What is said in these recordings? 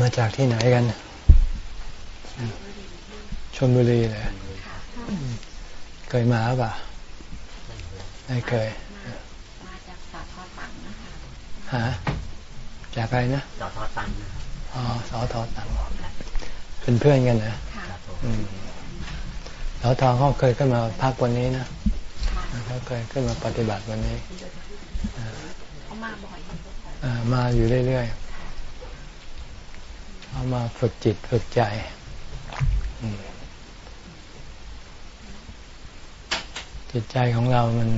มาจากที่ไหนกันชลบุรีเลยเคยมาป่ะไม่เคยมาจากสอทอตังนะคะฮะจากอะไรนะจอทอตังนะอ๋อสอทอตังเป็นเพื่อนกันนะค่ะครับผมอืมสอทอเขาเคยขึ้นมาพักวันนี้นะค่ะเขาเคยขึ้นมาปฏิบัติวันนี้เขามาบ่อยอ่ามาอยู่เรื่อยๆ เขามาฝึกจิตฝึกใจจิตใจของเรามัน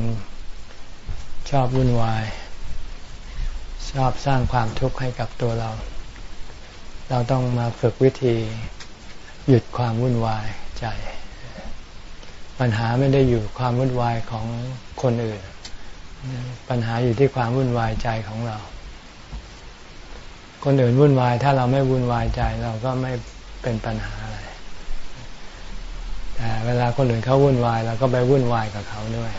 ชอบวุ่นวาย ชอบสร้างความทุกข์ให้กับตัวเรา เราต้องมาฝึกวิธีหยุดความวุ่นวายใจ ปัญหาไม่ได้อยู่ความวุ่นวายของคนอื่น ปัญหาอยู่ที่ความวุ่นวายใจของเรา คนอื่นวุ่นวาย ถ้าเราไม่วุ่นวายใจ เราก็ไม่เป็นปัญหาอะไรแต่เวลาคนอื่นเขาวุ่นวายเราก็ไปวุ่นวายกับเขาด้วย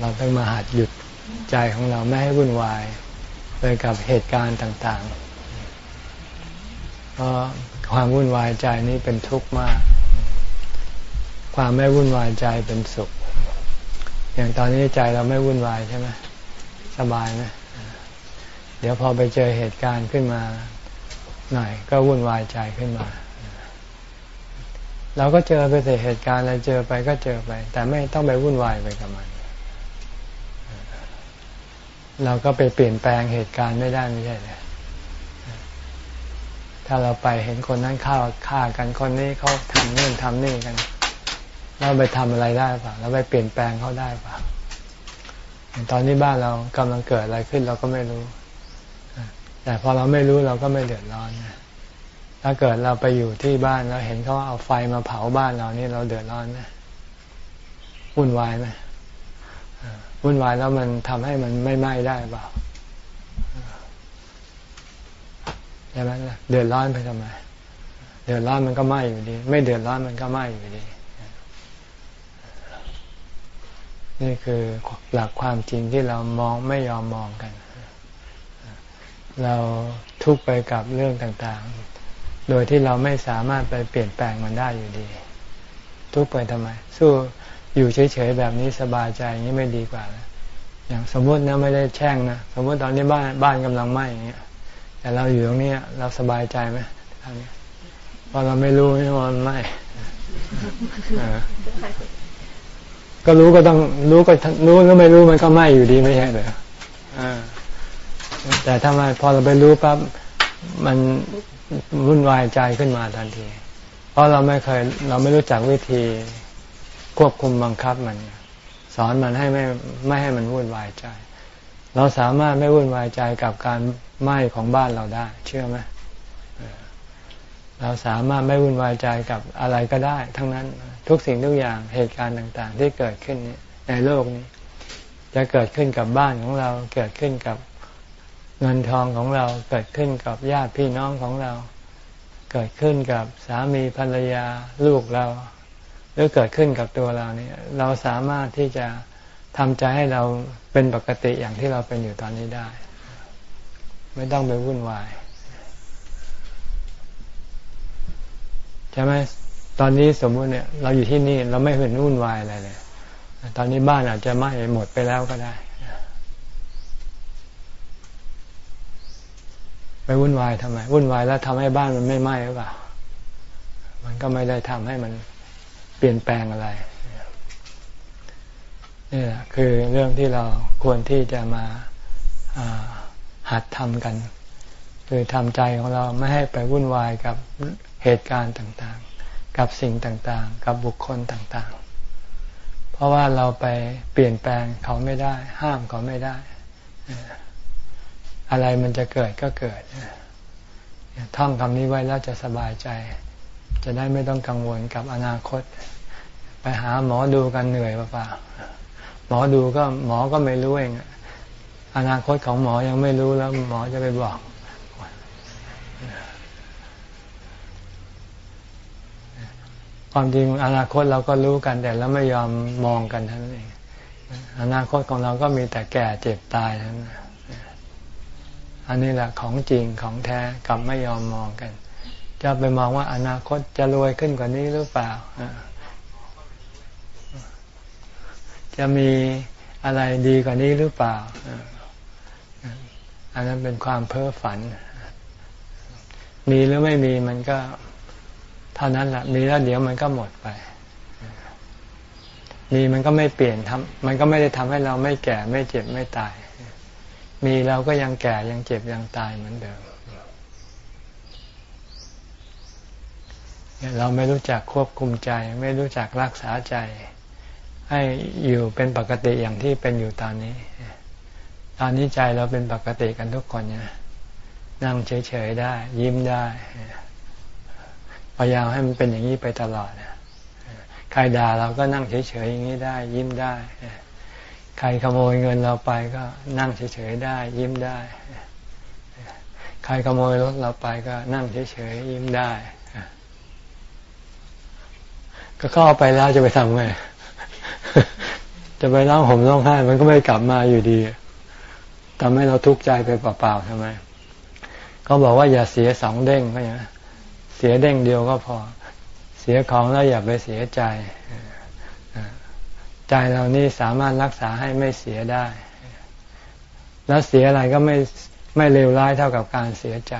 เราต้องมาหัดหยุดใจของเราไม่ให้วุ่นวายไปกับเหตุการณ์ต่างๆ เพราะความวุ่นวายใจนี้เป็นทุกข์มาก ความไม่วุ่นวายใจเป็นสุข อย่างตอนนี้ใจเราไม่วุ่นวายใช่ไหมสบายไหม ดี๋ยวพอไปเจอเหตุการณ์ขึ้นมาหน่อย ก็วุ่นวายใจขึ้นมา เราก็เจอไปแต่เหตุการณ์อะไรเจอไปก็เจอไป แต่ไม่ต้องไปวุ่นวายไปกับมัน เราก็ไปเปลี่ยนแปลงเหตุการณ์ไม่ได้ไม่ใช่เลยถ้าเราไปเห็นคนนั้นฆ่าฆ่ากันคนนี้เขาทำนู่นทำนี่กัน เราไปทำอะไรได้ป่ะเราไปเปลี่ยนแปลงเขาได้ป่ะตอนนี้บ้านเรากำลังเกิดอะไรขึ้นเราก็ไม่รู้ แต่พอเราไม่รู้เราก็ไม่เดือดร้อนนะถ้าเกิดเราไปอยู่ที่บ้านแล้วเห็นเขาเอาไฟมาเผาบ้านเรานี่เราเดือดร้อนไหมวุ่นวายไหมวุ่นวายแล้วมันทำให้มันไม่ไหม้ได้เปล่าใช่ไหมล่ะเดือดร้อนไปทำไม เดือดร้อนมันก็ไหม้อยู่ดี ไม่เดือดร้อนมันก็ไหม้อยู่ดี นี่คือหลักความจริงที่เรามองไม่ยอมมองกัน เราทุกข์ไปกับเรื่องต่างๆ โดยที่เราไม่สามารถไปเปลี่ยนแปลงมันได้อยู่ดี ทุกข์ไปทำไม สู้อยู่เฉยๆแบบนี้สบายใจอย่างนี้ไม่ดีกว่านะอย่างสมมตินะไม่ได้แช่งนะสมมติตอนนี้บ้านบ้านกำลังไหม้อย่างเงี้ยแต่เราอยู่ตรงนี้เราสบายใจไหมทางนี้เพราะเราไม่รู้ว่มันไหม้ก็รู้ก็ต้องรู้ก็รู้แล้วไม่รู้มันก็ไหม้อยู่ดีไม่ใช่เหรออ่า แต่ทำไมพอเราไปรู้ปั๊บมันวุ่นวายใจขึ้นมาทันที เพราะเราไม่เคยเราไม่รู้จักวิธีควบคุมบังคับมัน สอนมันให้ไม่ไม่ให้มันวุ่นวายใจ เราสามารถไม่วุ่นวายใจกับการไหม้ของบ้านเราได้ เชื่อไหมเราสามารถไม่วุ่นวายใจกับอะไรก็ได้ ทั้งนั้นทุกสิ่งทุกอย่างเหตุการณ์ต่าง ๆ ที่เกิดขึ้นในโลกนี้ จะเกิดขึ้นกับบ้านของเราเกิดขึ้นกับ เงินทองของเราเกิดขึ้นกับญาติพี่น้องของเรา เกิดขึ้นกับสามีภรรยาลูกเรา หรือเกิดขึ้นกับตัวเราเนี่ย เราสามารถที่จะทำใจให้เราเป็นปกติอย่างที่เราเป็นอยู่ตอนนี้ได้ ไม่ต้องไปวุ่นวายใช่ไหมตอนนี้สมมติเนี่ย เราอยู่ที่นี่เราไม่เห็นวุ่นวายอะไรเลยตอนนี้บ้านอาจจะไหม้หมดไปแล้วก็ได้ ไปวุ่นวายทำไม วุ่นวายแล้วทำให้บ้านมันไม่ไหม้หรือเปล่า มันก็ไม่ได้ทำให้มันเปลี่ยนแปลงอะไรนี่แหละคือเรื่องที่เราควรที่จะมาหัดทำกัน คือทำใจของเราไม่ให้ไปวุ่นวายกับเหตุการณ์ต่างๆ กับสิ่งต่างๆ กับบุคคลต่างๆ เพราะว่าเราไปเปลี่ยนแปลงเขาไม่ได้ ห้ามเขาไม่ได้ อะไรมันจะเกิดก็เกิดท่องคำนี้ไว้แล้วจะสบายใจ จะได้ไม่ต้องกังวลกับอนาคต ไปหาหมอดูกันเหนื่อยเปล่าหมอดูก็หมอก็ไม่รู้เองอนาคตของหมอยังไม่รู้แล้ว หมอจะไปบอกความจริงอนาคตเราก็รู้กันแต่เราไม่ยอมมองกันทั้งนั้นเองอนาคตของเราก็มีแต่แก่เจ็บตายทั้งนั้น อันนี้แหละของจริงของแท้กลับไม่ยอมมองกัน จะไปมองว่าอนาคตจะรวยขึ้นกว่านี้หรือเปล่า จะมีอะไรดีกว่านี้หรือเปล่า อันนั้นเป็นความเพ้อฝัน มีหรือไม่มีมันก็เท่านั้นแหละมีแล้วเดี๋ยวมันก็หมดไป มีมันก็ไม่เปลี่ยนทำมันก็ไม่ได้ทำให้เราไม่แก่ไม่เจ็บไม่ตาย มีเราก็ยังแก่ยังเจ็บยังตายเหมือนเดิม เราไม่รู้จักควบคุมใจ ไม่รู้จักรักษาใจ ให้อยู่เป็นปกติอย่างที่เป็นอยู่ตอนนี้ ตอนนี้ใจเราเป็นปกติกันทุกคนนะนั่งเฉยๆได้ ยิ้มได้พยายามให้มันเป็นอย่างนี้ไปตลอดใครด่าเราก็นั่งเฉยๆอย่างนี้ได้ ยิ้มได้ ใครขโมยเงินเราไปก็นั่งเฉยๆได้ ยิ้มได้ ใครขโมยรถเราไปก็นั่งเฉยๆยิ้มได้ ก็เข้าไปแล้วจะไปทำไง จะไปร้องห่มร้องไห้ มันก็ไม่กลับมาอยู่ดีทำให้เราทุกข์ใจไปเปล่าๆทำไมเขาบอกว่าอย่าเสียสองเด้งก็อย่างเสียเด้งเดียวก็พอ เสียของแล้วอย่าไปเสียใจ ใจเรานี่สามารถรักษาให้ไม่เสียได้ แล้วเสียอะไรก็ไม่ไม่เลวร้ายเท่ากับการเสียใจ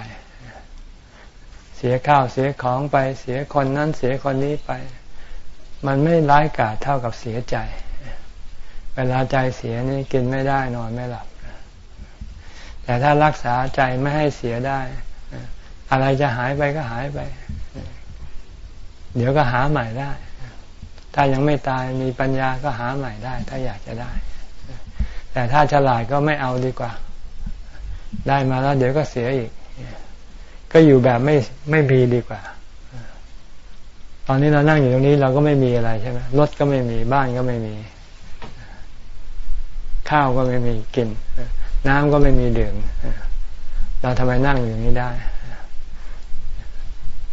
เสียข้าวเสียของไปเสียคนนั้นเสียคนนี้ไป มันไม่ร้ายกาจเท่ากับเสียใจ เวลาใจเสียนี่กินไม่ได้นอนไม่หลับ แต่ถ้ารักษาใจไม่ให้เสียได้ อะไรจะหายไปก็หายไป เดี๋ยวก็หาใหม่ได้ ถ้ายังไม่ตายมีปัญญาก็หาใหม่ได้ ถ้าอยากจะได้ แต่ถ้าฉลาดก็ไม่เอาดีกว่า ได้มาแล้วเดี๋ยวก็เสียอีก ก็อยู่แบบไม่ไม่มีดีกว่า ตอนนี้เรานั่งอยู่ตรงนี้เราก็ไม่มีอะไรใช่ไหมรถก็ไม่มีบ้านก็ไม่มี ข้าวก็ไม่มีกิน น้ำก็ไม่มีดื่มเราทำไมนั่งอยู่นี้ได้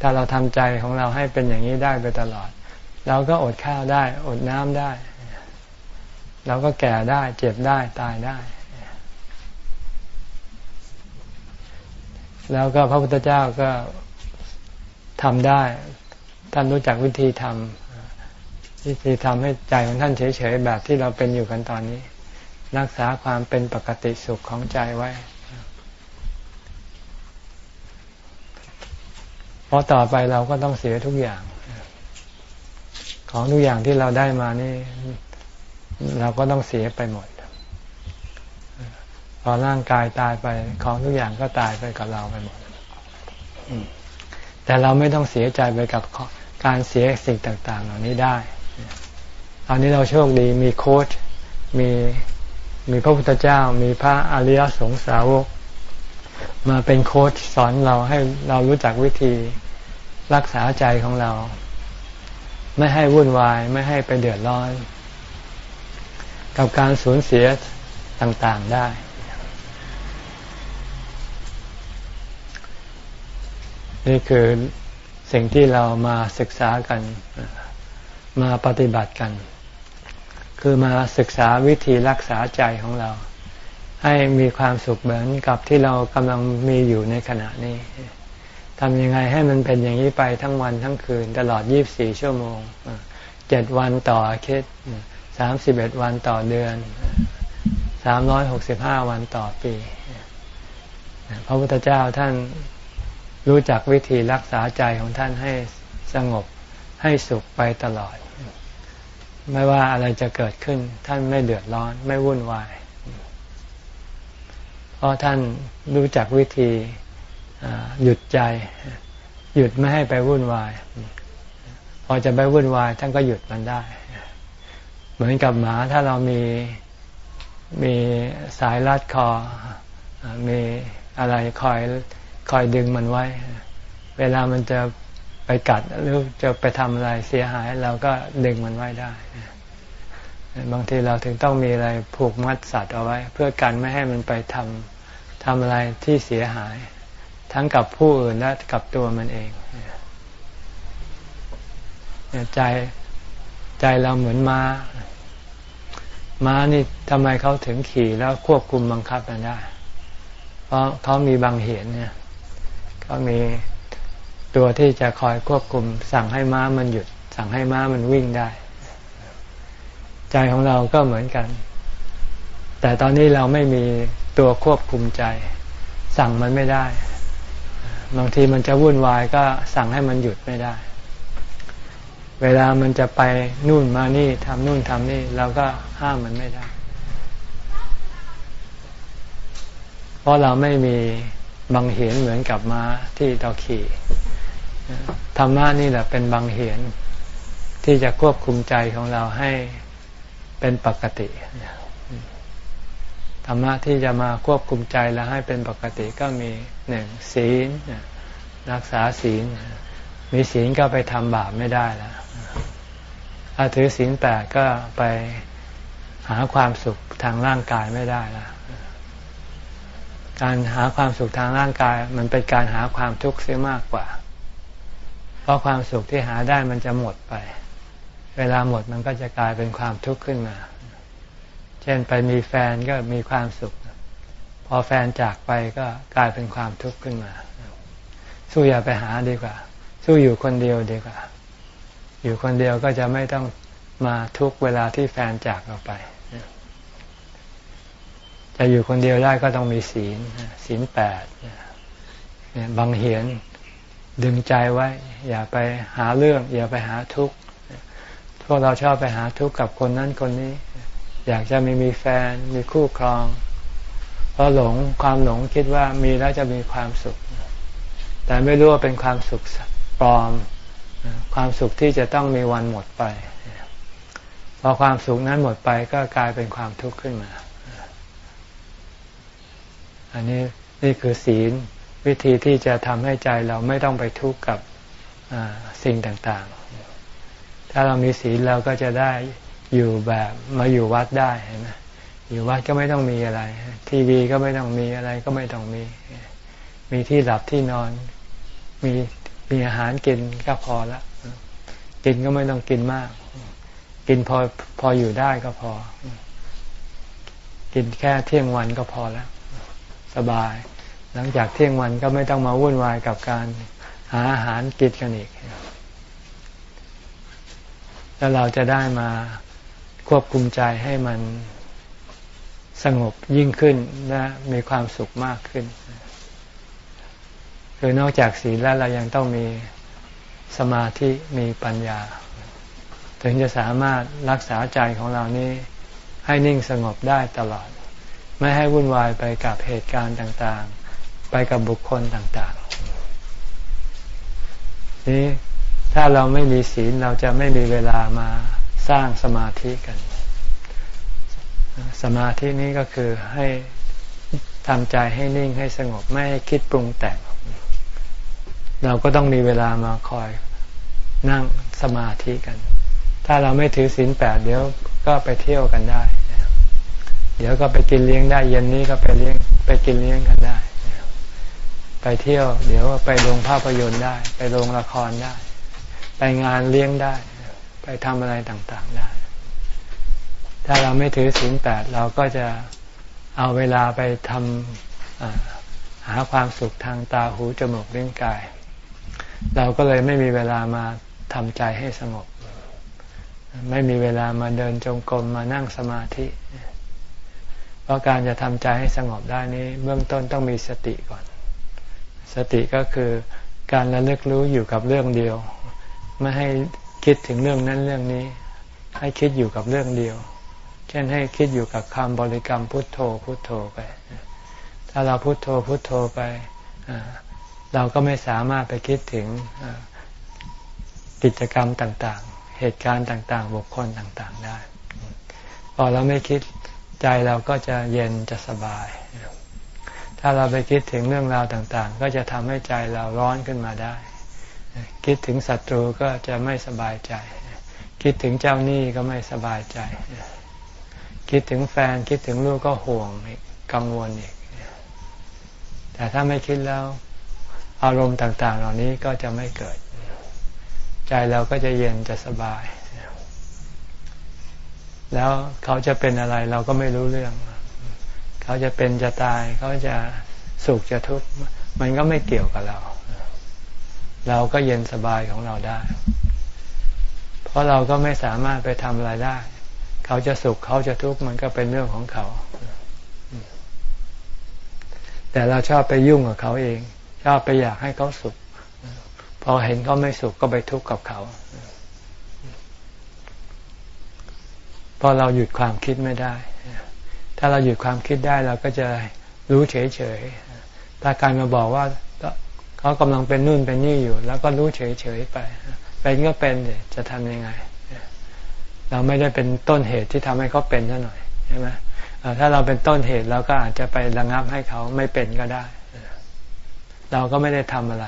ถ้าเราทำใจของเราให้เป็นอย่างนี้ได้ไปตลอด เราก็อดข้าวได้ อดน้ำได้ เราก็แก่ได้ เจ็บได้ ตายได้ แล้วก็พระพุทธเจ้าก็ทำได้ ท่านรู้จักวิธีทำวิธีทำให้ใจของท่านเฉยๆ แบบที่เราเป็นอยู่กันตอนนี้ รักษาความเป็นปกติสุขของใจไว้เพราะต่อไปเราก็ต้องเสียทุกอย่าง ของทุกอย่างที่เราได้มานี่ เราก็ต้องเสียไปหมด พอร่างกายตายไป ของทุกอย่างก็ตายไปกับเราไปหมด แต่เราไม่ต้องเสียใจไปกับการเสียสิ่งต่าง ๆ เหล่านี้ได้ ตอนนี้เราโชคดีมีโค้ชมีมีพระพุทธเจ้า มีพระอริยสงสาวก มาเป็นโค้ชสอนเราให้เรารู้จักวิธีรักษาใจของเรา ไม่ให้วุ่นวายไม่ให้ไปเดือดร้อน กับการสูญเสียต่างๆได้ นี่คือสิ่งที่เรามาศึกษากัน มาปฏิบัติกัน คือมาศึกษาวิธีรักษาใจของเรา ให้มีความสุขเหมือนกับที่เรากำลังมีอยู่ในขณะนี้ ทำยังไงให้มันเป็นอย่างนี้ไปทั้งวันทั้งคืน ตลอด 24 ชั่วโมงเจ็ดวันต่ออาทิตย์สามสิบเอ็ดวันต่อเดือนสามร้อยหกสิบห้าวันต่อปี พระพุทธเจ้าท่านรู้จักวิธีรักษาใจของท่านให้สงบให้สุขไปตลอด ไม่ว่าอะไรจะเกิดขึ้น ท่านไม่เดือดร้อนไม่วุ่นวาย เพราะท่านรู้จักวิธี หยุดใจ หยุดไม่ให้ไปวุ่นวาย พอจะไปวุ่นวายท่านก็หยุดมันได้ เหมือนกับหมาถ้าเรามีมีสายรัดคอ มีอะไรคอยคอยดึงมันไว้ เวลามันจะไปกัดหรือจะไปทำอะไรเสียหายเราก็ดึงมันไว้ได้ บางทีเราถึงต้องมีอะไรผูกมัดสัตว์เอาไว้ เพื่อกันไม่ให้มันไปทำทำอะไรที่เสียหาย ทั้งกับผู้อื่นและกับตัวมันเองใจใจเราเหมือนมา้า ม้านี่ทำไมเขาถึงขี่แล้วควบคุมบังคับมันได้ เพราะเขามีบางเหียนเนี่ยเขามีตัวที่จะคอยควบคุม สั่งให้ม้ามันหยุด สั่งให้ม้ามันวิ่งได้ ใจของเราก็เหมือนกัน แต่ตอนนี้เราไม่มีตัวควบคุมใจ สั่งมันไม่ได้ บางทีมันจะวุ่นวายก็สั่งให้มันหยุดไม่ได้ เวลามันจะไปนู่นมานี่ทำนู่นทำนี่เราก็ห้ามมันไม่ได้ เพราะเราไม่มีบังเหียนเหมือนกับม้าที่เราขี่ธรรมะนี่แหละเป็นบางเหียนที่จะควบคุมใจของเราให้เป็นปกติธรรมะที่จะมาควบคุมใจแล้วให้เป็นปกติก็มี หนึ่งศีลรักษาศีล มีศีลก็ไปทำบาปไม่ได้แล้วถ้าถือศีลแปดก็ไปหาความสุขทางร่างกายไม่ได้แล้วการหาความสุขทางร่างกาย มันเป็นการหาความทุกข์เสียมากกว่า เพราะความสุขที่หาได้มันจะหมดไป เวลาหมดมันก็จะกลายเป็นความทุกข์ขึ้นมา เช่นไปมีแฟนก็มีความสุข อแฟนจากไปก็กลายเป็นความทุกข์ขึ้นมา สู้อย่าไปหาดีกว่า สู้อยู่คนเดียวดีกว่า อยู่คนเดียวก็จะไม่ต้องมาทุกเวลาที่แฟนจากเราไปจะอยู่คนเดียวได้ก็ต้องมีศีลศีลแปดบางเหียนดึงใจไว้ อย่าไปหาเรื่อง อย่าไปหาทุกข์พวกเราชอบไปหาทุกข์กับคนนั้นคนนี้ อยากจะมีมีแฟนมีคู่ครอง ราะหลงความหลงคิดว่ามีแล้วจะมีความสุข แต่ไม่รู้ว่าเป็นความสุขปลอม ความสุขที่จะต้องมีวันหมดไปพอความสุขนั้นหมดไปก็กลายเป็นความทุกข์ขึ้นมา อันนี้นี่คือศีลวิธีที่จะทำให้ใจเราไม่ต้องไปทุกข์กับสิ่งต่างๆ ถ้าเรามีศีลเราก็จะได้อยู่แบบมาอยู่วัดได้เห็นไหม อยู่วัดก็ไม่ต้องมีอะไร ทีวีก็ไม่ต้องมีอะไรก็ไม่ต้องมี มีที่หลับที่นอน มีมีอาหารกินก็พอละกินก็ไม่ต้องกินมาก กินพอพออยู่ได้ก็พอ กินแค่เที่ยงวันก็พอแล้ว สบาย หลังจากเที่ยงวันก็ไม่ต้องมาวุ่นวายกับการหาอาหารกินกันอีก แล้วเราจะได้มาควบคุมใจให้มัน สงบยิ่งขึ้นและมีความสุขมากขึ้น คือนอกจากศีลแล้วเรายังต้องมีสมาธิมีปัญญา ถึงจะสามารถรักษาใจของเรานี้ให้นิ่งสงบได้ตลอด ไม่ให้วุ่นวายไปกับเหตุการณ์ต่างๆ ไปกับบุคคลต่างๆ นี้ถ้าเราไม่มีศีลเราจะไม่มีเวลามาสร้างสมาธิกัน สมาธินี้ก็คือให้ทำใจให้นิ่งให้สงบไม่ให้คิดปรุงแต่ง เราก็ต้องมีเวลามาคอยนั่งสมาธิกัน ถ้าเราไม่ถือศีลแปดเดี๋ยวก็ไปเที่ยวกันได้ เดี๋ยวก็ไปกินเลี้ยงได้ เย็นนี้ก็ไปเลี้ยงไปกินเลี้ยงกันได้ ไปเที่ยว เดี๋ยวไปโรงภาพยนตร์ได้ ไปโรงละครได้ ไปงานเลี้ยงได้ ไปทำอะไรต่างๆได้ ถ้าเราไม่ถือศีลแปดเราก็จะเอาเวลาไปทำหาความสุขทางตาหูจมูกเลี้ยงกาย เราก็เลยไม่มีเวลามาทำใจให้สงบ ไม่มีเวลามาเดินจงกรมมานั่งสมาธิ เพราะการจะทำใจให้สงบได้นี้ เบื้องต้นต้องมีสติก่อน สติก็คือการระลึกรู้อยู่กับเรื่องเดียว ไม่ให้คิดถึงเรื่องนั้นเรื่องนี้ ให้คิดอยู่กับเรื่องเดียว เช่นให้คิดอยู่กับคำบริกรรมพุทโธพุทโธไป ถ้าเราพุทโธพุทโธไป เราก็ไม่สามารถไปคิดถึงกิจกรรมต่างๆ เหตุการณ์ต่างๆ บุคคลต่างๆได้ พอเราไม่คิดใจเราก็จะเย็นจะสบาย ถ้าเราไปคิดถึงเรื่องราวต่างๆ ก็จะทำให้ใจเราร้อนขึ้นมาได้ คิดถึงศัตรูก็จะไม่สบายใจ คิดถึงเจ้าหนี้ก็ไม่สบายใจ คิดถึงแฟนคิดถึงลูกก็ห่วงกังวลอีก แต่ถ้าไม่คิดแล้ว อารมณ์ต่าง ๆ เหล่านี้ก็จะไม่เกิด ใจเราก็จะเย็นจะสบาย แล้วเขาจะเป็นอะไรเราก็ไม่รู้เรื่อง เขาจะเป็นจะตาย เขาจะสุขจะทุกข์มันก็ไม่เกี่ยวกับเรา เราก็เย็นสบายของเราได้ เพราะเราก็ไม่สามารถไปทำอะไรได้ เขาจะสุขเขาจะทุกข์มันก็เป็นเรื่องของเขา แต่เราชอบไปยุ่งกับเขาเอง ชอบไปอยากให้เขาสุข พอเห็นเขาไม่สุขก็ไปทุกข์กับเขาพอเราหยุดความคิดไม่ได้ ถ้าเราหยุดความคิดได้เราก็จะรู้เฉยๆถ้าการมาบอกว่าเขากำลังเป็นนู่นเป็นนี่อยู่ แล้วก็รู้เฉยๆไป เป็นก็เป็นจะทำยังไง เราไม่ได้เป็นต้นเหตุที่ทำให้เขาเป็นซะหน่อยใช่ไหมถ้าเราเป็นต้นเหตุเราก็อาจจะไประงับให้เขาไม่เป็นก็ได้ เราก็ไม่ได้ทำอะไร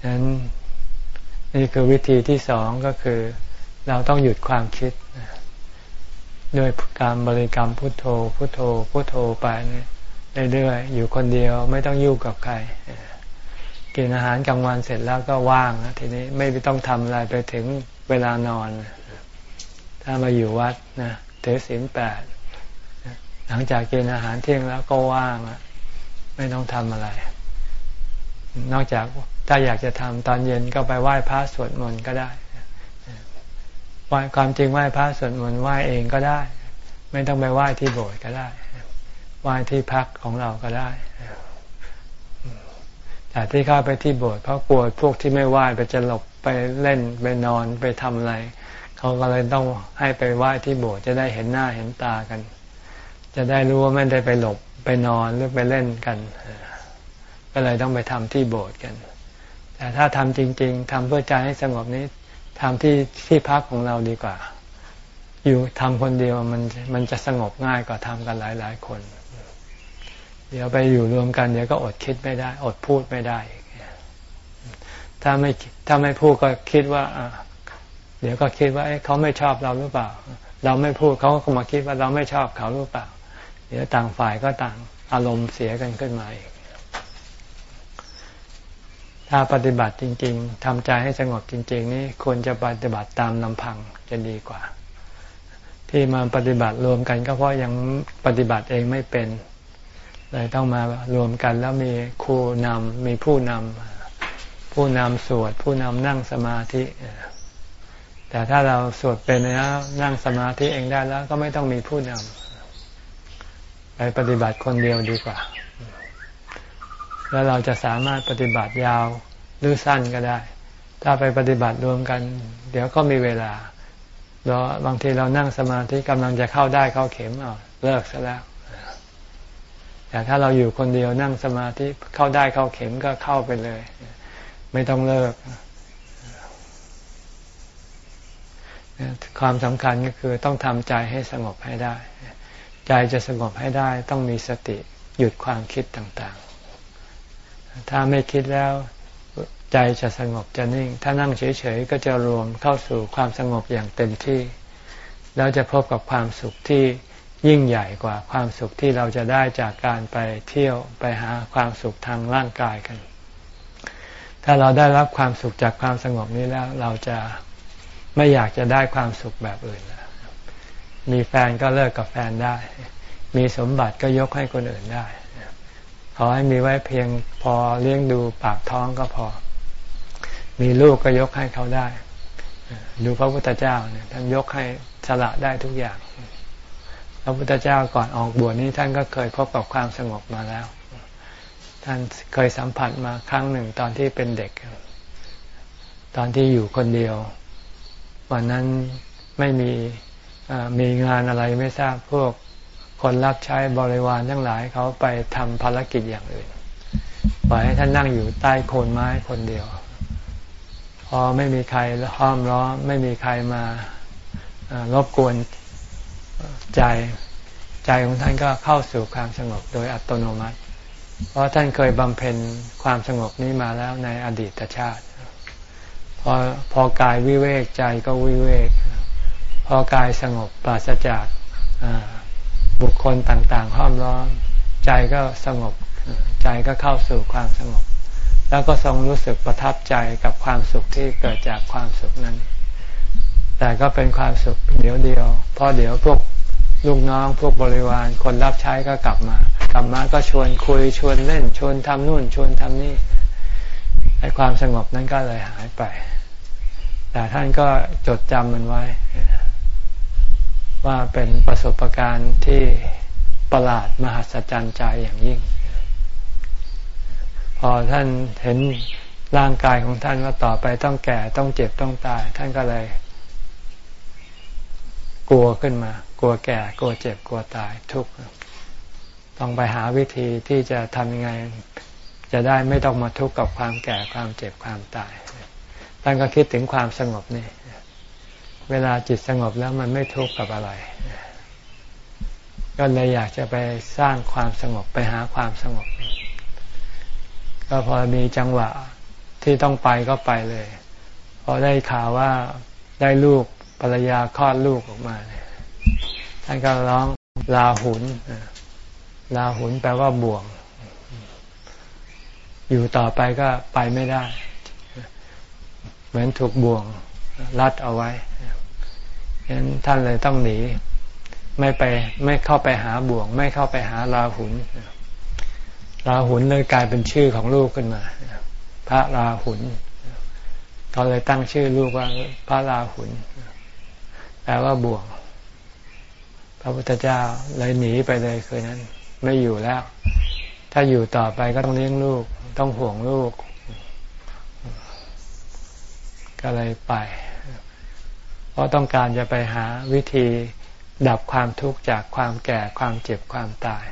ฉะนั้นนี่คือวิธีที่สองก็คือ เราต้องหยุดความคิดด้วยการบริกรรมพุทโธ พุทโธ พุทโธไปเรื่อยๆอยู่คนเดียวไม่ต้องยุ่งกับใคร กินอาหารกลางวันเสร็จแล้วก็ว่างทีนี้ไม่ต้องทำอะไรไปถึงเวลานอน ถ้ามาอยู่วัดนะถือศีลแปดหลังจากกินอาหารเที่ยงแล้วก็ว่างไม่ต้องทำอะไร นอกจากถ้าอยากจะทำตอนเย็นก็ไปไหว้พระสวดมนต์ก็ได้ไหว้ความจริงไหว้พระสวดมนต์ไหว้เองก็ได้ ไม่ต้องไปไหว้ที่โบสถ์ก็ได้ไหว้ที่พักของเราก็ได้ แต่ที่เข้าไปที่โบสถ์เพราะกลัวพวกที่ไม่ไหว้ไปจะหลบไปเล่นไปนอนไปทำอะไรเขาก็เลยต้องให้ไปไหว้ที่โบสถ์จะได้เห็นหน้าเห็นตากัน จะได้รู้ว่าไม่ได้ไปหลบไปนอนหรือไปเล่นกันก็เลยต้องไปทำที่โบสถ์กัน แต่ถ้าทำจริง ๆทำเพื่อใจให้สงบนี้ทำที่ที่พักของเราดีกว่า อยู่ทำคนเดียวมันมันจะสงบง่ายกว่าทำกันหลายๆคน เดี๋ยวไปอยู่รวมกันเดี๋ยวก็อดคิดไม่ได้ อดพูดไม่ได้ ถ้าไม่ถ้าไม่พูดก็คิดว่าเดี๋ยวก็คิดว่าเขาไม่ชอบเราหรือเปล่า เราไม่พูดเขาก็มาคิดว่าเราไม่ชอบเขาหรือเปล่า เดี๋ยวต่างฝ่ายก็ต่างอารมณ์เสียกันขึ้นมาอีก ถ้าปฏิบัติจริง ๆทำใจให้สงบจริง ๆ นี่ควรจะปฏิบัติตามลำพังจะดีกว่า ที่มาปฏิบัติรวมกันก็เพราะยังปฏิบัติเองไม่เป็น เลยต้องมารวมกันแล้วมีครูนำมีผู้นำผู้นำสวด ผู้นำนั่งสมาธิ แต่ถ้าเราสวดเป็นแล้วนั่งสมาธิเองได้แล้ว ก็ไม่ต้องมีผู้นำไปปฏิบัติคนเดียวดีกว่า แล้วเราจะสามารถปฏิบัติยาวหรือสั้นก็ได้ ถ้าไปปฏิบัติรวมกัน เดี๋ยวก็มีเวลาเราบางทีเรานั่งสมาธิกำลังจะเข้าได้เข้าเข็มเอาเลิกซะแล้ว แต่ถ้าเราอยู่คนเดียวนั่งสมาธิเข้าได้เข้าเข็มก็เข้าไปเลย ไม่ต้องเลิก ความสำคัญก็คือต้องทำใจให้สงบให้ได้ ใจจะสงบให้ได้ต้องมีสติหยุดความคิดต่างๆ ถ้าไม่คิดแล้วใจจะสงบจะนิ่ง ถ้านั่งเฉยๆก็จะรวมเข้าสู่ความสงบอย่างเต็มที่ แล้วจะพบกับความสุขที่ ยิ่งใหญ่กว่าความสุขที่เราจะได้จากการไปเที่ยวไปหาความสุขทางร่างกายกัน ถ้าเราได้รับความสุขจากความสงบนี้แล้ว เราจะไม่อยากจะได้ความสุขแบบอื่น มีแฟนก็เลิกกับแฟนได้ มีสมบัติก็ยกให้คนอื่นได้ ขอให้มีไว้เพียงพอเลี้ยงดูปากท้องก็พอ มีลูกก็ยกให้เขาได้ ดูพระพุทธเจ้าเนี่ยท่านยกให้สละได้ทุกอย่าง พระพุทธเจ้าก่อนออกบวชนี้ท่านก็เคยพบกับความสงบมาแล้ว ท่านเคยสัมผัสมาครั้งหนึ่งตอนที่เป็นเด็ก ตอนที่อยู่คนเดียว วันนั้นไม่มีมีงานอะไรไม่ทราบพวกคนรับใช้บริวารทั้งหลายเขาไปทำภารกิจอย่างอื่นปล่อยให้ท่านนั่งอยู่ใต้โคนไม้คนเดียว พอไม่มีใครห้อมล้อมไม่มีใครมารบกวน ใจใจของท่านก็เข้าสู่ความสงบโดยอัตโนมัติ เพราะท่านเคยบำเพ็ญความสงบนี้มาแล้วในอดีตชาติ พอพอกายวิเวกใจก็วิเวก พอกายสงบปราศจากบุคคลต่างๆห้อมล้อมใจก็สงบใจก็เข้าสู่ความสงบ แล้วก็ทรงรู้สึกประทับใจกับความสุขที่เกิดจากความสุขนั้น แต่ก็เป็นความสุขเดียวเดียวพราะเดี๋ยวพวกลูกน้องพวกบริวารคนรับใช้ก็กลับมา กลับมาก็ชวนคุยชวนเล่น ชวนทำนู่นชวนทำนี่ไอ้ความสงบนั้นก็เลยหายไป แต่ท่านก็จดจำมันไว้ ว่าเป็นประสบการณ์ที่ประหลาดมหัศจรรย์ใจอย่างยิ่ง พอท่านเห็นร่างกายของท่านว่าต่อไปต้องแก่ต้องเจ็บต้องตาย ท่านก็เลย กลัวขึ้นมา กลัวแก่ กลัวเจ็บ กลัวตาย ทุกข์ ต้องไปหาวิธีที่จะทำยังไง จะได้ไม่ต้องมาทุกข์กับความแก่ ความเจ็บ ความตาย ท่านก็คิดถึงความสงบนี่ เวลาจิตสงบแล้วมันไม่ทุกข์กับอะไร ก็เลยอยากจะไปสร้างความสงบ ไปหาความสงบ ก็พอมีจังหวะที่ต้องไปก็ไปเลย พอได้ข่าวว่าได้ลูก รรยาคลอดลูกออกมาเนี่ยท่านก็ร้องลาหุนลาหุนแปลว่าบ่วง อยู่ต่อไปก็ไปไม่ได้ เหมือนถูกบ่วง รัดเอาไว้ฉะนั้นท่านเลยต้องหนี ไม่ไปไม่เข้าไปหาบ่วง ไม่เข้าไปหาลาหุนลาหุนเลยกลายเป็นชื่อของลูกขึ้นมา พระราหุลเขาเลยตั้งชื่อลูกว่าพระราหุล แปลว่าบ่วง พระพุทธเจ้าเลยหนีไปเลยคืนนั้น ไม่อยู่แล้ว ถ้าอยู่ต่อไปก็ต้องเลี้ยงลูก ต้องห่วงลูก ก็เลยไป เพราะต้องการจะไปหาวิธีดับความทุกข์จากความแก่ความเจ็บความตาย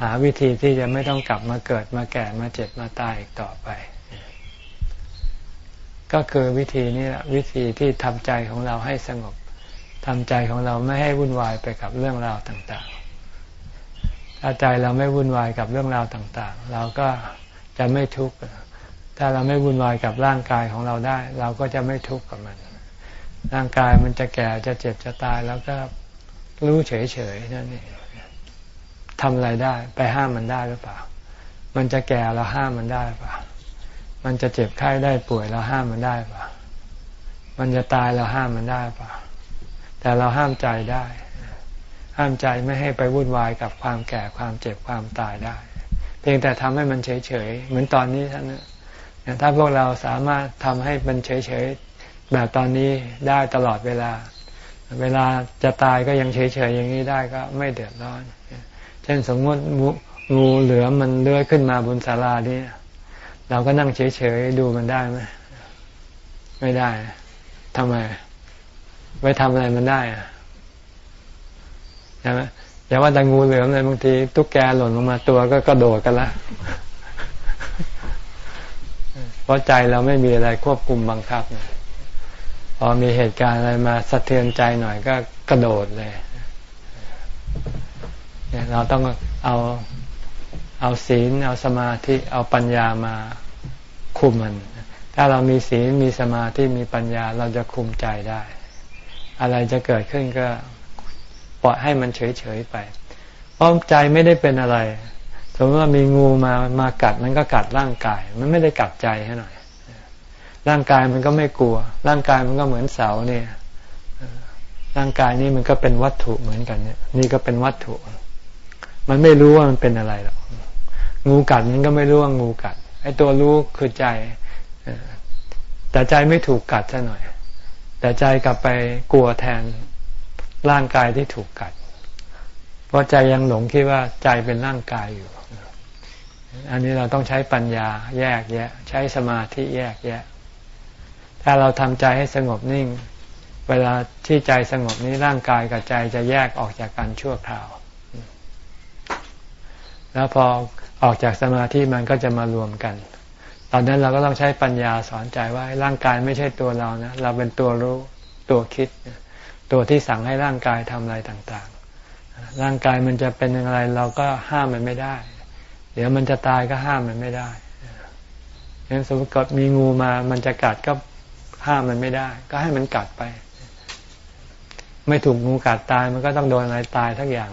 หาวิธีที่จะไม่ต้องกลับมาเกิดมาแก่มาเจ็บมาตายอีกต่อไป ก็คือวิธีนี้แหละวิธีที่ทำใจของเราให้สงบทำใจของเราไม่ให้วุ่นวายไปกับเรื่องราวต่างๆ ถ้าใจเราไม่วุ่นวายกับเรื่องราวต่างๆ เราก็จะไม่ทุกข์ ถ้าเราไม่วุ่นวายกับร่างกายของเราได้ เราก็จะไม่ทุกข์กับมัน ร่างกายมันจะแก่จะเจ็บจะตายแล้วก็รู้เฉยๆนั่นเองทำอะไรได้ ไปห้ามมันได้หรือเปล่า มันจะแก่เราห้ามมันได้หรือเปล่า มันจะเจ็บไข้ได้ป่วยเราห้ามมันได้ปล่ามันจะตายเราห้ามมันได้ปล่าแต่เราห้ามใจได้ ห้ามใจไม่ให้ไปวุ่นวายกับความแก่ความเจ็บความตายได้ เพียงแต่ทำให้มันเฉยๆเหมือนตอนนี้ท่านนะถ้าพวกเราสามารถทำให้มันเฉยๆแบบตอนนี้ได้ตลอดเวลา เวลาจะตายก็ยังเฉยๆอย่างนี้ได้ก็ไม่เดือดร้อน เช่นสมมติงูเหลือมันเลื้อยขึ้นมาบนศาลาเนี่ย เราก็นั่งเฉยๆดูมันได้ไหมไม่ได้ทำไม ไว้ทำอะไรมันได้อะใช่ไหมอย่าว่าแต่งูเหลือมเลยบางทีตุ๊กแกหล่นลงมาตัวก็กระโดดกันละเพราะใจเราไม่มีอะไรควบคุมบังคับพอมีเหตุการณ์อะไรมาสะเทือนใจหน่อยก็กระโดดเลยเนี่ยเราต้องเอาเอาศีลเอาสมาธิเอาปัญญามา คุมมัน ถ้าเรามีศีลมีสมาธิมีปัญญาเราจะคุมใจได้ อะไรจะเกิดขึ้นก็ปล่อยให้มันเฉยๆไป เพราะใจไม่ได้เป็นอะไร สมมติว่ามีงูมามากัดมันก็กัดร่างกาย มันไม่ได้กัดใจให้หน่อย ร่างกายมันก็ไม่กลัว ร่างกายมันก็เหมือนเสาเนี่ยร่างกายนี้มันก็เป็นวัตถุเหมือนกันเนี่ย นี่ก็เป็นวัตถุ มันไม่รู้ว่ามันเป็นอะไรหรอก งูกัดมันก็ไม่รู้ว่างูกัด ไอ้ตัวรู้คือใจ แต่ใจไม่ถูกกัดซะหน่อย แต่ใจกลับไปกลัวแทนร่างกายที่ถูกกัด เพราะใจยังหลงคิดว่าใจเป็นร่างกายอยู่ อันนี้เราต้องใช้ปัญญาแยกแยะ ใช้สมาธิแยกแยะ ถ้าเราทำใจให้สงบนิ่ง เวลาที่ใจสงบนี้ร่างกายกับใจจะแยกออกจากกันชั่วคราว แล้วพอ ออกจากสมาธิมันก็จะมารวมกัน ตอนนั้นเราก็ต้องใช้ปัญญาสอนใจว่าร่างกายไม่ใช่ตัวเรานะ เราเป็นตัวรู้ตัวคิด ตัวที่สั่งให้ร่างกายทำอะไรต่างๆ ร่างกายมันจะเป็นอะไรเราก็ห้ามมันไม่ได้ เดี๋ยวมันจะตายก็ห้ามมันไม่ได้ยังสมมติกดมีงูมา มันจะกัดก็ห้ามมันไม่ได้ ก็ให้มันกัดไป ไม่ถูกงูกัดตายมันก็ต้องโดนอะไรตายทั้งอย่าง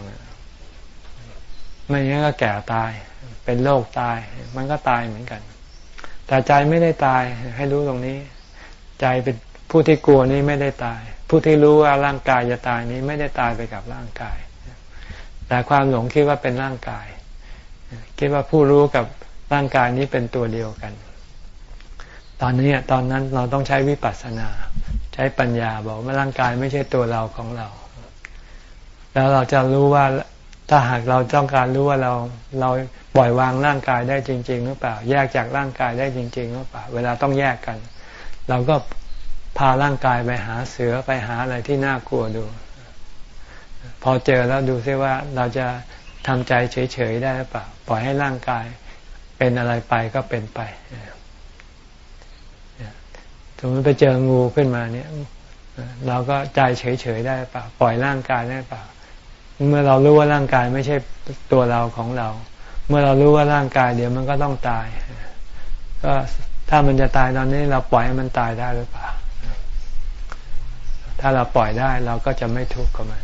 ไม่งั้นก็แก่ตาย เป็นโรคตาย มันก็ตายเหมือนกัน แต่ใจไม่ได้ตายให้รู้ตรงนี้ ใจเป็นผู้ที่กลัวนี้ไม่ได้ตาย ผู้ที่รู้ว่าร่างกายจะตายนี้ไม่ได้ตายไปกับร่างกาย แต่ความหลงคิดว่าเป็นร่างกาย คิดว่าผู้รู้กับร่างกายนี้เป็นตัวเดียวกัน ตอนนี้ตอนนั้นเราต้องใช้วิปัสสนา ใช้ปัญญาบอกว่าร่างกายไม่ใช่ตัวเราของเรา แล้วเราจะรู้ว่า ถ้าหากเราต้องการรู้ว่าเราเราปล่อยวางร่างกายได้จริง ๆ หรือเปล่า แยกจากร่างกายได้จริง ๆ หรือเปล่า เวลาต้องแยกกัน เราก็พาร่างกายไปหาเสือไปหาอะไรที่น่ากลัวดู พอเจอแล้วดูซิว่าเราจะทำใจเฉยๆได้หรือเปล่า ปล่อยให้ร่างกายเป็นอะไรไปก็เป็นไปสมมติไปเจองูขึ้นมาเนี่ย เราก็ใจเฉยๆได้เปล่า ปล่อยร่างกายได้เปล่า เมื่อเรารู้ว่าร่างกายไม่ใช่ตัวเราของเรา เมื่อเรารู้ว่าร่างกายเดี๋ยวมันก็ต้องตาย ก็ถ้ามันจะตายตอนนี้เราปล่อยให้มันตายได้หรือเปล่า ถ้าเราปล่อยได้เราก็จะไม่ทุกข์กับมัน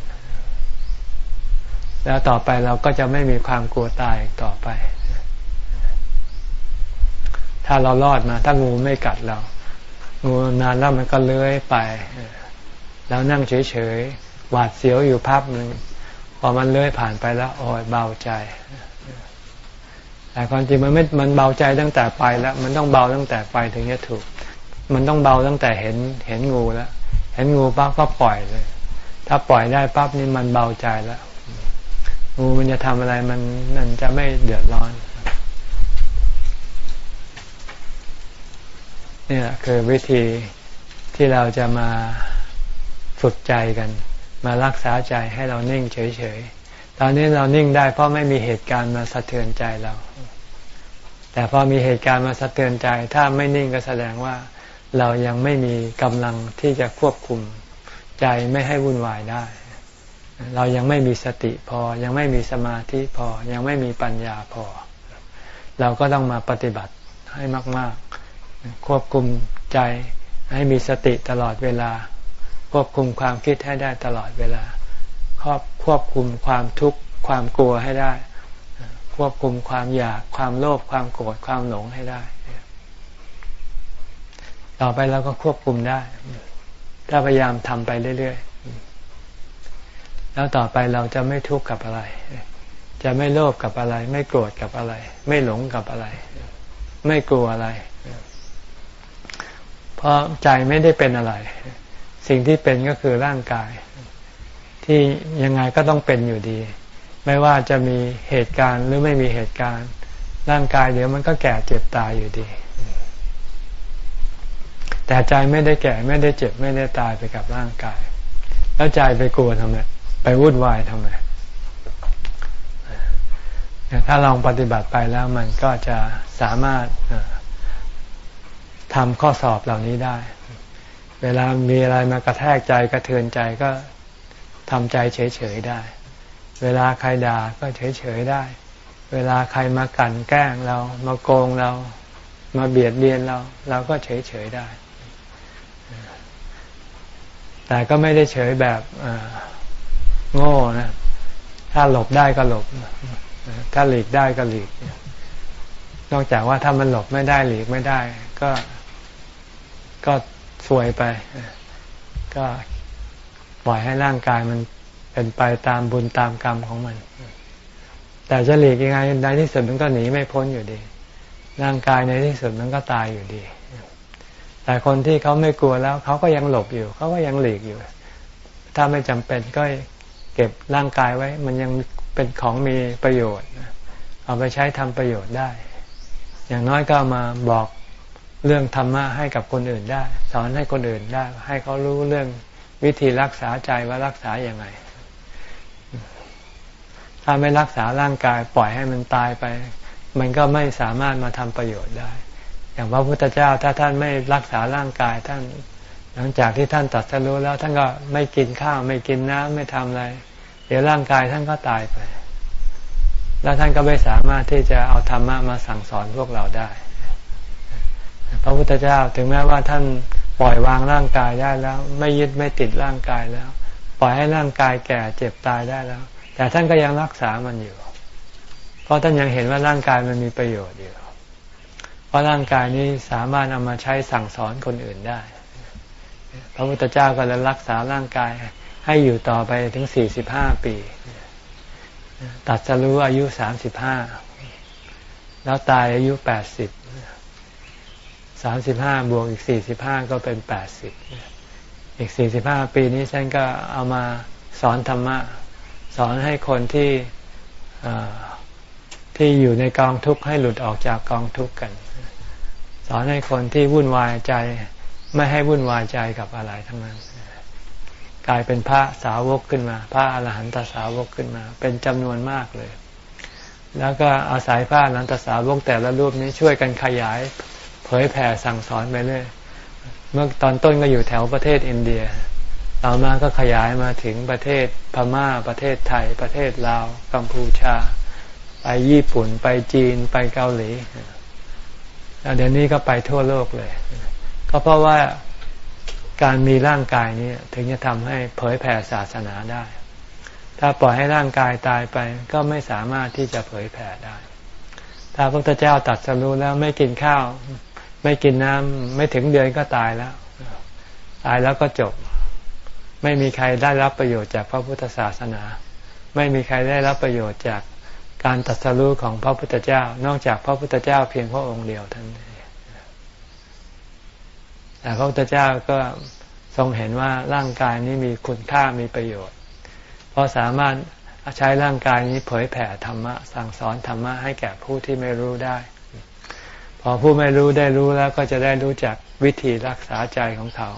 แล้วต่อไปเราก็จะไม่มีความกลัวตายต่อไป ถ้าเรารอดมา ถ้างูไม่กัดเรา งูนานแล้วมันก็เลื้อยไป แล้วนั่งเฉยๆ หวาดเสียวอยู่พับหนึ่ง พอมันเลื้อยผ่านไปแล้ว โอ้ยเบาใจ แต่ความจริงมันไม่มันเบาใจตั้งแต่ไปแล้ว มันต้องเบาตั้งแต่ไปถึงจะถูก มันต้องเบาตั้งแต่เห็นเห็นงูแล้ว เห็นงูปั๊บก็ปล่อยเลย ถ้าปล่อยได้ปั๊บนี่มันเบาใจแล้วงูมันจะทำอะไรมันมันจะไม่เดือดร้อนนี่แหละคือวิธีที่เราจะมาฝึกใจกัน มารักษาใจให้เรานิ่งเฉยๆ ตอนนี้เรานิ่งได้เพราะไม่มีเหตุการณ์มาสะเทือนใจเรา แต่พอมีเหตุการณ์มาสะเทือนใจ ถ้าไม่นิ่งก็แสดงว่าเรายังไม่มีกำลังที่จะควบคุมใจไม่ให้วุ่นวายได้ เรายังไม่มีสติพอ ยังไม่มีสมาธิพอ ยังไม่มีปัญญาพอ เราก็ต้องมาปฏิบัติให้มาก ๆ ควบคุมใจให้มีสติตลอดเวลา ควบคุมความคิดให้ได้ตลอดเวลา ควบควบคุมความทุกข์ความกลัวให้ได้ ควบคุมความอยากความโลภความโกรธความหลงให้ได้ ต่อไปเราก็ควบคุมได้ ถ้าพยายามทำไปเรื่อยๆ แล้วต่อไปเราจะไม่ทุกข์กับอะไร จะไม่โลภกับอะไร ไม่โกรธกับอะไร ไม่หลงกับอะไร ไม่กลัวอะไร เพราะใจไม่ได้เป็นอะไร สิ่งที่เป็นก็คือร่างกาย ที่ยังไงก็ต้องเป็นอยู่ดี ไม่ว่าจะมีเหตุการณ์หรือไม่มีเหตุการณ์ ร่างกายเดี๋ยวมันก็แก่เจ็บตายอยู่ดี แต่ใจไม่ได้แก่ไม่ได้เจ็บไม่ได้ตายไปกับร่างกาย แล้วใจไปกลัวทำไมไปวุ่นวายทำไมถ้าลองปฏิบัติไปแล้วมันก็จะสามารถทำข้อสอบเหล่านี้ได้ เวลามีอะไรมากระแทกใจกระเทือนใจก็ทำใจเฉยๆได้ เวลาใครด่าก็เฉยๆได้ เวลาใครมากั่นแกล้งเรามาโกงเรา มาเบียดเบียนเรา เราก็เฉยๆได้ แต่ก็ไม่ได้เฉยแบบโง่นะ ถ้าหลบได้ก็หลบ ถ้าหลีกได้ก็หลีก นอกจากว่าถ้ามันหลบไม่ได้หลีกไม่ได้ ก็ก็ สวยไป ก็ปล่อยให้ร่างกายมันเป็นไปตามบุญตามกรรมของมัน แต่จะหลีกยังไงในที่สุดมันก็หนีไม่พ้นอยู่ดี ร่างกายในที่สุดมันก็ตายอยู่ดี แต่คนที่เขาไม่กลัวแล้วเขาก็ยังหลบอยู่ เขาก็ยังหลีกอยู่ ถ้าไม่จำเป็นก็เก็บร่างกายไว้ มันยังเป็นของมีประโยชน์ เอาไปใช้ทำประโยชน์ได้ อย่างน้อยก็มาบอก เรื่องธรรมะให้กับคนอื่นได้ สอนให้คนอื่นได้ ให้เขารู้เรื่องวิธีรักษาใจว่ารักษาอย่างไงถ้าไม่รักษาร่างกายปล่อยให้มันตายไป มันก็ไม่สามารถมาทำประโยชน์ได้ อย่างพระพุทธเจ้าถ้าท่านไม่รักษาร่างกายท่านหลังจากที่ท่านตัดสรู้แล้วท่านก็ไม่กินข้าวไม่กินน้ำไม่ทำอะไร เดี๋ยวร่างกายท่านก็ตายไป แล้วท่านก็ไม่สามารถที่จะเอาธรรมะมาสั่งสอนพวกเราได้ พระพุทธเจ้าถึงแม้ว่าท่านปล่อยวางร่างกายได้แล้ว ไม่ยึดไม่ติดร่างกายแล้ว ปล่อยให้ร่างกายแก่เจ็บตายได้แล้ว แต่ท่านก็ยังรักษามันอยู่ เพราะท่านยังเห็นว่าร่างกายมันมีประโยชน์อยู่เพราะร่างกายนี้สามารถเอามาใช้สั่งสอนคนอื่นได้ พระพุทธเจ้าก็เลยรักษาร่างกายให้อยู่ต่อไปถึงสี่สิบห้าปี ตัดสรู้อายุสามสิบห้าแล้วตายอายุแปดสิบ สามสิบห้าบวกอีกสี่สิบห้าก็เป็นแปดสิบอีกสี่สิบห้าปีนี้ฉันก็เอามาสอนธรรมะ สอนให้คนที่ที่อยู่ในกองทุกข์ให้หลุดออกจากกองทุกข์กัน สอนให้คนที่วุ่นวายใจ ไม่ให้วุ่นวายใจกับอะไรทั้งนั้น กลายเป็นพระสาวกขึ้นมา พระอรหันตสาวกขึ้นมา เป็นจำนวนมากเลย แล้วก็อาศัยพระอรหันตสาวกแต่ละรูปนี้ช่วยกันขยาย เผยแผ่สั่งสอนไปเรื่อยเมื่อตอนต้นก็อยู่แถวประเทศอินเดีย ต่อมาก็ขยายมาถึงประเทศพม่า ประเทศไทย ประเทศลาว กัมพูชา ไปญี่ปุ่น ไปจีน ไปเกาหลีแล้วเดี๋ยวนี้ก็ไปทั่วโลกเลย ก็เพราะว่าการมีร่างกายนี้ถึงจะทำให้เผยแผ่ศาสนาได้ ถ้าปล่อยให้ร่างกายตายไป ก็ไม่สามารถที่จะเผยแผ่ได้ ถ้าพระพุทธเจ้าตัดสรู้แล้วไม่กินข้าว ไม่กินน้ำไม่ถึงเดือนก็ตายแล้ว ตายแล้วก็จบ ไม่มีใครได้รับประโยชน์จากพระพุทธศาสนา ไม่มีใครได้รับประโยชน์จากการตัดสรู้ของพระพุทธเจ้า นอกจากพระพุทธเจ้าเพียงพระองค์เดียวท่านแต่พระพุทธเจ้าก็ทรงเห็นว่าร่างกายนี้มีคุณค่ามีประโยชน์ เพราะสามารถใช้ร่างกายนี้เผยแผ่ธรรมะสั่งสอนธรรมะให้แก่ผู้ที่ไม่รู้ได้ พอผู้ไม่รู้ได้รู้แล้วก็จะได้รู้จักวิธีรักษาใจของเขา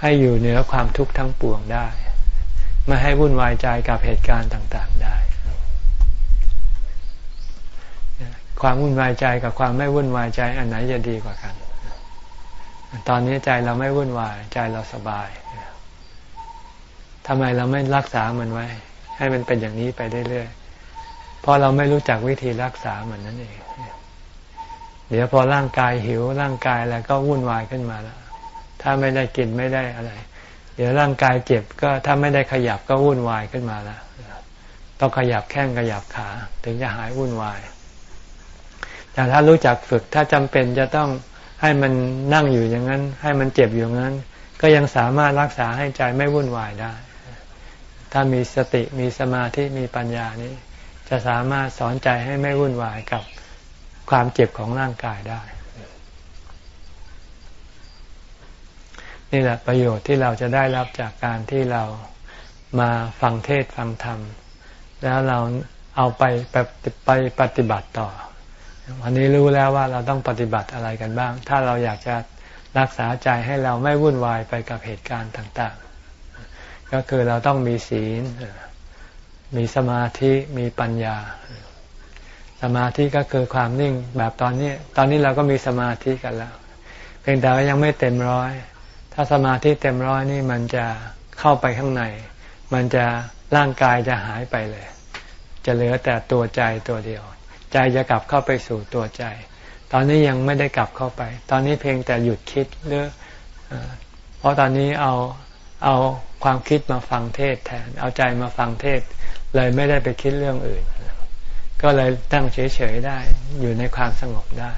ให้อยู่เหนือความทุกข์ทั้งปวงได้ ไม่ให้วุ่นวายใจกับเหตุการณ์ต่างๆได้ ความวุ่นวายใจกับความไม่วุ่นวายใจอันไหนจะดีกว่ากัน ตอนนี้ใจเราไม่วุ่นวายใจเราสบายทำไมเราไม่รักษามันไว้ ให้มันเป็นอย่างนี้ไปเรื่อยๆเพราะเราไม่รู้จักวิธีรักษามันนั่นเอง เดี๋ยวพอร่างกายหิวร่างกายอะไรก็วุ่นวายขึ้นมาแล้วถ้าไม่ได้กินไม่ได้อะไร เดี๋ยวร่างกายเจ็บก็ถ้าไม่ได้ขยับก็วุ่นวายขึ้นมาแล้วต้องขยับแข้งขยับขา ถึงจะหายวุ่นวาย แต่ถ้ารู้จักฝึกถ้าจำเป็นจะต้องให้มันนั่งอยู่อย่างนั้น ให้มันเจ็บอยู่งั้น ก็ยังสามารถรักษาให้ใจไม่วุ่นวายได้ ถ้ามีสติมีสมาธิมีปัญญานี้ จะสามารถสอนใจให้ไม่วุ่นวายกับ ความเจ็บของร่างกายได้ นี่แหละประโยชน์ที่เราจะได้รับจากการที่เรามาฟังเทศฟังธรรม แล้วเราเอาไปไปไปปฏิบัติต่อ วันนี้รู้แล้วว่าเราต้องปฏิบัติอะไรกันบ้าง ถ้าเราอยากจะรักษาใจให้เราไม่วุ่นวายไปกับเหตุการณ์ต่าง ๆ ก็คือเราต้องมีศีล มีสมาธิ มีปัญญา สมาธิก็คือความนิ่งแบบตอนนี้ ตอนนี้เราก็มีสมาธิกันแล้ว เพียงแต่ว่ายังไม่เต็มร้อย ถ้าสมาธิเต็มร้อยนี่มันจะเข้าไปข้างใน มันจะร่างกายจะหายไปเลย จะเหลือแต่ตัวใจตัวเดียว ใจจะกลับเข้าไปสู่ตัวใจ ตอนนี้ยังไม่ได้กลับเข้าไป ตอนนี้เพียงแต่หยุดคิดหรือเพราะตอนนี้เอาเอาความคิดมาฟังเทศแทน เอาใจมาฟังเทศเลยไม่ได้ไปคิดเรื่องอื่น ก็เลยตั้งเฉยๆได้ อยู่ในความสงบได้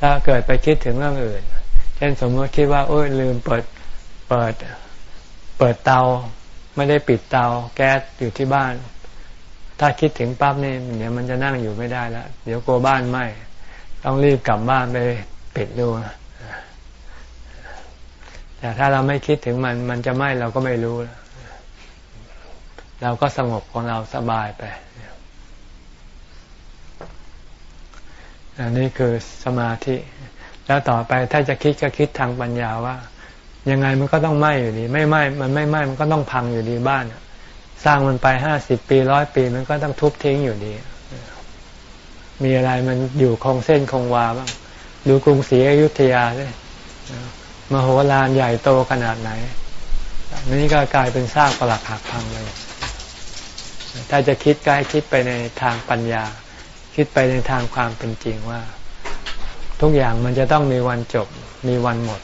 ถ้าเกิดไปคิดถึงเรื่องอื่น เช่นสมมติคิดว่าโอ้ยลืมเปิดเปิดเปิดเตา ไม่ได้ปิดเตา แก๊สอยู่ที่บ้าน ถ้าคิดถึงปั๊บนี่เดี๋ยวมันจะนั่งอยู่ไม่ได้แล้วเดี๋ยวกลัวบ้านไหม้ต้องรีบกลับบ้านไปปิดดูแต่ถ้าเราไม่คิดถึงมันมันจะไหม้เราก็ไม่รู้ เราก็สงบของเราสบายไป อันนี้คือสมาธิ แล้วต่อไปถ้าจะคิดก็คิดทางปัญญาว่า ยังไงมันก็ต้องไหม้อยู่ดี ไม่ไหม้มันไม่ไหม้มันก็ต้องพังอยู่ดีบ้าน สร้างมันไปห้าสิบปีร้อยปีมันก็ต้องทุบทิ้งอยู่ดี มีอะไรมันอยู่คงเส้นคงวาบ้างดูกรุงศรีอยุธยาเลยมโหฬารใหญ่โตขนาดไหนนี้ก็กลายเป็นสร้างปลักหักพังเลย ถ้าจะคิดก็ให้คิดไปในทางปัญญา คิดไปในทางความเป็นจริงว่า ทุกอย่างมันจะต้องมีวันจบ มีวันหมด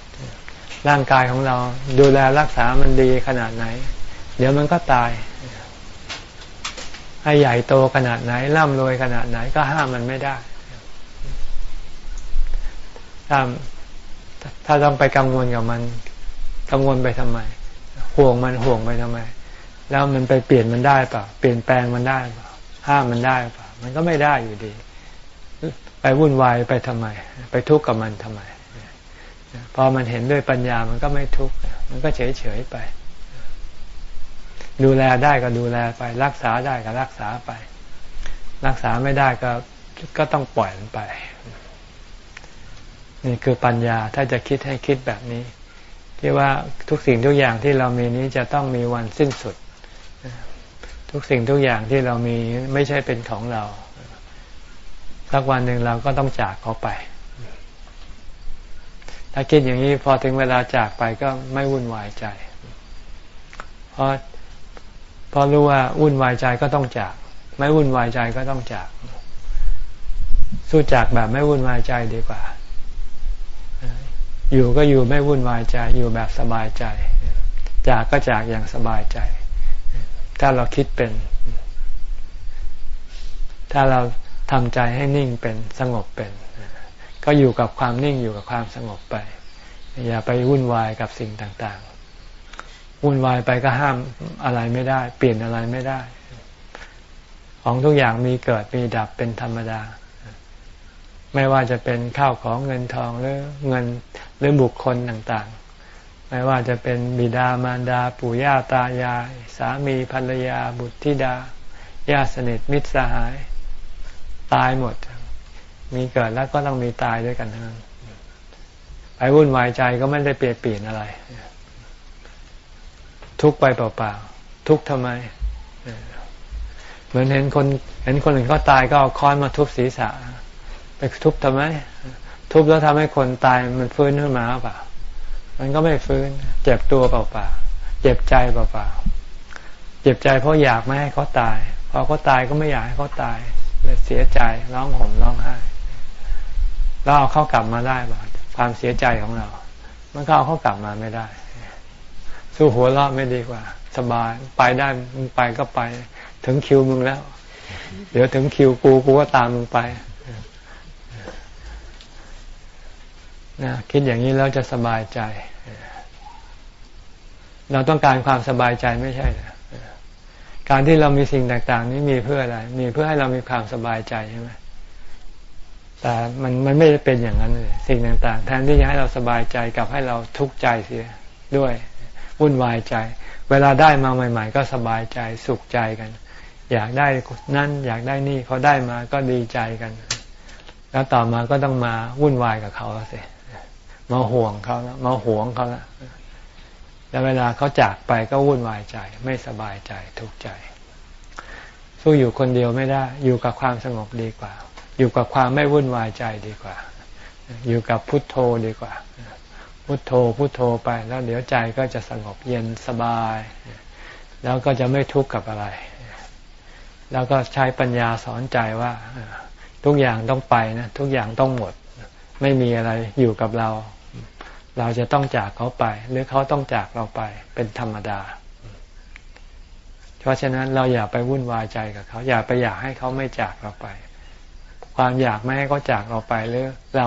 ร่างกายของเราดูแลรักษามันดีขนาดไหน เดี๋ยวมันก็ตายให้ใหญ่โตขนาดไหนร่ำรวยขนาดไหนก็ห้ามมันไม่ได้ถ้าถ้าต้องไปกังวลกับมันกังวลไปทำไม ห่วงมันห่วงไปทำไม แล้วมันไปเปลี่ยนมันได้ปะเปลี่ยนแปลงมันได้ปะห้ามมันได้ปะ มันก็ไม่ได้อยู่ดี ไปวุ่นวายไปทำไม ไปทุกข์กับมันทำไม พอมันเห็นด้วยปัญญามันก็ไม่ทุกข์มันก็เฉยเฉยไป ดูแลได้ก็ดูแลไป รักษาได้ก็รักษาไป รักษาไม่ได้ก็ก็ต้องปล่อยมันไป นี่คือปัญญาถ้าจะคิดให้คิดแบบนี้ที่ว่าทุกสิ่งทุกอย่างที่เรามีนี้จะต้องมีวันสิ้นสุด ทุกสิ่งทุกอย่างที่เรามีไม่ใช่เป็นของเรา สักวันหนึ่งเราก็ต้องจากเขาไป ถ้าคิดอย่างนี้พอถึงเวลาจากไปก็ไม่วุ่นวายใจ เพราะเพราะรู้ว่าวุ่นวายใจก็ต้องจาก ไม่วุ่นวายใจก็ต้องจาก สู้จากแบบไม่วุ่นวายใจดีกว่า อยู่ก็อยู่ไม่วุ่นวายใจ อยู่แบบสบายใจ จากก็จากอย่างสบายใจ ถ้าเราคิดเป็น ถ้าเราทำใจให้นิ่งเป็นสงบเป็น ก็อยู่กับความนิ่งอยู่กับความสงบไป อย่าไปวุ่นวายกับสิ่งต่างๆ วุ่นวายไปก็ห้ามอะไรไม่ได้ เปลี่ยนอะไรไม่ได้ ของทุกอย่างมีเกิดมีดับเป็นธรรมดา ไม่ว่าจะเป็นข้าวของเงินทองหรือเงินหรือบุคคลต่างๆ ไม่ว่าจะเป็นบิดามารดาปู่ย่าตายาย สามีภรรยาบุตรธิดาญาติสนิทมิตรสหาย ตายหมด มีเกิดแล้วก็ต้องมีตายด้วยกันทั้งนั้นไปวุ่นวายใจก็ไม่ได้เปลี่ยนเปลี่ยนอะไร ทุกไปเปล่าๆทุกทำไม เหมือนเห็นคน เห็นคนอื่นเขาตายก็เอาค้อนมาทุบศีรษะไปทุบทำไม ทุบแล้วทำให้คนตายมันฟื้นขึ้นมาเปล่า มันก็ไม่ฟื้น เจ็บตัวเปล่าๆเจ็บใจเปล่าๆเจ็บใจเพราะอยากไม่ให้เขาตายพอเขาตายก็ไม่อยากให้เขาตายเลยเสียใจร้องห่มร้องไห้เราเอาเขากลับมาได้บ่าความเสียใจของเรา มันก็เอาเขากลับมาไม่ได้ สู้หัวเราะไม่ดีกว่า สบายไปได้มึงไปก็ไป ถึงคิวมึงแล้ว เดี๋ยวถึงคิวกูกูก็ตามมึงไป นะคิดอย่างนี้แล้วจะสบายใจ เราต้องการความสบายใจไม่ใช่หรอการที่เรามีสิ่งต่าง ๆ นี้มีเพื่ออะไร มีเพื่อให้เรามีความสบายใจใช่ไหมแต่มันมันไม่ได้เป็นอย่างนั้นเลยสิ่งต่างๆ แทนที่จะให้เราสบายใจกับให้เราทุกข์ใจเสียด้วยวุ่นวายใจ เวลาได้มาใหม่ ๆ ก็สบายใจสุขใจกัน อยากได้นั่นอยากได้นี่เขาได้มาก็ดีใจกัน แล้วต่อมาก็ต้องมาวุ่นวายกับเขาเสีย มาห่วงเขาแล้วมาหวงเขาแล้วแล้วเวลาเขาจากไปก็วุ่นวายใจ ไม่สบายใจทุกข์ใจ สู้อยู่คนเดียวไม่ได้ อยู่กับความสงบดีกว่า อยู่กับความไม่วุ่นวายใจดีกว่า อยู่กับพุทโธดีกว่า พุทโธพุทโธไปแล้วเดี๋ยวใจก็จะสงบเย็นสบาย แล้วก็จะไม่ทุกข์กับอะไร แล้วก็ใช้ปัญญาสอนใจว่าทุกอย่างต้องไปนะ ทุกอย่างต้องหมด ไม่มีอะไรอยู่กับเรา เราจะต้องจากเขาไป หรือเขาต้องจากเราไปเป็นธรรมดา เพราะฉะนั้นเราอย่าไปวุ่นวายใจกับเขา อย่าไปอยากให้เขาไม่จากเราไป ความอยากไม่ให้เขาจากเราไปหรือเรา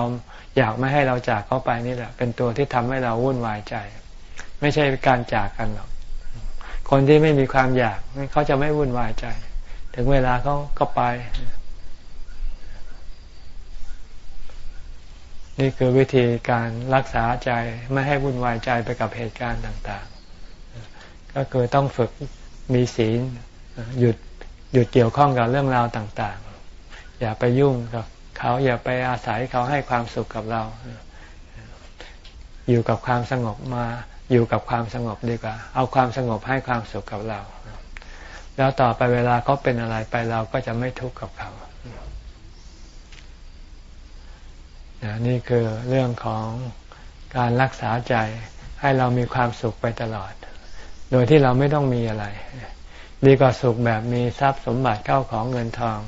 อยากไม่ให้เราจากเขาไปนี่แหละ เป็นตัวที่ทำให้เราวุ่นวายใจ ไม่ใช่การจากกันหรอกคนที่ไม่มีความอยากเขาจะไม่วุ่นวายใจ ถึงเวลาเขาก็ไป นี่คือวิธีการรักษาใจไม่ให้วุ่นวายใจไปกับเหตุการณ์ต่างๆ ก็คือต้องฝึกมีศีลหยุดหยุดเกี่ยวข้องกับเรื่องราวต่างๆ อย่าไปยุ่งกับเขาอย่าไปอาศัยเขาให้ความสุขกับเรา อยู่กับความสงบมาอยู่กับความสงบดีกว่า เอาความสงบให้ความสุขกับเรา แล้วต่อไปเวลาเขาเป็นอะไรไปเราก็จะไม่ทุกข์กับเขา นี่คือเรื่องของการรักษาใจให้เรามีความสุขไปตลอด โดยที่เราไม่ต้องมีอะไร ดีกว่าสุขแบบมีทรัพย์สมบัติเข้าของเงินทอง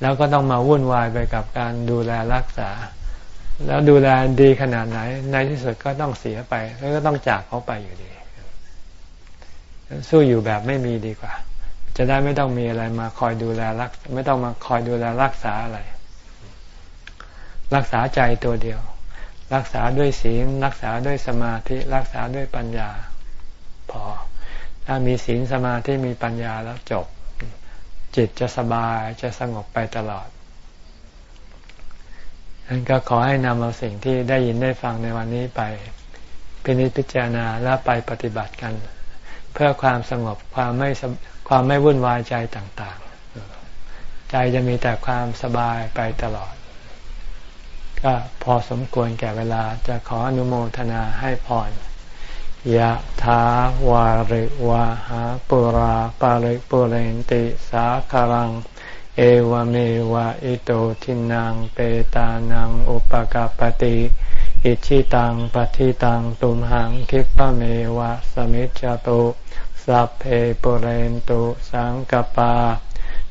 แล้วก็ต้องมาวุ่นวายไปกับการดูแลรักษา แล้วดูแลดีขนาดไหน ในที่สุดก็ต้องเสียไป แล้วก็ต้องจากเขาไปอยู่ดี สู้อยู่แบบไม่มีดีกว่า จะได้ไม่ต้องมีอะไรมาคอยดูแลรัก ไม่ต้องมาคอยดูแลรักษาอะไร รักษาใจตัวเดียว รักษาด้วยศีลรักษาด้วยสมาธิรักษาด้วยปัญญา พอ ถ้ามีศีลสมาธิมีปัญญาแล้วจบ จิตจะสบายจะสงบไปตลอดฉะนั้นก็ขอให้นำเอาสิ่งที่ได้ยินได้ฟังในวันนี้ไปพินิจพิจารณาและไปปฏิบัติกัน เพื่อความสงบความไม่ความไม่วุ่นวายใจต่างๆ ใจจะมีแต่ความสบายไปตลอด ก็พอสมควรแก่เวลาจะขออนุโมทนาให้พรยะถาวาริวาหาปุราปาริปุเรนติสาคารัง เอวเมวะอิโตทินังเปตานังอุปกาปติอิชิตังปฏิตังตุมหังคิปะเมวะสมิจจตุสัพเพปุเรนตุสังกปา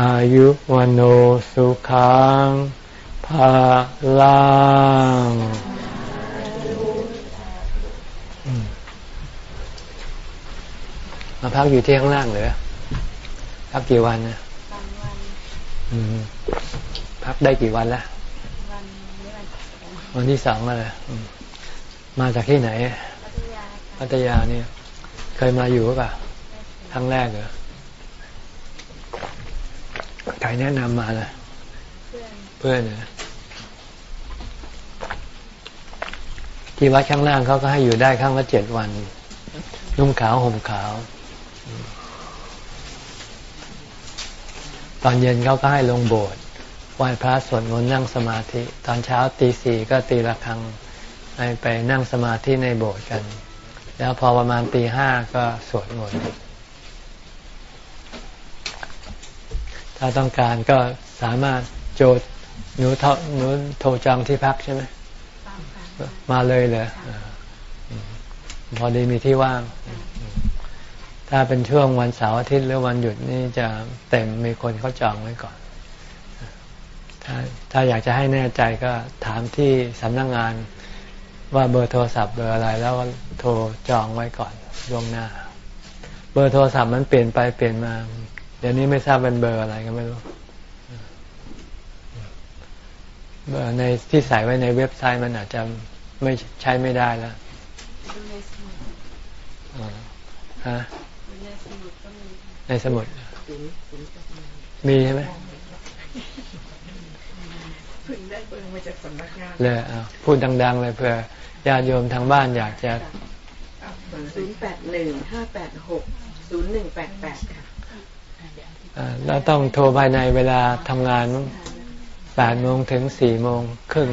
อายุวันโอสุขังภาลังมาพักอยู่ที่ข้างล่างเหรอพักกี่วันนะวันพักได้กี่วันล้ววันที่สองแล้วเลยมาจากที่ไหนพัทยาเนี่ย เคยมาอยู่หรือเปล่าครั้งแรกเหรอ ใครแนะนำมาเลยเพื่อนเนที่วัดข้างล่างเขาก็ให้อยู่ได้ข้างละเจ็ดวัน นุ่งขาวห่มขาว ตอนเย็นเขาก็ให้ลงโบสถ์ไหว้พระสวดมนต์นั่งสมาธิ ตอนเช้าตีสี่ก็ตีละครังให้ไปนั่งสมาธิในโบสถ์กัน แล้วพอประมาณตีห้าก็สวดมนต์ ถ้าต้องการก็สามารถโจทย์หนูเท่าหนูโทรจองที่พักใช่ไหมมาเลยเลยพอดีมีที่ว่าง ถ้าเป็นช่วงวันเสาร์อาทิตย์หรือวันหยุดนี่จะเต็มมีคนเขาจองไว้ก่อน ถ้าถ้าอยากจะให้แน่ใจก็ถามที่สำนักงงานว่าเบอร์โทรศัพท์เบอร์อะไรแล้วโทรจองไว้ก่อนล่วงหน้า เบอร์โทรศัพท์มันเปลี่ยนไปเปลี่ยนมาเดี๋ยวนี้ไม่ทราบเป็นเบอร์อะไรก็ไม่รู้เบอร์ในที่ใส่ไว้ในเว็บไซต์มันอาจจะไม่ใช้ไม่ได้แล้วฮะในสมุด มีใช่ไหมพึ่งได้เบอร์มาจากสำนักงานเลยพูดดัง ๆ เลยเพื่อญาติโยมทางบ้านอยากจะศูนย์แปดหนึ่งห้าแปดหกศูนย์หนึ่งแปดแปดค่ะ แล้วต้องโทรภายในเวลาทำงานแปดโมงถึงสี่โมงครึ่ง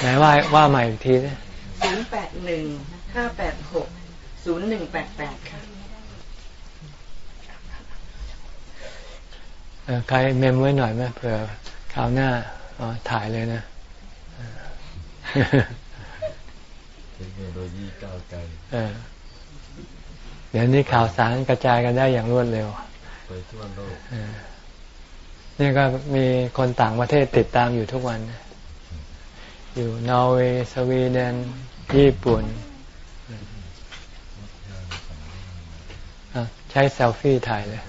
ไหนว่าว่าใหม่อีกทีนะศูนย์แปดหนึ่งห้าแปดหกศูนย์หนึ่งแปดแปดค่ะใครเมมไว้หน่อยไหมเผื่อคราวหน้าอ๋อถ่ายเลยนะเทคโนโลยีก้าวไกล เดี๋ยวนี้ข่าวสารกระจายกันได้อย่างรวดเร็วไปทั่วโลกนี่ก็มีคนต่างประเทศติดตามอยู่ทุกวัน อยู่นอร์เวย์สวีเดนญี่ปุ่น ใช้เซลฟี่ถ่ายเลย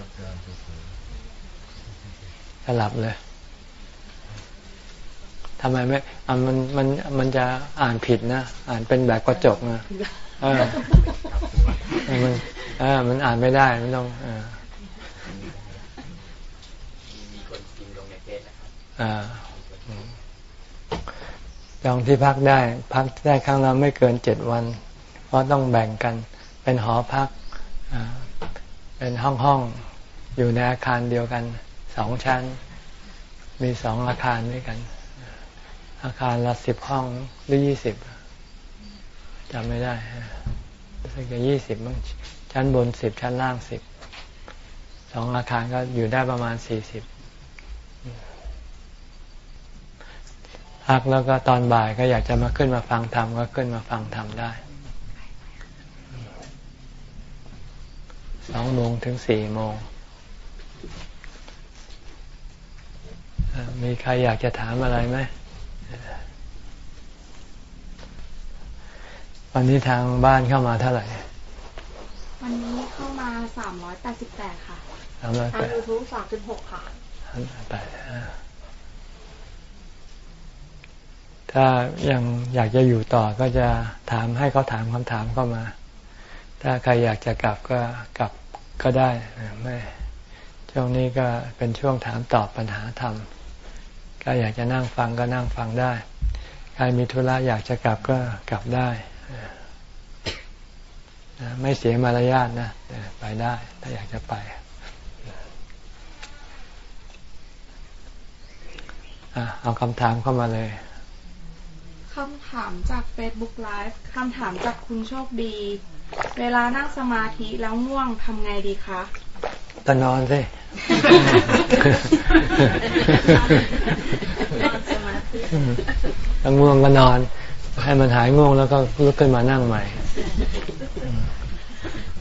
สลับเลยทำไมไม่มันมันมันจะอ่านผิดนะ อ่านเป็นแบบกระจกนะเออ มันเออมันอ่านไม่ได้ไม่ต้องเออจองที่พักได้ พักได้ครั้งละไม่เกินเจ็ดวัน เพราะต้องแบ่งกัน เป็นหอพักเป็นห้องห้องอยู่ในอาคารเดียวกันสองชั้น มีสองอาคารด้วยกัน อาคารละสิบห้องหรือยี่สิบจำไม่ได้ สักยี่สิบมั้งชั้นบนสิบชั้นล่างสิบสองอาคารก็อยู่ได้ประมาณสี่สิบพักแล้วก็ตอนบ่ายก็อยากจะมาขึ้นมาฟังธรรมก็ขึ้นมาฟังธรรมได้สองโมงถึงสี่โมงมีใครอยากจะถามอะไรไหม วันนี้ทางบ้านเข้ามาเท่าไหร่ วันนี้เข้ามาสามร้อยแปดสิบแปดค่ะสามร้อยทาแปงดยูทูบสองจุดหกค่ะแปดถ้ายังอยากจะอยู่ต่อก็จะถามให้เขาถามคำถามเข้ามา ถ้าใครอยากจะกลับก็กลับก็ได้ไม่ช่วงนี้ก็เป็นช่วงถามตอบปัญหาธรรมก็อยากจะนั่งฟังก็นั่งฟังได้ ใครมีธุระอยากจะกลับก็กลับได้ ไม่เสียมารยาทนะไปได้ถ้าอยากจะไปเอาคำถามเข้ามาเลยคำถามจาก Facebook Live คำถามจากคุณโชคดี เวลานั่งสมาธิแล้วง่วงทำไงดีคะตนอนสินอนสมาธิถ้าง่วงก็นอน ให้มันหายง่วงแล้วก็ลุกขึ้นมานั่งใหม่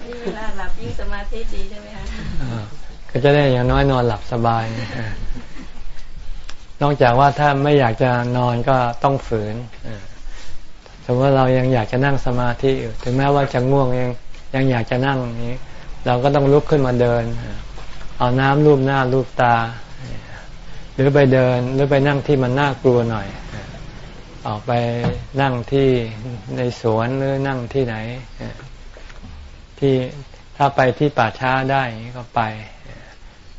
นี่เวลาหลับยิ่ง สมาธิดีใช่ไหมคะก็จะได้อย่างน้อยนอนหลับสบาย นอกจากว่าถ้าไม่อยากจะนอนก็ต้องฝืนสมมติว่าเรายังอยากจะนั่งสมาธิอยู่ถึงแม้ว่าจะง่วงยังยังอยากจะนั่งนี้ เราก็ต้องลุกขึ้นมาเดิน เอาน้ำลูบหน้าลูบตา หรือไปเดิน หรือไปนั่งที่มันน่ากลัวหน่อย ออกไปนั่งที่ในสวนหรือนั่งที่ไหน ที่ ถ้าไปที่ป่าช้าได้ก็ไป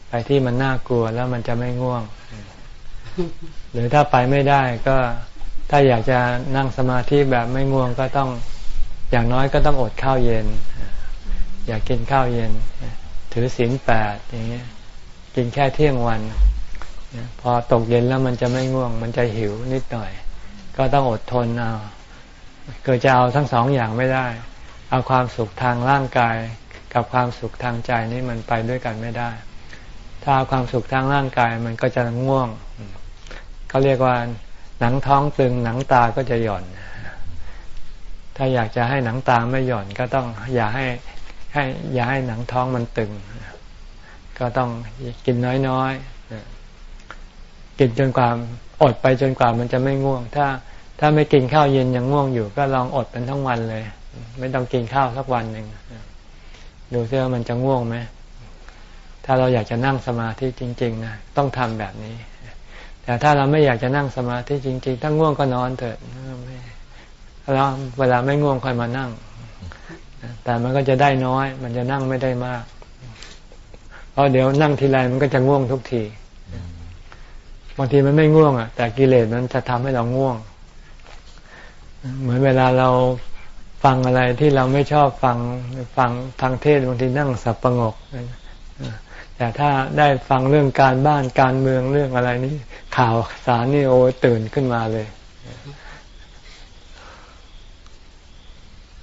ไปที่มันน่ากลัวแล้วมันจะไม่ง่วง หรือถ้าไปไม่ได้ก็ถ้าอยากจะนั่งสมาธิแบบไม่ง่วงก็ต้องอย่างน้อยก็ต้องอดข้าวเย็น อยากกินข้าวเย็น ถือศีลแปดอย่างเงี้ยกินแค่เที่ยงวัน พอตกเย็นแล้วมันจะไม่ง่วง มันจะหิวนิดหน่อย ก็ต้องอดทนเอาเกิดจะเอาทั้งสองอย่างไม่ได้ เอาความสุขทางร่างกาย กับความสุขทางใจนี่มันไปด้วยกันไม่ได้ ถ้าความสุขทางร่างกายมันก็จะง่วงเขาเรียกว่าหนังท้องตึงหนังตาก็จะหย่อน ถ้าอยากจะให้หนังตาไม่หย่อนก็ต้องอย่าให้ให้อย่าให้หนังท้องมันตึง ก็ต้องกินน้อยๆกินจนกว่าอดไปจนกว่ามันจะไม่ง่วง ถ้าถ้าไม่กินข้าวเย็นยังง่วงอยู่ ก็ลองอดเป็นทั้งวันเลย ไม่ต้องกินข้าวสักวันหนึ่ง ดูซิว่ามันจะง่วงไหมถ้าเราอยากจะนั่งสมาธิจริง ๆนะต้องทำแบบนี้ แต่ถ้าเราไม่อยากจะนั่งสมาธิจริง ๆ ถ้าง่วงก็นอนเถิดแล้วเวลาไม่ง่วงค่อยมานั่ง แต่มันก็จะได้น้อย มันจะนั่งไม่ได้มากเพราะเดี๋ยวนั่งทีไรมันก็จะง่วงทุกทีบางทีมันไม่ง่วงอะแต่กิเลสมันจะทำให้เราง่วง เหมือนเวลาเรา ฟังอะไรที่เราไม่ชอบฟังฟังทางเทศบางทีนั่งสับประงกแต่ถ้าได้ฟังเรื่องการบ้านการเมืองเรื่องอะไรนี้ข่าวสารนี่โอ้ตื่นขึ้นมาเลย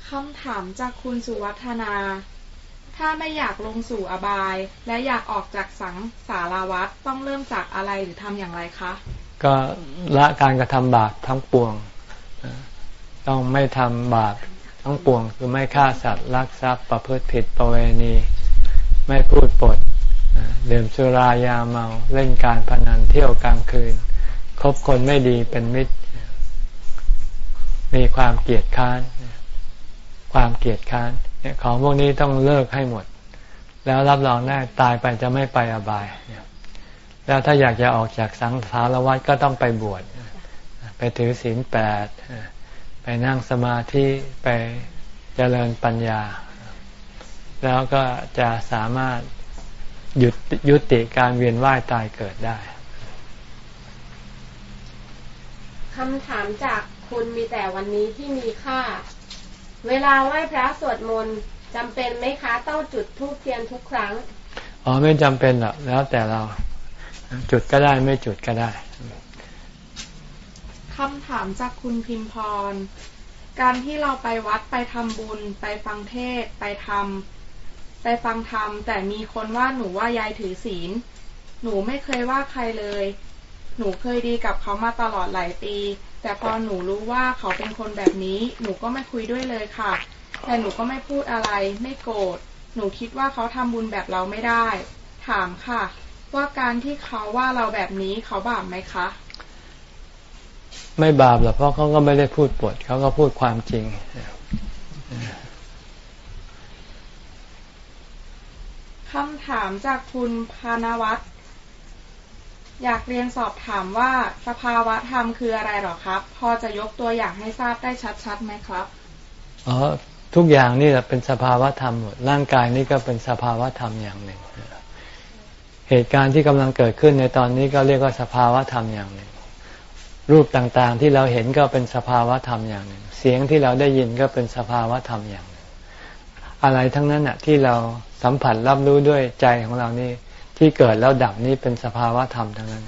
คำถามจากคุณสุวัฒนา ถ้าไม่อยากลงสู่อบาย และอยากออกจากสังสารวัฏต้องเริ่มจากอะไรหรือทำอย่างไรคะ ก็ละการกระทำบาปทั้งปวง ต้องไม่ทำบาป ทั้งปวงคือไม่ฆ่าสัตว์ลักทรัพย์ประพฤติผิดประเวณี ไม่พูดปดดื่มสุรายาเมาเล่นการพนันเที่ยวกลางคืน คบคนไม่ดีเป็นมิตร มีความเกลียดค้าน ความเกลียดค้านของพวกนี้ต้องเลิกให้หมด แล้วรับรองได้ตายไปจะไม่ไปอบาย แล้วถ้าอยากจะออกจากสังสารวัฏก็ต้องไปบวชไปถือศีลแปด ไปนั่งสมาธิไปเจริญปัญญา แล้วก็จะสามารถหยุดยุติการเวียนว่ายตายเกิดได้คำถามจากคุณมีแต่วันนี้ที่มีค่า เวลาไหว้พระสวดมนต์จำเป็นไหมคะต้องจุดธูปเทียนทุกครั้ง อ๋อไม่จำเป็นหรอกแล้วแต่เราจุดก็ได้ไม่จุดก็ได้ คำถามจากคุณพิมพร การที่เราไปวัดไปทำบุญ ไปฟังเทศ ไปทำไปฟังธรรม แต่มีคนว่าหนูว่ายายถือศีล หนูไม่เคยว่าใครเลย หนูเคยดีกับเขามาตลอดหลายปี แต่พอหนูรู้ว่าเขาเป็นคนแบบนี้ หนูก็ไม่คุยด้วยเลยค่ะ แต่หนูก็ไม่พูดอะไร ไม่โกรธ หนูคิดว่าเขาทำบุญแบบเราไม่ได้ ถามค่ะ ว่าการที่เขาว่าเราแบบนี้เขาบาปไหมคะ ไม่บาปหรอกเพราะเขาก็ไม่ได้พูดปดเขาก็พูดความจริงคำถามจากคุณพานวัตรอยากเรียนสอบถามว่าสภาวะธรรมคืออะไรหรอครับ พอจะยกตัวอย่างให้ทราบได้ชัดๆไหมครับอ๋อทุกอย่างนี่แหละเป็นสภาวะธรรมหมดร่างกายนี่ก็เป็นสภาวะธรรมอย่างหนึ่ง เหตุการณ์ที่กำลังเกิดขึ้นในตอนนี้ก็เรียกว่าสภาวะธรรมอย่างหนึ่ง รูปต่างๆ ที่เราเห็นก็เป็นสภาวะธรรมอย่างหนึ่ง เสียงที่เราได้ยินก็เป็นสภาวะธรรมอย่างหนึ่ง อะไรทั้งนั้นอะที่เราสัมผัสรับรู้ด้วยใจของเรานี่ที่เกิดแล้วดับนี่เป็นสภาวะธรรมทั้งนั้น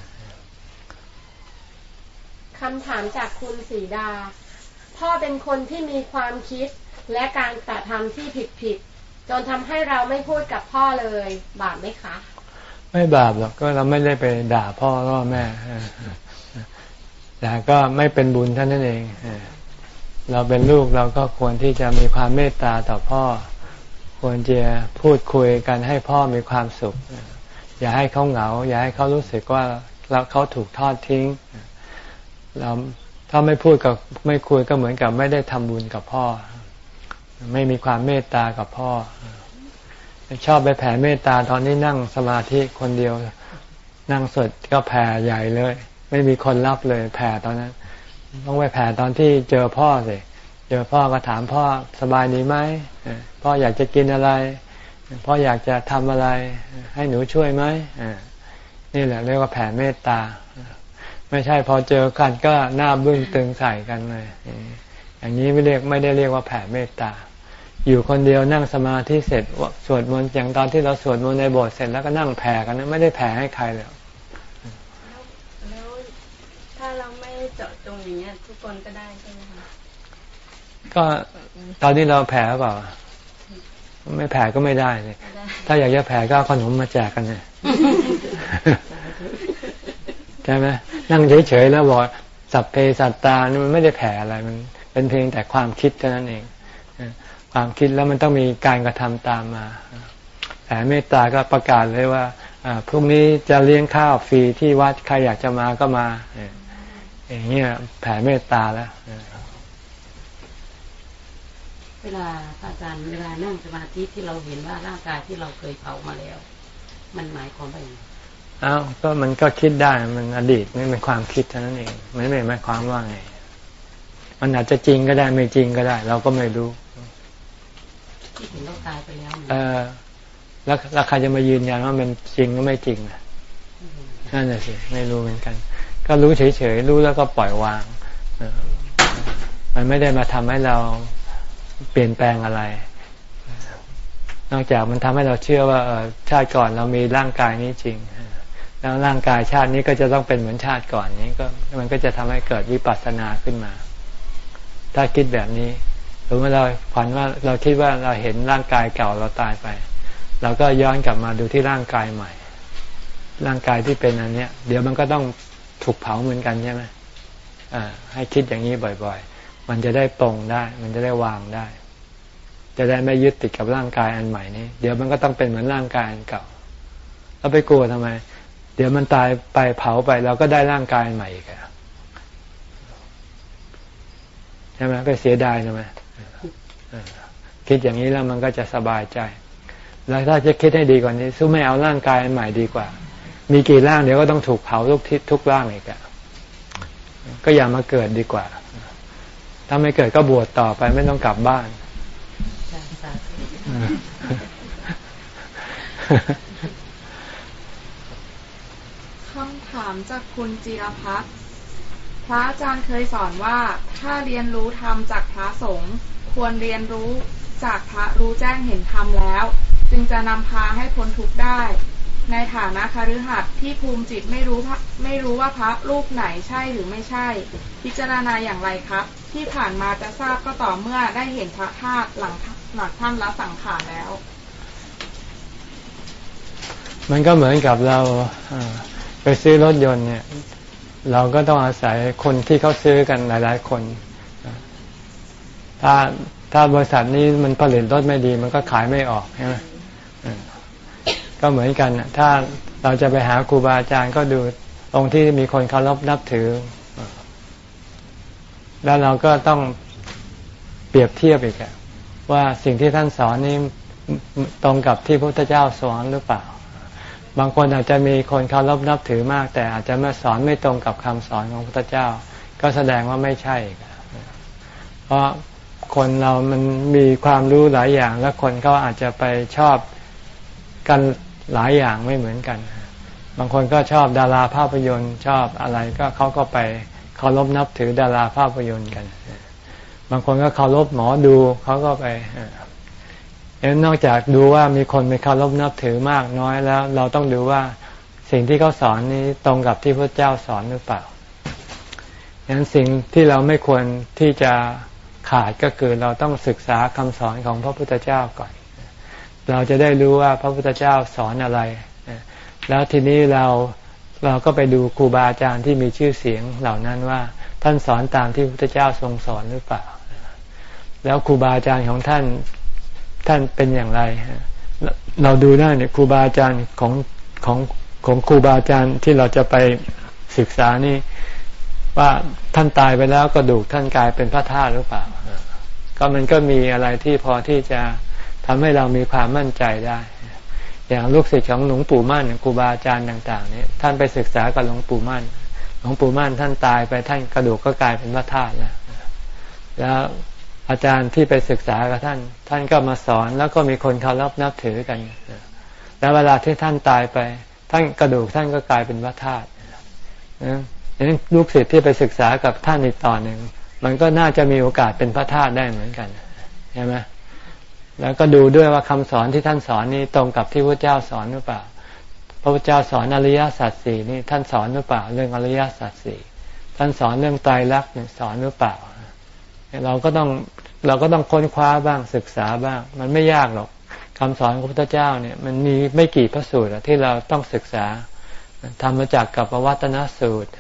คำถามจากคุณสีดา พ่อเป็นคนที่มีความคิดและการกระทำที่ผิดผิดๆจนทำให้เราไม่พูดกับพ่อเลย บาปไหมคะ ไม่บาปหรอกก็เราไม่ได้ไปด่าพ่อล่อแม่ แต่ก็ไม่เป็นบุญท่านั้นเอง เราเป็นลูกเราก็ควรที่จะมีความเมตตาต่อพ่อ ควรจะพูดคุยกันให้พ่อมีความสุข อย่าให้เขาเหงา อย่าให้เขารู้สึกว่าเราเขาถูกทอดทิ้ง เราถ้าไม่พูดกับไม่คุยก็เหมือนกับไม่ได้ทำบุญกับพ่อ ไม่มีความเมตตากับพ่อ ชอบไปแผ่เมตตาตอนนี้นั่งสมาธิคนเดียว นั่งสดก็แผ่ใหญ่เลย ไม่มีคนรับเลยแผ่ตอนนั้น ต้องไปแผ่ตอนที่เจอพ่อสิเจอพ่อก็ถามพ่อสบายดีไหมพ่ออยากจะกินอะไร พ่ออยากจะทำอะไร ให้หนูช่วยไหมนี่แหละเรียกว่าแผ่เมตตา ไม่ใช่พอเจอกันก็หน้าบึ้งตึงใส่กันเลยอย่างนี้ไม่เรียกไม่ได้เรียกว่าแผ่เมตตา อยู่คนเดียวนั่งสมาธิเสร็จสวดมนต์อย่างตอนที่เราสวดมนต์ในโบสถ์เสร็จแล้วก็นั่งแผ่กันนะไม่ได้แผ่ให้ใครเลย แล้วถ้าเราไม่เจาะจงอย่างเงี้ย ทุ กคนก็ได้ใช่ไหมคะก็ตอนนี้เราแผ่หรือเปล่า ไม่แผ่ก็ไม่ได้เลยก็ได้ถ้าอยากจะแผ่ก็เอาขนมมาแจกกันเลยใช่ไหมนั่งเฉยๆแล้วบอกสัพเพสัตตานี่มันไม่ได้แผ่อะไรมัน เป็นเพียงแต่ความคิดเท่านั้นเองความคิดแล้วมันต้องมีการกระทำตามมาแผ่เมตตาก็ประกาศเลยว่าพรุ่งนี้จะเลี้ยงข้าวฟรีที่วัดใครอยากจะมาก็มา อย่างเงี้ยแผ่เมตตาแล้วเวลาพระอาจารย์เวลานั่งสมาธิที่เราเห็นว่าร่างกายที่เราเคยเผามาแล้ว มันหมายความว่าอย่างไรอ้าวก็มันก็คิดได้มันอดีตไม่เป็นความคิดเท่านั้นเองมันไม่หมายความว่าไงมันอาจจะจริงก็ได้ไม่จริงก็ได้ เราก็ไม่รู้ที่เห็นเราตายไปแล้วเออแล้วแล้วใครจะมายืนยันว่ามันจริงหรือไม่จริงอะนั่นแหละสิไม่รู้เหมือนกัน ก็รู้เฉยๆรู้แล้วก็ปล่อยวาง มันไม่ได้มาทำให้เราเปลี่ยนแปลงอะไร นอกจากมันทำให้เราเชื่อว่าชาติก่อนเรามีร่างกายนี้จริง แล้วร่างกายชาตินี้ก็จะต้องเป็นเหมือนชาติก่อนนี้ก็มันก็จะทำให้เกิดวิปัสสนาขึ้นมา ถ้าคิดแบบนี้หรือว่าเราฝันว่าเราคิดว่าเราเห็นร่างกายเก่าเราตายไป เราก็ย้อนกลับมาดูที่ร่างกายใหม่ ร่างกายที่เป็นอันเนี้ย เดี๋ยวมันก็ต้อง ถูกเผาเหมือนกันใช่ไหมอ่าให้คิดอย่างนี้บ่อย ๆ มันจะได้ตรงได้ มันจะได้วางได้ จะได้ไม่ยึดติดกับร่างกายอันใหม่นี้ เดี๋ยวมันก็ต้องเป็นเหมือนร่างกายอันเก่าเราไปกลัวทำไม เดี๋ยวมันตายไปเผาไปเราก็ได้ร่างกายใหม่อีกอะใช่ไหมไปเสียดายทำไมคิดอย่างนี้แล้วมันก็จะสบายใจ แล้วถ้าจะคิดให้ดีกว่านี้ สู้ไม่เอาร่างกายใหม่ดีกว่า มีกี่ร่างเดี๋ยวก็ต้องถูกเผาทุกทิศทุกร่างอีกอะก็อย่ามาเกิดดีกว่า ถ้าไม่เกิดก็บวชต่อไปไม่ต้องกลับบ้านคำถามจากคุณจิรพัฒน์พระอาจารย์เคยสอนว่า ถ้าเรียนรู้ธรรมจากพระสงฆ์ควรเรียนรู้จากพระรู้แจ้งเห็นธรรมแล้ว จึงจะนำพาให้พ้นทุกข์ได้ ในฐานะคฤหัสถ์ที่ภูมิจิตไม่รู้ไม่รู้ว่าพระรูปไหนใช่หรือไม่ใช่ พิจารณาอย่างไรครับ ที่ผ่านมาจะทราบก็ต่อเมื่อได้เห็นพระธาตุหลังหลังท่านละสังขารแล้ว มันก็เหมือนกับเราไปซื้อรถยนต์เนี่ย เราก็ต้องอาศัยคนที่เขาซื้อกันหลาย ๆ คน ถ้าถ้าบริษัทนี้มันผลิตรถไม่ดี มันก็ขายไม่ออกใช่ไหม ก็เหมือนกันถ้าเราจะไปหาครูบาอาจารย์ก็ดูตรงที่มีคนเคารพนับถือ แล้วเราก็ต้องเปรียบเทียบอีกว่าสิ่งที่ท่านสอนนี้ตรงกับที่พระพุทธเจ้าสอนหรือเปล่า บางคนอาจจะมีคนเคารพนับถือมาก แต่อาจจะมาสอนไม่ตรงกับคำสอนของพระพุทธเจ้า ก็แสดงว่าไม่ใช่เพราะคนเรามันมีความรู้หลายอย่าง แล้วคนเขาอาจจะไปชอบกัน หลายอย่างไม่เหมือนกัน บางคนก็ชอบดาราภาพยนตร์ชอบอะไรก็เขาก็ไปเคารพนับถือดาราภาพยนตร์กัน บางคนก็เคารพหมอดูเขาก็ไปเอ็นนอกจากดูว่ามีคนไปเคารพนับถือมากน้อยแล้ว เราต้องดูว่าสิ่งที่เขาสอนนี้ตรงกับที่พระเจ้าสอนหรือเปล่าดังนั้นสิ่งที่เราไม่ควรที่จะขาดก็คือเราต้องศึกษาคำสอนของพระพุทธเจ้าก่อน เราจะได้รู้ว่าพระพุทธเจ้าสอนอะไร แล้วทีนี้เราเราก็ไปดูครูบาอาจารย์ที่มีชื่อเสียงเหล่านั้นว่าท่านสอนตามที่พระพุทธเจ้าทรงสอนหรือเปล่า แล้วครูบาอาจารย์ของท่านท่านเป็นอย่างไร เราดูได้เนี่ยครูบาอาจารย์ของของของครูบาอาจารย์ที่เราจะไปศึกษานี่ว่าท่านตายไปแล้วกระดูกท่านกลายเป็นพระธาตุหรือเปล่า ก็มันก็มีอะไรที่พอที่จะ ทำให้เรามีความมั่นใจได้ อย่างลูกศิษย์ของหลวงปู่มั่นครูบาอาจารย์ต่างๆเนี่ยท่านไปศึกษากับหลวงปู่มั่น หลวงปู่มั่นท่านตายไปท่านกระดูกก็กลายเป็นพระธาตุแล้วแล้วอาจารย์ที่ไปศึกษากับท่าน ท่านก็มาสอนแล้วก็มีคนเคารพนับถือกัน แล้วเวลาที่ท่านตายไป ท่านกระดูกท่านก็กลายเป็นพระธาตุดังนั้นลูกศิษย์ที่ไปศึกษากับท่านอีกต่อหนึ่งมันก็น่าจะมีโอกาสเป็นพระธาตุได้เหมือนกันใช่ไหม แล้วก็ดูด้วยว่าคำสอนที่ท่านสอนนี้ตรงกับที่พระเจ้าสอนหรือเปล่า พระพุทธเจ้าสอนอริยสัจสี่นี่ท่านสอนหรือเปล่า เรื่องอริยสัจสี่ท่านสอนเรื่องไตรลักษณ์สอนหรือเปล่า เราก็ต้องเราก็ต้องค้นคว้าบ้างศึกษาบ้าง มันไม่ยากหรอกคำสอนของพระพุทธเจ้าเนี่ย มันมีไม่กี่พระสูตรที่เราต้องศึกษาทำมาจากกับปวัตนสูตร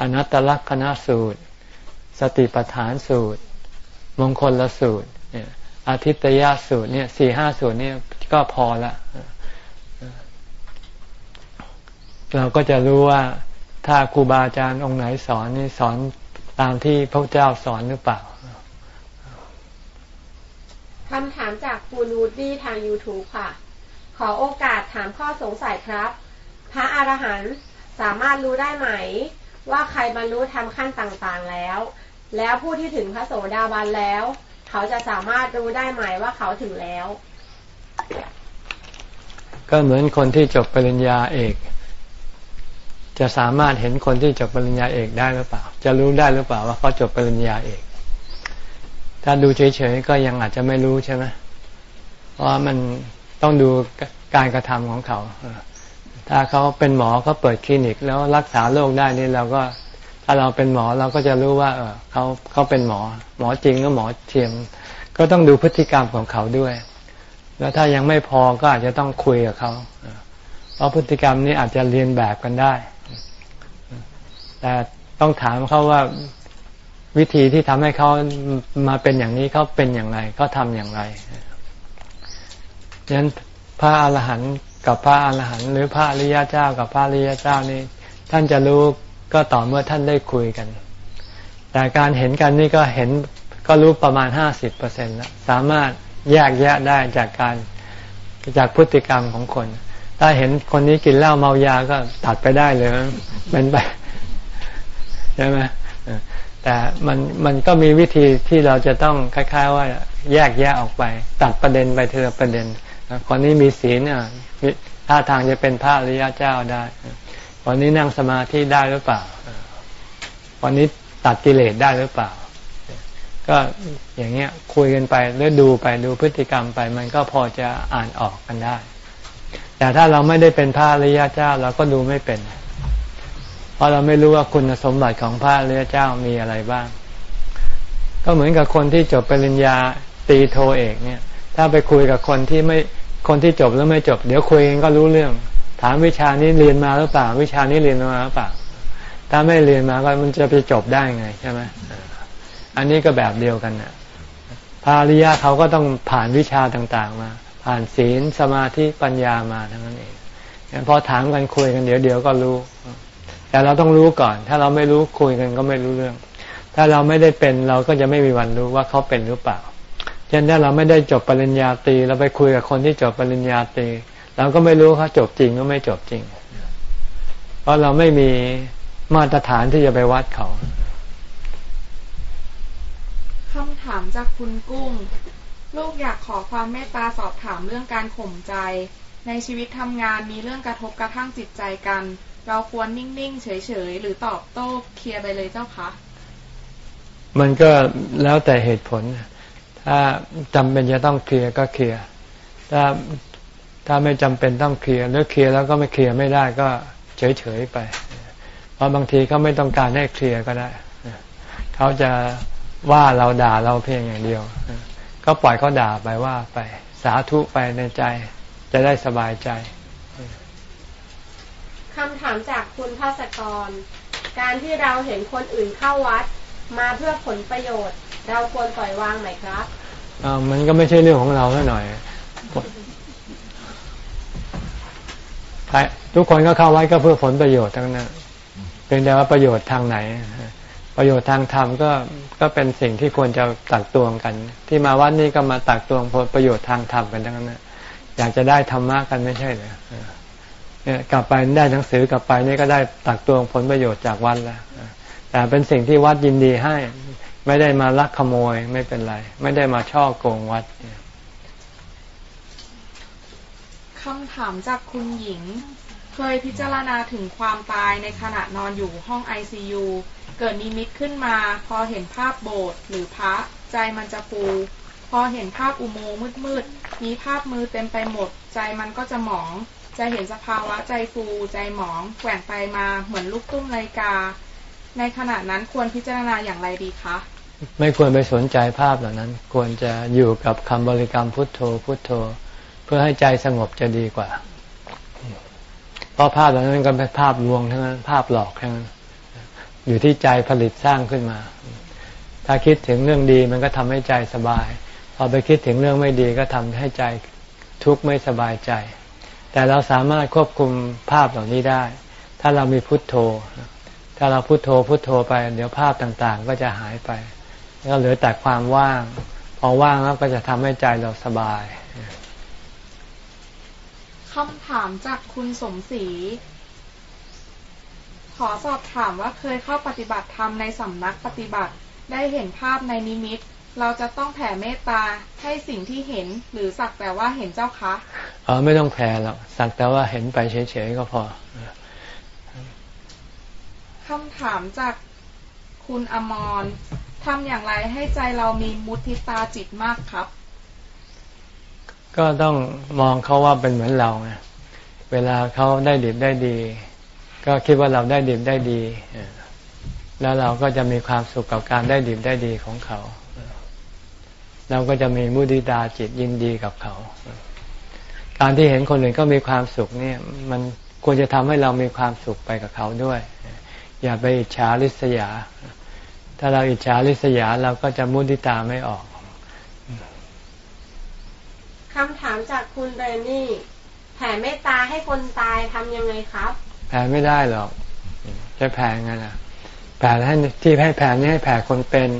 อนัตตลักษณสูตร สติปัฏฐานสูตร มงคลละสูตร อาทิตยสูตรเนี่ยสี่ห้าสูตรเนี่ยก็พอละเราก็จะรู้ว่าถ้าครูบาอาจารย์องค์ไหนสอนนี่สอนตามที่พระเจ้าสอนหรือเปล่าคำถามจากคุณวูดดี้ทาง YouTube ค่ะ ขอโอกาสถามข้อสงสัยครับ พระอรหันต์สามารถรู้ได้ไหม ว่าใครบรรลุธรรมขั้นต่างๆแล้ว แล้วผู้ที่ถึงพระโสดาบันแล้ว เขาจะสามารถรู้ได้ไหมว่าเขาถึงแล้ว ก็เหมือนคนที่จบปริญญาเอก จะสามารถเห็นคนที่จบปริญญาเอกได้หรือเปล่า จะรู้ได้หรือเปล่าว่าเขาจบปริญญาเอก ถ้าดูเฉยๆก็ยังอาจจะไม่รู้ใช่ไหมเพราะมันต้องดูการกระทำของเขา ถ้าเขาเป็นหมอเขาเปิดคลินิก แล้วรักษาโรคได้นี่เราก็ ถ้าเราเป็นหมอเราก็จะรู้ว่า เออเขาเขาเป็นหมอ หมอจริงหรือหมอเทียม ก็ต้องดูพฤติกรรมของเขาด้วย แล้วถ้ายังไม่พอก็อาจจะต้องคุยกับเขาเพราะพฤติกรรมนี้อาจจะเรียนแบบกันได้ แต่ต้องถามเขาว่าวิธีที่ทำให้เขามาเป็นอย่างนี้เขาเป็นอย่างไรเขาทำอย่างไรฉะนั้นพระอาหารหันต์กับพระอาหารหันต์หรือพระอริยเจ้ากับพระอริยเจ้านี่ท่านจะรู้ ก็ต่อเมื่อท่านได้คุยกัน แต่การเห็นกันนี่ก็เห็นก็รู้ประมาณห้าสิบเปอร์เซ็นต์แล้วสามารถแยกแยะได้จากการจากพฤติกรรมของคน ถ้าเห็นคนนี้กินเหล้าเมายาก็ตัดไปได้เลยเป็นไปใช่ไหมแต่มันมันก็มีวิธีที่เราจะต้องคล้าย ๆ ว่าแยกแยะออกไป ตัดประเด็นไปเธอประเด็นคนนี้มีศีลอะท่าทางจะเป็นพระอริยะเจ้าได้ วันนี้นั่งสมาธิได้หรือเปล่า วันนี้ตัดกิเลสได้หรือเปล่า ก็อย่างเงี้ยคุยกันไปหรือดูไปดูพฤติกรรมไป มันก็พอจะอ่านออกกันได้ แต่ถ้าเราไม่ได้เป็นพระอริยเจ้าเราก็ดูไม่เป็น เพราะเราไม่รู้ว่าคุณสมบัติของพระเรือเจ้ามีอะไรบ้าง ก็เหมือนกับคนที่จบปริญญาตีโทเอกเนี่ย ถ้าไปคุยกับคนที่ไม่คนที่จบแล้วไม่จบ เดี๋ยวคุยกันก็รู้เรื่อง ถามวิชานี้เรียนมาหรือเปล่า วิชานี้เรียนมาหรือเปล่า ถ้าไม่เรียนมาก็มันจะไปจบได้ไงใช่ไหมอันนี้ก็แบบเดียวกันนะพระอริยะเขาก็ต้องผ่านวิชาต่างๆมา ผ่านศีลสมาธิปัญญามาทั้งนั้นเองพอถามกันคุยกันเดี๋ยวเดี๋ยวก็รู้ แต่เราต้องรู้ก่อน ถ้าเราไม่รู้คุยกันก็ไม่รู้เรื่อง ถ้าเราไม่ได้เป็นเราก็จะไม่มีวันรู้ว่าเขาเป็นหรือเปล่าเช่นถ้าเราไม่ได้จบปริญญาตรีเราไปคุยกับคนที่จบปริญญาตรี เราก็ไม่รู้เขาจบจริงหรือไม่จบจริง เพราะเราไม่มีมาตรฐานที่จะไปวัดเขาคำถามจากคุณกุ้ง ลูกอยากขอความเมตตาสอบถามเรื่องการข่มใจ ในชีวิตทำงานมีเรื่องกระทบกระทั่งจิตใจกัน เราควรนิ่งๆ เฉยๆ หรือตอบโต้เคลียร์ไปเลยเจ้าคะ มันก็แล้วแต่เหตุผล ถ้าจำเป็นจะต้องเคลียร์ก็เคลียร์ถ้า ถ้าไม่จำเป็นต้องเคลียร์หรือเคลียร์แล้วก็ไม่เคลียร์ไม่ได้ก็เฉยๆไป เพราะบางทีเขาไม่ต้องการให้เคลียร์ก็ได้เขาจะว่าเราด่าเราเพียงอย่างเดียว ก็ปล่อยเขาด่าไปว่าไป สาธุไปในใจ จะได้สบายใจคำถามจากคุณภาสกร การที่เราเห็นคนอื่นเข้าวัด มาเพื่อผลประโยชน์ เราควรปล่อยวางไหมครับอ่ามันก็ไม่ใช่เรื่องของเราแค่หน่อย ทุกคนก็เข้าวัดก็เพื่อผลประโยชน์ทั้งนั้นเป็นแต่ว่าประโยชน์ทางไหน ประโยชน์ทางธรรมก็ก็เป็นสิ่งที่ควรจะตักตวงกัน ที่มาวัดนี้ก็มาตักตวงผลประโยชน์ทางธรรมกันทั้งนั้นอยากจะได้ธรรมะกันไม่ใช่เหรอเนี่ยกลับไปได้หนังสือกลับไปนี่ก็ได้ตักตวงผลประโยชน์จากวัดแล้วแต่เป็นสิ่งที่วัดยินดีให้ ไม่ได้มาลักขโมยไม่เป็นไร ไม่ได้มาช่อโกงวัดคำถามจากคุณหญิง เคยพิจารณาถึงความตายในขณะนอนอยู่ห้องไอซียูเกิดนิมิตขึ้นมา พอเห็นภาพโบสถ์หรือพระใจมันจะฟู พอเห็นภาพอุโมงค์มืดๆมีภาพมือเต็มไปหมด ใจมันก็จะหมอง จะเห็นสภาวะใจฟู ใจหมองแกว่งไปมาเหมือนลูกตุ้มนาฬิกา ในขณะนั้นควรพิจารณาอย่างไรดีคะไม่ควรไปสนใจภาพเหล่านั้น ควรจะอยู่กับคำบริกรรมพุทโธพุทโธ พื่อให้ใจสงบจะดีกว่า เพราะภาพเหล่านั้นก็เป็นภาพลวงทั้งนั้น ภาพหลอกทั้งนั้น อยู่ที่ใจผลิตสร้างขึ้นมา ถ้าคิดถึงเรื่องดีมันก็ทำให้ใจสบาย พอไปคิดถึงเรื่องไม่ดีก็ทำให้ใจทุกข์ไม่สบายใจ แต่เราสามารถควบคุมภาพเหล่านี้ได้ ถ้าเรามีพุทโธ ถ้าเราพุทโธพุทโธไป เดี๋ยวภาพต่างๆ ก็จะหายไป แล้วเหลือแต่ความว่าง พอว่างแล้วก็จะทำให้ใจเราสบาย คำถามจากคุณสมศรี ขอสอบถามว่าเคยเข้าปฏิบัติธรรมในสำนักปฏิบัติ ได้เห็นภาพในนิมิต เราจะต้องแผ่เมตตาให้สิ่งที่เห็นหรือสักแต่ว่าเห็นเจ้าคะอ๋อไม่ต้องแผ่หรอกสักแต่ว่าเห็นไปเฉยๆก็พอคำถามจากคุณอมรทำอย่างไรให้ใจเรามีมุทิตาจิตมากครับ ก็ต้องมองเขาว่าเป็นเหมือนเราไงเวลาเขาได้ดีได้ดี ก็คิดว่าเราได้ดีได้ดี แล้วเราก็จะมีความสุขกับการได้ดีได้ดีของเขา เราก็จะมีมุติตาจิตยินดีกับเขา การที่เห็นคนอื่นก็มีความสุขเนี่ย มันควรจะทำให้เรามีความสุขไปกับเขาด้วย อย่าไปอิจฉาริษยา ถ้าเราอิจฉาริษยาเราก็จะมุติตาไม่ออก คำถามจากคุณเรนนี่ แผ่เมตตาให้คนตายทำยังไงครับ แผ่ไม่ได้หรอก จะแผ่ไงนะแผ่ให้ที่ให้แผ่นี่ให้แผ่คนเป็น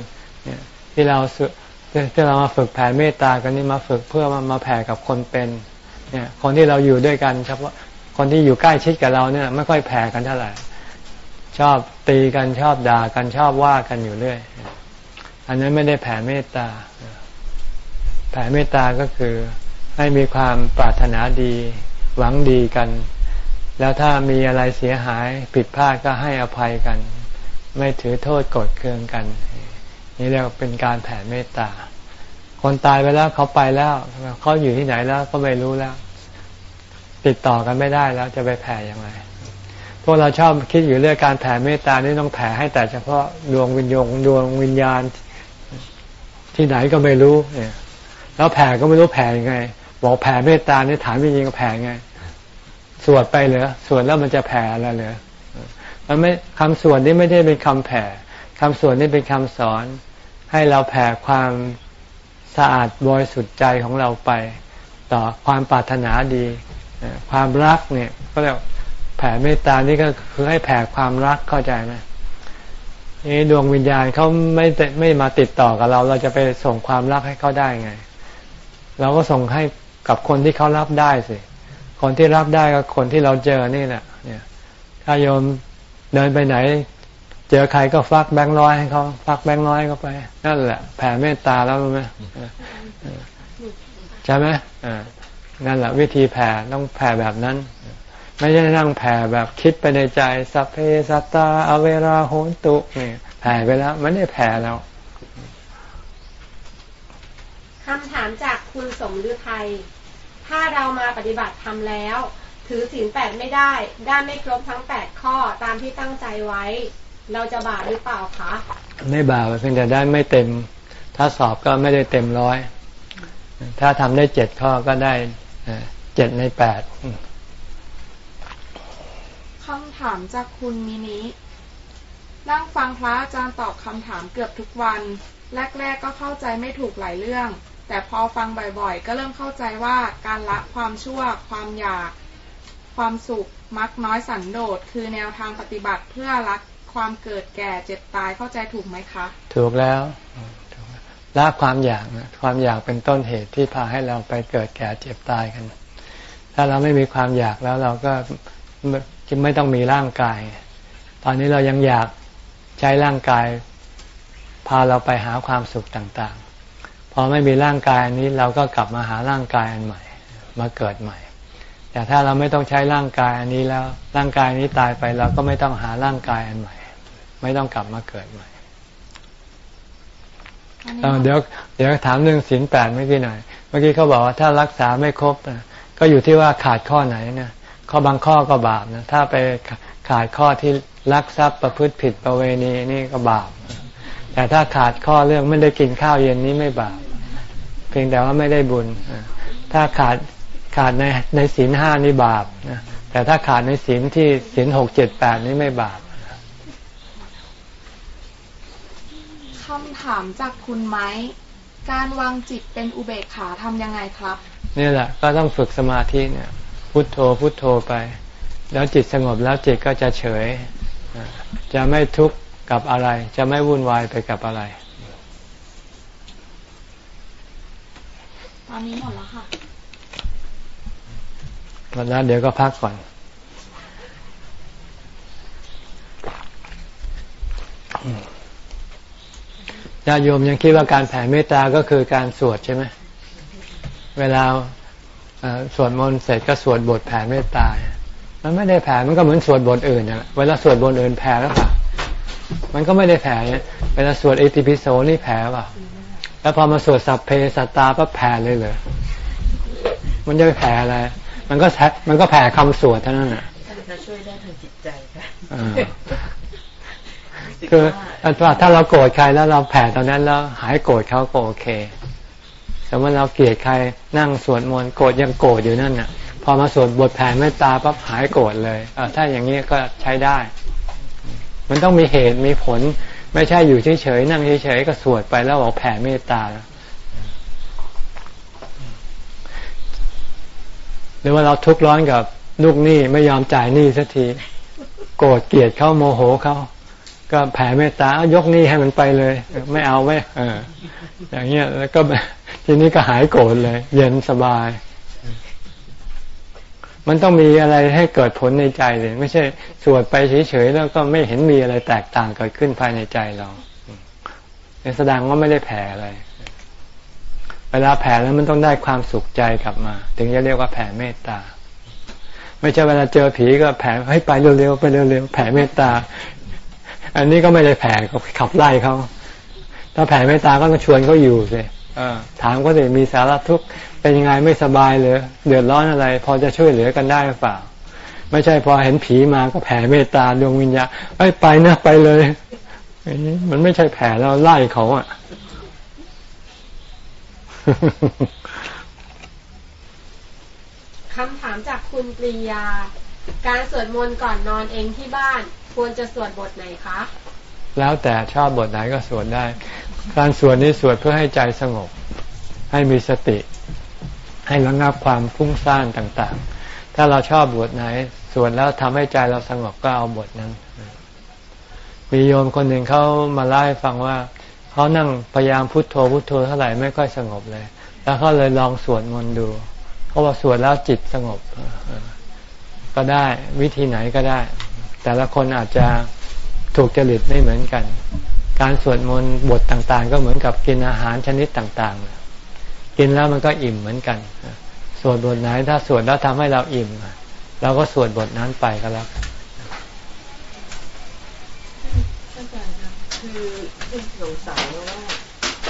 เนี่ยที่เราที่เรามาฝึกแผ่เมตตากันนี่มาฝึกเพื่อมามาแผ่กับคนเป็น เนี่ย คนที่เราอยู่ด้วยกันเฉพาะคนที่อยู่ใกล้ชิดกับเราเนี่ย ไม่ค่อยแผ่กันเท่าไหร่ชอบตีกันชอบด่ากันชอบว่ากันอยู่เรื่อย อันนั้นไม่ได้แผ่เมตตา แผ่เมตตาก็คือให้มีความปรารถนาดีหวังดีกัน แล้วถ้ามีอะไรเสียหายผิดพลาดก็ให้อภัยกัน ไม่ถือโทษกดเคืองกัน นี่เรียกเป็นการแผ่เมตตา คนตายไปแล้วเขาไปแล้วเขาอยู่ที่ไหนแล้วก็ไม่รู้แล้ว ติดต่อกันไม่ได้แล้วจะไปแผ่ยังไงพวกเราชอบคิดอยู่เรื่องการแผ่เมตตานี่ต้องแผ่ให้แต่เฉพาะดวงวิญญาณดวงวิญญาณที่ไหนก็ไม่รู้เนี่ย แล้วแผ่ก็ไม่รู้แผ่ยังไง บอกแผ่เมตตานี่ถามจริงๆก็แผ่ไง สวดไปเหรอสวดแล้วมันจะแผ่อะไรเหรอมันไม่คำสวดนี่ไม่ได้เป็นคำแผ่คำสวดนี่เป็นคำสอน ให้เราแผ่ความสะอาดบริสุทธิ์ใจของเราไป ต่อความปรารถนาดี ความรักเนี่ย ก็เรียกแผ่เมตตานี่ก็คือให้แผ่ความรักเข้าใจไหมนี่ดวงวิญญาณเขาไม่ไม่มาติดต่อกับเรา เราจะไปส่งความรักให้เขาได้ไง เราก็ส่งให้กับคนที่เขารับได้สิ คนที่รับได้ก็คนที่เราเจอนี่แหละเนี่ยถ้าโยมเดินไปไหน เจอใครก็ฟักแบงค์ร้อยให้เขาฟักแบงค์ร้อยเข้าไป นั่นแหละ แผ่เมตตาแล้วรู้ไหมใช่ไหมอ่านั่นแหละวิธีแผ่ต้องแผ่แบบนั้น ไม่ใช่นั่งแผ่แบบคิดไปในใจ สัพเพสัตตา อเวราโหนตุเนี่ยแผ่ไปแล้วไม่ได้แผ่แล้ว คำถามจากคุณสมฤทัย ถ้าเรามาปฏิบัติทำแล้ว ถือศีลแปดไม่ได้ ได้ไม่ครบทั้งแปดข้อตามที่ตั้งใจไว้ เราจะบาปหรือเปล่าคะ ไม่บาปเพียงแต่ได้ไม่เต็ม ถ้าสอบก็ไม่ได้เต็มร้อย ถ้าทำได้เจ็ดข้อก็ได้เจ็ดในแปดคำถามจากคุณมินิ นั่งฟังพระอาจารย์ตอบคำถามเกือบทุกวัน แรก ๆ ก็เข้าใจไม่ถูกหลายเรื่อง แต่พอฟังบ่อยๆ ก็เริ่มเข้าใจว่าการละความชั่ว ความอยาก ความสุข มักน้อยสันโดษ คือแนวทางปฏิบัติเพื่อรักความเกิดแก่เจ็บตายเข้าใจถูกไหมคะ ถูกแล้วละความอยากนะความอยากเป็นต้นเหตุที่พาให้เราไปเกิดแก่เจ็บตายกัน ถ้าเราไม่มีความอยากแล้วเราก็จะไม่ต้องมีร่างกาย ตอนนี้เรายังอยากใช้ร่างกาย พาเราไปหาความสุขต่างๆ พอไม่มีร่างกายอันนี้เราก็กลับมาหาร่างกายอันใหม่ มาเกิดใหม่ แต่ถ้าเราไม่ต้องใช้ร่างกายอันนี้แล้วร่างกายนี้ตายไปเราก็ไม่ต้องหาร่างกายอันใหม่ ไม่ต้องกลับมาเกิดใหม่เดี๋ยวเดี๋ยวถามเรื่องศีลแปดเมื่อกี้หน่อย เมื่อกี้เขาบอกว่าถ้ารักษาไม่ครบก็อยู่ที่ว่าขาดข้อไหนนะข้อบางข้อก็บาปนะถ้าไปขาดข้อที่ลักทรัพย์ประพฤติผิดประเวณีนี่ก็บาป แต่ถ้าขาดข้อเรื่องไม่ได้กินข้าวเย็นนี้ไม่บาปเพียงแต่ว่าไม่ได้บุญ ถ้าขาดขาดในในศีลห้านี่บาปนะแต่ถ้าขาดในศีลที่ศีลหกเจ็ดแปดนี่ไม่บาปคำถามจากคุณไม้การวางจิตเป็นอุเบกขาทำยังไงครับ นี่แหละ ก็ต้องฝึกสมาธิเนี่ย พุทโธพุทโธไป แล้วจิตสงบแล้วจิตก็จะเฉย จะไม่ทุกข์ กับอะไร จะไม่วุ่นวายไปกับอะไร ตอนนี้หมดแล้วค่ะหมดแล้วเดี๋ยวก็พักก่อนญาโยมยังคิดว่าการแผ่เมตตาก็คือการสวดใช่ไหม เวลาสวดมนต์เสร็จก็สวดบทแผ่เมตตา มันไม่ได้แผ่ มันก็เหมือนสวดบทอื่นนะเวลาสวดบทอื่นแผ่แล้วป่ะ มันก็ไม่ได้แผ่เนี่ยเวลาสวดเอติปิโสนี่แผ่ป่ะ แล้วพอมาสวดสัพเพสัตตาก็แผ่เลยเลยมันจะไปแผ่อะไร มันก็มันก็แผ่คำสวดเท่านั้นอะจะช่วยได้ทางจิตใจค่ะคือถ้าเราโกรธใครแล้วเราแผ่ตอนนั้นแล้วหายโกรธเขาก็โอเคแต่ว่าเราเกลียดใครนั่งสวดมนต์โกรธยังโกรธอยู่นั่นน่ะ พอมาสวดบทแผ่เมตตาปั๊บหายโกรธเลยเอถ้าอย่างนี้ก็ใช้ได้ มันต้องมีเหตุมีผล ไม่ใช่อยู่เฉยๆนั่งเฉยๆก็สวดไปแล้วบอกแผ่เมตตา หรือว่าเราทุกข์ร้อนกับลูกหนี้ไม่ยอมจ่ายหนี้สักทีโกรธเกลียดเขาโมโหเขาก็แผ่เมตตายกหนี้ให้มันไปเลย ไม่เอาไม่เออ อย่างเงี้ยแล้วก็ทีนี้ก็หายโกรธเลย เย็นสบาย มันต้องมีอะไรให้เกิดผลในใจเลย ไม่ใช่สวดไปเฉยๆแล้วก็ไม่เห็นมีอะไรแตกต่างเกิดขึ้นภายในใจเราแสดงว่าไม่ได้แผ่อะไร เวลาแผ่แล้วมันต้องได้ความสุขใจกลับมา ถึงจะเรียกว่าแผ่เมตตา ไม่ใช่เวลาเจอผีก็แผ่ให้ไปเร็วๆไปเร็วๆแผ่เมตตา อันนี้ก็ไม่ได้แผ่ขับไล่เขาถ้าแผ่เมตตาก็ต้องชวนเขาอยู่สิ ถามก็สิมีสาระทุกเป็นยังไงไม่สบายเลยเดือดร้อนอะไร พอจะช่วยเหลือกันได้หรือเปล่า ไม่ใช่พอเห็นผีมาก็แผ่เมตตาดวงวิญญาไอ้ไปนะไปเลยมันไม่ใช่แผ่แล้วไล่เขาอะคำถามจากคุณปรียา การสวดมนต์ก่อนนอนเองที่บ้าน ควรจะสวดบทไหนคะ แล้วแต่ชอบบทไหนก็สวดได้ การสวดนี้สวดเพื่อให้ใจสงบ ให้มีสติ ให้ระงับความฟุ้งซ่านต่างๆ ถ้าเราชอบบทไหน สวดแล้วทำให้ใจเราสงบก็เอาบทนั้น มีโยมคนหนึ่งเขามาเล่าให้ฟังว่าเขานั่งพยายามพุโทโธพุโทโธเท่าไหร่ไม่ค่อยสงบเลย แล้วเขาเลยลองสวดมนต์ดูเขาว่าสวดแล้วจิตสงบ ก็ได้วิธีไหนก็ได้ แต่ละคนอาจจะถูกจริตไม่เหมือนกัน การสวดมนต์บทต่างๆ ก็เหมือนกับกินอาหารชนิดต่างๆ กินแล้วมันก็อิ่มเหมือนกัน สวดบทไหนถ้าสวดแล้วทำให้เราอิ่มเราก็สวดบทนั้นไปก็แล้วกันอาจารย์ครับคือคุณสงสัยว่า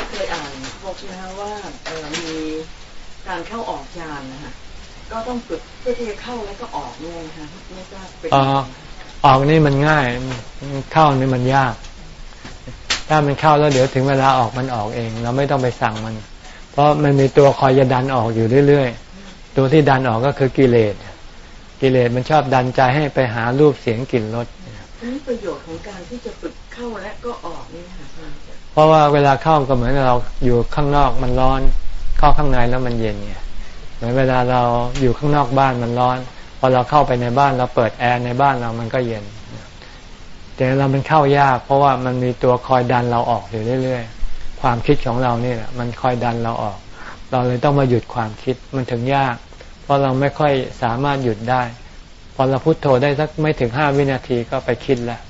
เคยอ่านพบนะว่าเออมีการเข้าออกยานนะคะก็ต้องฝึกเพื่อที่จะเข้าแล้วก็ออกเนี่ยนะคะไม่ทราบเป็นออกออกนี่มันง่ายเข้านี่มันยาก ถ้ามันเข้าแล้วเดี๋ยวถึงเวลาออกมันออกเอง เราไม่ต้องไปสั่งมัน เพราะมันมีตัวคอยจะดันออกอยู่เรื่อยๆ ตัวที่ดันออกก็คือกิเลส กิเลสมันชอบดันใจให้ไปหารูปเสียงกลิ่นรสนี่ประโยชน์ของการที่จะฝึกเข้าและก็ออกนี่ค่ะเพราะว่าเวลาเข้าก็เหมือนเราอยู่ข้างนอกมันร้อน เข้าข้างในแล้วมันเย็นเนี่ยเหมือนเวลาเราอยู่ข้างนอกบ้านมันร้อน พอเราเข้าไปในบ้านเราเปิดแอร์ในบ้านเรามันก็เย็น แต่เรามันเข้ายาก เพราะว่ามันมีตัวคอยดันเราออกอยู่เรื่อยๆ ความคิดของเราเนี่แหละมันคอยดันเราออก เราเลยต้องมาหยุดความคิดมันถึงยาก เพราะเราไม่ค่อยสามารถหยุดได้ พอเราพุโทโธได้สักไม่ถึงห้าวินาทีก็ไปคิดแล้ว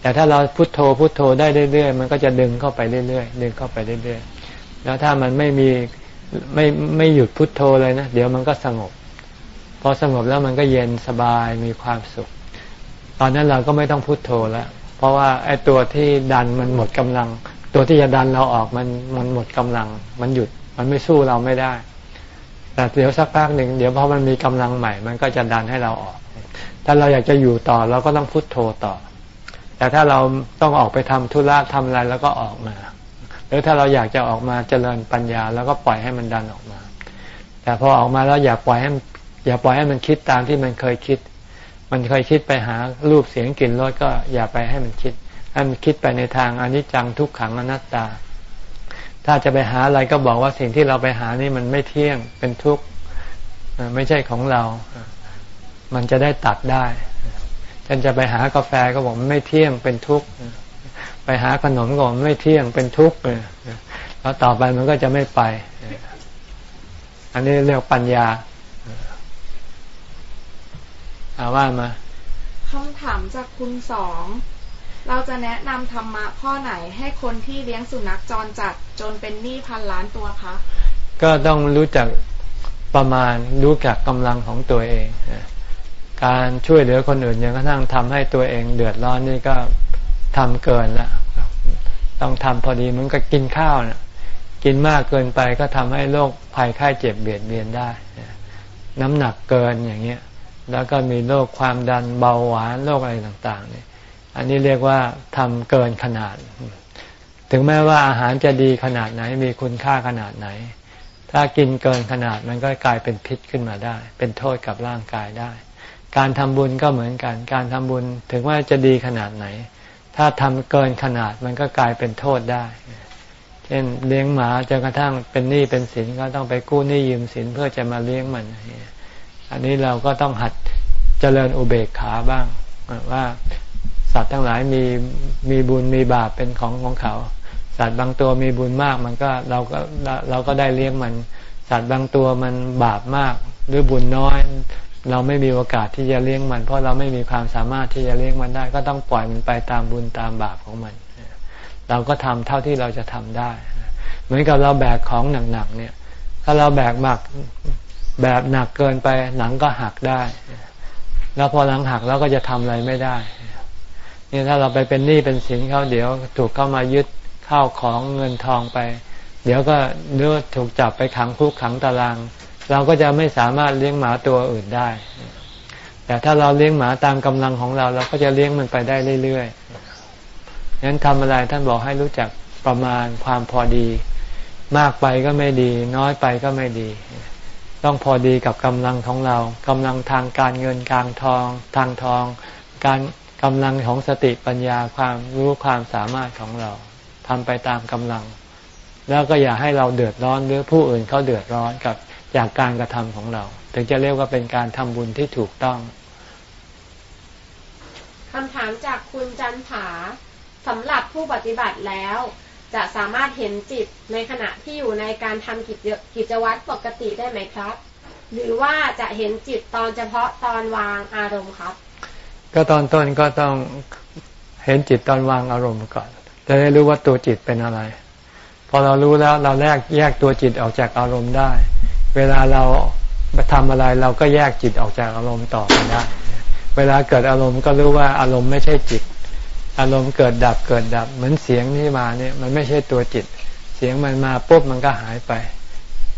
แต่ถ้าเราพุโทโธพุโทโธได้เรื่อยๆ มันก็จะดึงเข้าไปเรื่อยๆดึงเข้าไปเรื่อยๆ แล้วถ้ามันไม่มีไม่ไม่หยุดพุดโทโธเลยนะ เดี๋ยวมันก็สงบ พอสงบแล้วมันก็เย็นสบายมีความสุข ตอนนั้นเราก็ไม่ต้องพุโทโธแล้ว เพราะว่าไอ้ตัวที่ดันมันหมดกำลัง ตัวที่จะดันเราออกมันมันหมดกำลัง มันหยุดมันไม่สู้เราไม่ได้ แต่เดี๋ยวสักพักหนึ่งเดี๋ยวพอมันมีกำลังใหม่ มันก็จะดันให้เราออก ถ้าเราอยากจะอยู่ต่อเราก็ต้องพุโทโธต่อ แต่ถ้าเราต้องออกไปทำธุระทำอะไรแล้วก็ออกมาหรือถ้าเราอยากจะออกมาเจริญปัญญา แล้วก็ปล่อยให้มันดันออกมา แต่พอออกมาแล้วอย่าปล่อยให้อย่าปล่อยให้มันคิดตามที่มันเคยคิด มันเคยคิดไปหารูปเสียงกลิ่นรสก็อย่าไปให้มันคิดให้มันคิดไปในทางอนิจจังทุกขังอนัตตา ถ้าจะไปหาอะไรก็บอกว่าสิ่งที่เราไปหานี่มันไม่เที่ยงเป็นทุกข์ไม่ใช่ของเรา มันจะได้ตัดได้ฉันจะไปหากาแฟก็บอกมันไม่เที่ยงเป็นทุกข์ไปหาขนมก็บอกไม่เที่ยงเป็นทุกข์แล้วต่อไปมันก็จะไม่ไป อันนี้เรียกปัญญา อาว่ามาคำถามจากคุณสองเราจะแนะนำธรรมะข้อไหนให้คนที่เลี้ยงสุนัขจรจัดจนเป็นหนี้พันล้านตัวคะก็ต้องรู้จักประมาณรู้จักกำลังของตัวเอง การช่วยเหลือคนอื่นยังกระทั่งทำให้ตัวเองเดือดร้อนนี่ก็ทำเกินละต้องทำพอดีมันก็กินข้าวนะ่ะกินมากเกินไปก็ทำให้โรคภัยไข้เจ็บเบียดเบียนได้ น้ำหนักเกินอย่างเงี้ย แล้วก็มีโรคความดันเบาหวานโรคอะไรต่างๆเนี่ยอันนี้เรียกว่าทำเกินขนาด ถึงแม้ว่าอาหารจะดีขนาดไหน มีคุณค่าขนาดไหน ถ้ากินเกินขนาดมันก็กลายเป็นพิษขึ้นมาได้ เป็นโทษกับร่างกายได้ การทำบุญก็เหมือนกัน การทำบุญถึงว่าจะดีขนาดไหน ถ้าทำเกินขนาดมันก็กลายเป็นโทษได้ เช่นเลี้ยงหมาจนกระทั่งเป็นหนี้เป็นสินก็ต้องไปกู้หนี้ยืมสินเพื่อจะมาเลี้ยงมัน อันนี้เราก็ต้องหัดเจริญอุเบกขาบ้างว่าสัตว์ทั้งหลายมีมีบุญมีบาปเป็นของของเขา สัตว์บางตัวมีบุญมากมันก็เราก็เราก็ได้เลี้ยงมัน สัตว์บางตัวมันบาปมากหรือบุญน้อย เราไม่มีโอกาสที่จะเลี้ยงมัน เพราะเราไม่มีความสามารถที่จะเลี้ยงมันได้ ก็ต้องปล่อยมันไปตามบุญตามบาปของมัน เราก็ทำเท่าที่เราจะทำได้ เหมือนกับเราแบกของหนักๆเนี่ย ถ้าเราแบกหนัก แบบหนักเกินไปหลังก็หักได้ แล้วพอหลังหักเราก็จะทำอะไรไม่ได้นี่ถ้าเราไปเป็นหนี้เป็นสินเขาเดี๋ยวถูกเข้ามายึดข้าวของเงินทองไป เดี๋ยวก็เนื้อถูกจับไปขังคุกขังตาราง เราก็จะไม่สามารถเลี้ยงหมาตัวอื่นได้ แต่ถ้าเราเลี้ยงหมาตามกำลังของเรา เราก็จะเลี้ยงมันไปได้เรื่อยๆงั้นทำอะไรท่านบอกให้รู้จักประมาณความพอดี มากไปก็ไม่ดี น้อยไปก็ไม่ดี ต้องพอดีกับกำลังของเรากำลังทางการเงินการทอง ทางทอง การกำลังของสติปัญญาความรู้ความสามารถของเราทำไปตามกำลัง แล้วก็อย่าให้เราเดือดร้อนหรือผู้อื่นเขาเดือดร้อนกับจากการกระทำของเรา ถึงจะเรียกว่าเป็นการทำบุญที่ถูกต้องคำถามจากคุณจันผาสำหรับผู้ปฏิบัติแล้ว จะสามารถเห็นจิตในขณะที่อยู่ในการทำกิจกิจวัตรปกติได้ไหมครับ หรือว่าจะเห็นจิตตอนเฉพาะตอนวางอารมณ์ครับ ก็ตอนต้นก็ต้องเห็นจิตตอนวางอารมณ์ก่อน จะได้รู้ว่าตัวจิตเป็นอะไร พอเรารู้แล้วเราแยกแยกตัวจิตออกจากอารมณ์ได้ เวลาเราทำอะไรเราก็แยกจิตออกจากอารมณ์ต่อไปได้ เวลาเกิดอารมณ์ก็รู้ว่าอารมณ์ไม่ใช่จิต อารมณ์เกิดดับเกิดดับ เหมือนเสียงที่มาเนี่ยมันไม่ใช่ตัวจิต เสียงมันมาปุ๊บมันก็หายไป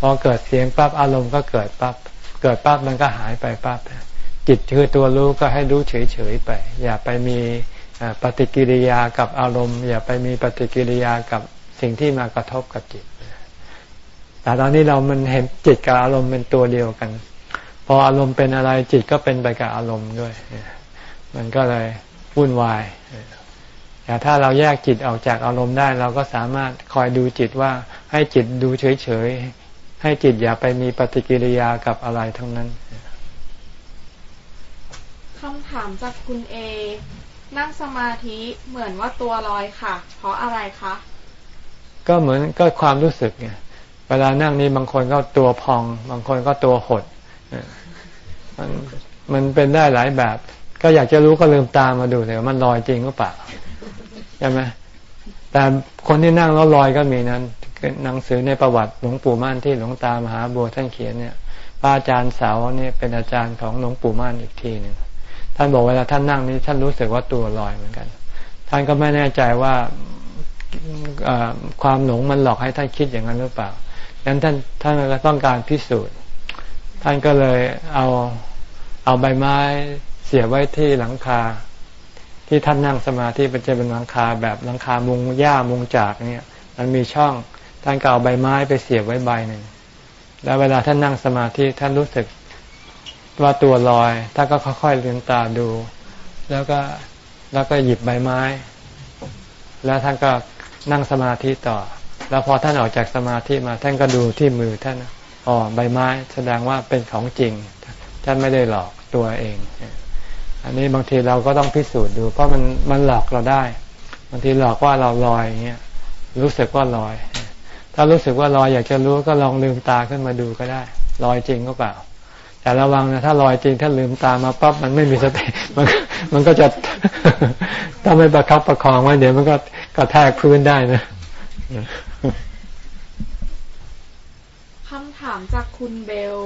พอเกิดเสียงปั๊บอารมณ์ก็เกิดปั๊บเกิดปั๊บมันก็หายไปปั๊บจิตคือตัวรู้ก็ให้รู้เฉยๆไป อย่าไปมีปฏิกิริยากับอารมณ์ อย่าไปมีปฏิกิริยากับสิ่งที่มากระทบกับจิตแต่ตอนนี้เรามันเห็นจิตกับอารมณ์เป็นตัวเดียวกัน พออารมณ์เป็นอะไรจิตก็เป็นไปกับอารมณ์ด้วย มันก็เลยวุ่นวาย แต่ถ้าเราแยกจิตออกจากอารมณ์ได้ เราก็สามารถคอยดูจิตว่าให้จิตดูเฉยๆ ให้จิตอย่าไปมีปฏิกิริยากับอะไรทั้งนั้นคำถามจากคุณเอ นั่งสมาธิเหมือนว่าตัวลอยค่ะ เพราะอะไรคะ ก็เหมือนก็ความรู้สึกไงเวลานั่งนี่บางคนก็ตัวพอง บางคนก็ตัวหดมันมันเป็นได้หลายแบบ ก็อยากจะรู้ก็ลืมตามาดูเถอะมันลอยจริงหรือเปล่าใช่ไหมแต่คนที่นั่งแล้วลอยก็มีนั้นหนังสือในประวัติหลวงปู่ม่านที่หลวงตามหาบัวท่านเขียนเนี่ยพระอาจารย์สาวนี่ยเป็นอาจารย์ของหลวงปู่ม่านอีกทีหนึ่งท่านบอกเวลาท่านนั่งนี้ท่านรู้สึกว่าตัวลอยเหมือนกัน ท่านก็ไม่แน่ใจว่าความหลงมันหลอกให้ท่านคิดอย่างนั้นหรือเปล่าดังนั้นท่านท่านก็ต้องการพิสูจน์ ท่านก็เลยเอาเอาใบไม้เสียบไว้ที่หลังคา ที่ท่านนั่งสมาธิเป็นจะเป็นหลังคาแบบหลังคามุงหญ้ามุงจากเนี่ยมันมีช่องท่านก็เอาใบไม้ไปเสียบไว้ใบหนึ่งแล้วเวลาท่านนั่งสมาธิท่านรู้สึกว่าตัวลอยท่านก็ค่อยๆลืมตาดู แล้วก็แล้วก็หยิบใบไม้ แล้วท่านก็นั่งสมาธิต่อ แล้วพอท่านออกจากสมาธิมาท่านก็ดูที่มือท่านอ๋อใบไม้แสดงว่าเป็นของจริงท่านไม่ได้หลอกตัวเอง อันนี้บางทีเราก็ต้องพิสูจน์ดู เพราะมันมันหลอกเราได้บางทีหลอกว่าเราลอยอย่างเงี้ยรู้สึกว่าลอย ถ้ารู้สึกว่าลอยอยากจะรู้ก็ลองลืมตาขึ้นมาดูก็ได้ลอยจริงก็เปล่า แต่ระวังนะถ้าลอยจริงถ้าลืมตามาปั๊บมันไม่มีสติมันมันก็จะถ้าไม่ประคับประคองไว้เดี๋ยวมันก็กระแทกพื้นได้นะคำถามจากคุณเบล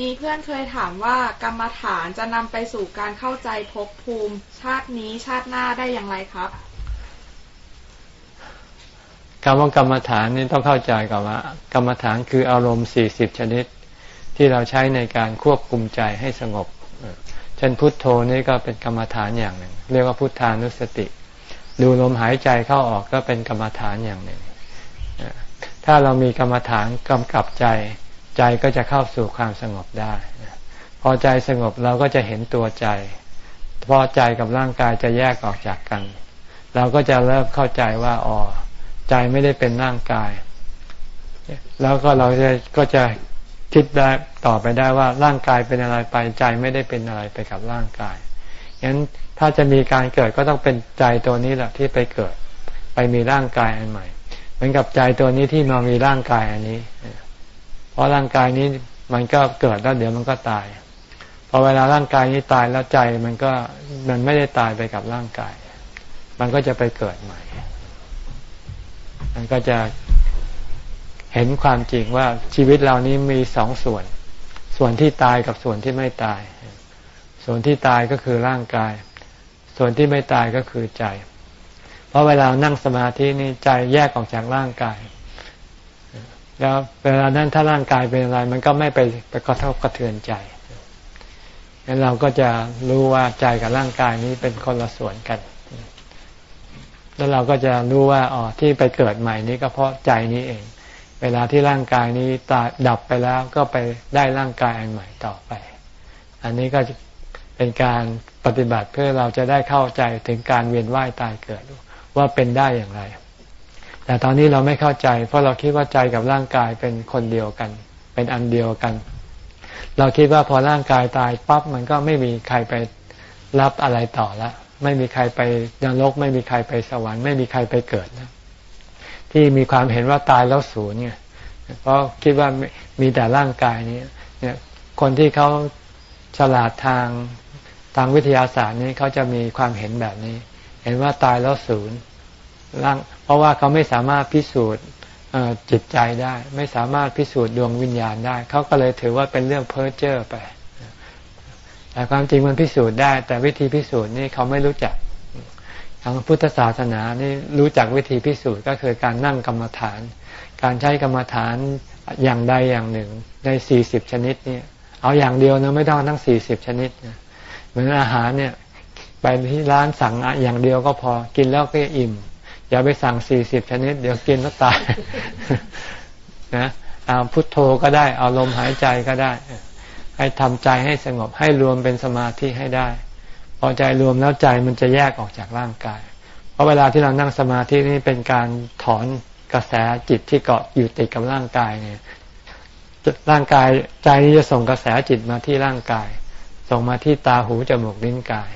มีเพื่อนเคยถามว่ากรรมฐานจะนำไปสู่การเข้าใจภพภูมิ ชาตินี้ชาติหน้าได้อย่างไรครับคำว่ากรรมฐานนี่ต้องเข้าใจก่อนว่า กรรมฐานคืออารมณ์สี่สิบชนิด ที่เราใช้ในการควบคุมใจให้สงบ เช่นพุทโธนี่ก็เป็นกรรมฐานอย่างหนึ่ง เรียกว่าพุทธานุสติ ดูลมหายใจเข้าออกก็เป็นกรรมฐานอย่างหนึ่ง ถ้าเรามีกรรมฐานกำกับใจ ใจก็จะเข้าสู่ความสงบได้ พอใจสงบเราก็จะเห็นตัวใจ พอใจกับร่างกายจะแยกออกจากกัน เราก็จะเริ่มเข้าใจว่าอ๋อใจไม่ได้เป็นร่างกาย แล้วก็เราจะก็จะคิดได้ต่อไปได้ว่าร่างกายเป็นอะไรไปใจไม่ได้เป็นอะไรไปกับร่างกายงั้นถ้าจะมีการเกิดก็ต้องเป็นใจตัวนี้แหละที่ไปเกิด ไปมีร่างกายอันใหม่ เหมือนกับใจตัวนี้ที่มามีร่างกายอันนี้ เพราะร่างกายนี้มันก็เกิดแล้วเดี๋ยวมันก็ตาย พอเวลาร่างกายนี้ตายแล้วใจมันก็มันไม่ได้ตายไปกับร่างกาย มันก็จะไปเกิดใหม่ มันก็จะเห็นความจริงว่าชีวิตเรานี้มีสองส่วน ส่วนที่ตายกับส่วนที่ไม่ตาย ส่วนที่ตายก็คือร่างกาย ส่วนที่ไม่ตายก็คือใจ เพราะเวลานั่งสมาธินี่ใจแยกออกจากร่างกาย แล้วเวลานั้นถ้าร่างกายเป็นอะไร มันก็ไม่ไปไปกระทบกระเทือนใจงั้นเราก็จะรู้ว่าใจกับร่างกายนี้เป็นคนละส่วนกัน แล้วเราก็จะรู้ว่าอ๋อที่ไปเกิดใหม่นี้ก็เพราะใจนี้เอง เวลาที่ร่างกายนี้ตาดับไปแล้วก็ไปได้ร่างกายอันใหม่ต่อไป อันนี้ก็เป็นการปฏิบัติเพื่อเราจะได้เข้าใจถึงการเวียนว่ายตายเกิดว่าเป็นได้อย่างไร แต่ตอนนี้เราไม่เข้าใจ เพราะเราคิดว่าใจกับร่างกายเป็นคนเดียวกัน เป็นอันเดียวกัน เราคิดว่าพอร่างกายตายปั๊บมันก็ไม่มีใครไปรับอะไรต่อละไม่มีใครไปนรก ไม่มีใครไปสวรรค์ไม่มีใครไปเกิดนะที่มีความเห็นว่าตายแล้วศูนย์เนี่ยเพราะคิดว่ามีแต่ร่างกายนี้เนี่ยคนที่เขาฉลาดทางทางวิทยาศาสตร์นี้เขาจะมีความเห็นแบบนี้ เห็นว่าตายแล้วศูนย์ ร่างเพราะว่าเขาไม่สามารถพิสูจน์จิตใจได้ ไม่สามารถพิสูจน์ดวงวิญญาณได้ เขาก็เลยถือว่าเป็นเรื่องเพ้อเจ้อไป แต่ความจริงมันพิสูจน์ได้ แต่วิธีพิสูจน์นี่เขาไม่รู้จักทางพุทธศาสนานี่รู้จักวิธีพิสูจน์ก็คือการนั่งกรรมฐาน การใช้กรรมฐานอย่างใดอย่างหนึ่งในสี่สิบชนิดนี่เอาอย่างเดียวนะไม่ต้องทั้งสี่สิบชนิดนะเหมือนอาหารเนี่ย ไปที่ร้านสั่งอย่างเดียวก็พอกินแล้วก็อิ่ม อย่าไปสั่งสี่สิบชนิด เดี๋ยวกินแล้วตายนะเอาพุทโธก็ได้ เอาลมหายใจก็ได้ ให้ทำใจให้สงบให้รวมเป็นสมาธิให้ได้ พอใจรวมแล้วใจมันจะแยกออกจากร่างกาย เพราะเวลาที่เรานั่งสมาธินี่เป็นการถอนกระแสจิตที่เกาะอยู่ติดกับร่างกายเนี่ยร่างกายใจนี้จะส่งกระแสจิตมาที่ร่างกาย ส่งมาที่ตาหูจมูกลิ้นกาย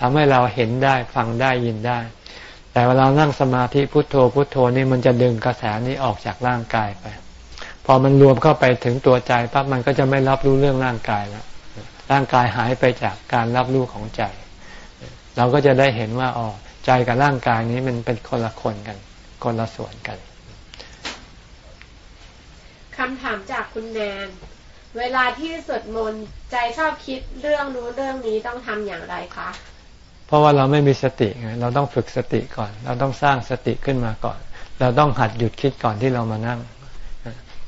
ทำให้เราเห็นได้ฟังได้ยินได้ แต่เวลานั่งสมาธิพุโทโธพุโทโธนี่มันจะดึงกระแสนี้ออกจากร่างกายไป พอมันรวมเข้าไปถึงตัวใจปั๊บมันก็จะไม่รับรู้เรื่องร่างกายแล้วร่างกายหายไปจากการรับรู้ของใจ เราก็จะได้เห็นว่าอ๋อใจกับร่างกายนี้มันเป็นคนละคนกัน คนละส่วนกันคำถามจากคุณแนน เวลาที่สวดมนต์ใจชอบคิดเรื่องนู้นเรื่องนี้ต้องทำอย่างไรคะ เพราะว่าเราไม่มีสติไงเราต้องฝึกสติก่อน เราต้องสร้างสติขึ้นมาก่อน เราต้องหัดหยุดคิดก่อนที่เรามานั่ง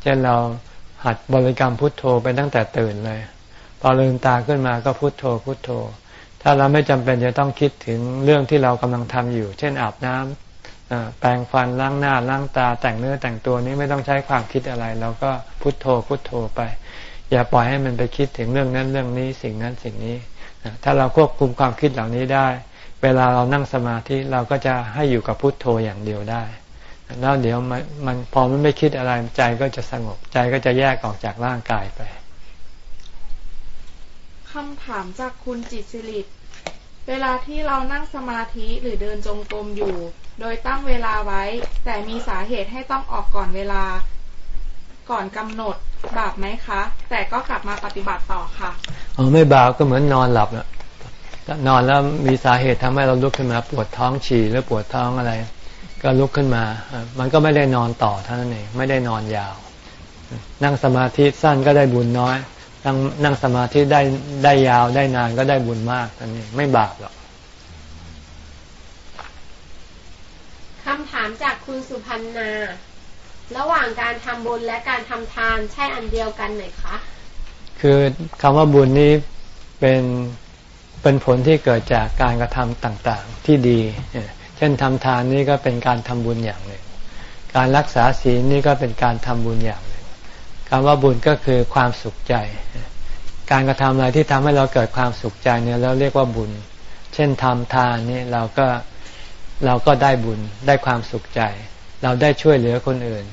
เช่นเราหัดบริกรรมพุทโธไปตั้งแต่ตื่นเลย พอลืมตาขึ้นมาก็พุทโธพุทโธ ถ้าเราไม่จำเป็นจะต้องคิดถึงเรื่องที่เรากำลังทำอยู่ เช่นอาบน้ำแปรงฟันล้างหน้าล้างตาแต่งเนื้อแต่งตัวนี้ไม่ต้องใช้ความคิดอะไร เราก็พุทโธพุทโธไป อย่าปล่อยให้มันไปคิดถึงเรื่องนั้นเรื่องนี้สิ่งนั้นสิ่งนี้ ถ้าเราควบคุมความคิดเหล่านี้ได้ เวลาเรานั่งสมาธิเราก็จะให้อยู่กับพุทโธอย่างเดียวได้ แล้วเดี๋ยวมันมันพอมันไม่คิดอะไรใจก็จะสงบใจก็จะแยกออกจากร่างกายไปคำถามจากคุณจิตสิริเวลาที่เรานั่งสมาธิหรือเดินจงกรมอยู่ โดยตั้งเวลาไว้ แต่มีสาเหตุให้ต้องออกก่อนเวลา ก่อนกำหนด บาปไหมคะ แต่ก็กลับมาปฏิบัติต่อค่ะอ๋อไม่บาปก็เหมือนนอนหลับอะนอนแล้วมีสาเหตุทำให้เราลุกขึ้นมาปวดท้องฉี่หรือปวดท้องอะไร ก็ลุกขึ้นมา มันก็ไม่ได้นอนต่อเท่านั้นเองไม่ได้นอนยาว นั่งสมาธิสั้นก็ได้บุญน้อย นั่งนั่งสมาธิได้ได้ยาวได้นานก็ได้บุญมากนั่นเองไม่บาปหรอกคำถามจากคุณสุพันนา ระหว่างการทำบุญและการทำทานใช่อันเดียวกันไหมคะ คือคำว่าบุญนี้เป็นเป็นผลที่เกิดจากการกระทำต่างๆที่ดี เช่นทำทานนี่ก็เป็นการทำบุญอย่างหนึ่ง การรักษาศีลนี่ก็เป็นการทำบุญอย่างหนึ่งคำว่าบุญก็คือความสุขใจ การกระทำอะไรที่ทำให้เราเกิดความสุขใจเนี่ยเราเรียกว่าบุญ เช่นทำทานนี่เราก็เราก็ได้บุญได้ความสุขใจ เราได้ช่วยเหลือคนอื่น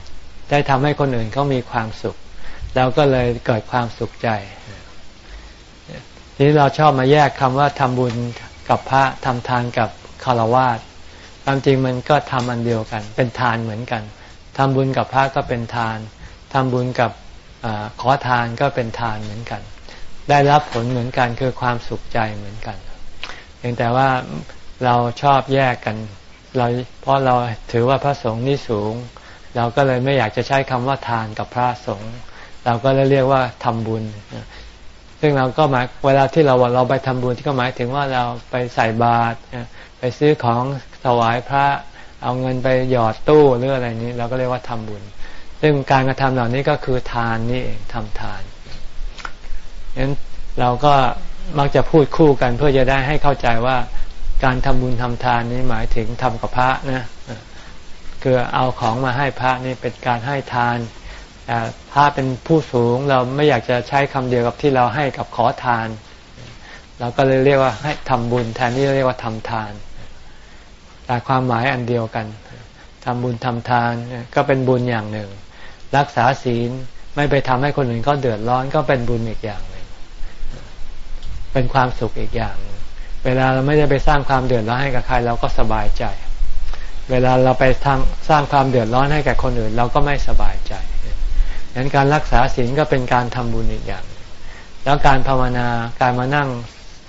ได้ทำให้คนอื่นเขามีความสุข เราก็เลยเกิดความสุขใจ ทีนี้เราชอบมาแยกคำว่าทำบุญกับพระทำทานกับคารวะความจริงมันก็ทำอันเดียวกัน เป็นทานเหมือนกันทำบุญกับพระก็เป็นทานทำบุญกับอขอทานก็เป็นทานเหมือนกัน ได้รับผลเหมือนกันคือความสุขใจเหมือนกันเพียงแต่ว่าเราชอบแยกกัน เราเพราะเราถือว่าพระสงฆ์นี่สูง เราก็เลยไม่อยากจะใช้คำว่าทานกับพระสงฆ์เราก็เลยเรียกว่าทำบุญ ซึ่งเราก็หมายเวลาที่เราเราไปทำบุญที่ก็หมายถึงว่าเราไปใส่บาตรไปซื้อของถวายพระเอาเงินไปหยอดตู้หรืออะไรนี้ เราก็เรียกว่าทำบุญ ซึ่งการกระทำเหล่านี้ก็คือทานนี่เองทำทานงั้นเราก็มักจะพูดคู่กันเพื่อจะได้ให้เข้าใจว่าการทำบุญทำทานนี้หมายถึงทำกับพระนะ คือเอาของมาให้พระนี่เป็นการให้ทานพระเป็นผู้สูงเราไม่อยากจะใช้คำเดียวกับที่เราให้กับขอทาน เราก็เลยเรียกว่าให้ทำบุญแทนที่เรียกว่าทำทาน แต่ความหมายอันเดียวกันทำบุญทำทานก็เป็นบุญอย่างหนึ่ง รักษาศีลไม่ไปทำให้คนอื่นเขาเดือดร้อนก็เป็นบุญอีกอย่างหนึ่งเป็นความสุขอีกอย่าง เวลาเราไม่ได้ไปสร้างความเดือดร้อนให้กับใครเราก็สบายใจ เวลาเราไปทำสร้างความเดือดร้อนให้แกับคนอื่น เราก็ไม่สบายใจดังนั้นการรักษาศีลก็เป็นการทำบุญอีกอย่าง แล้วการภาวนาการมานั่ง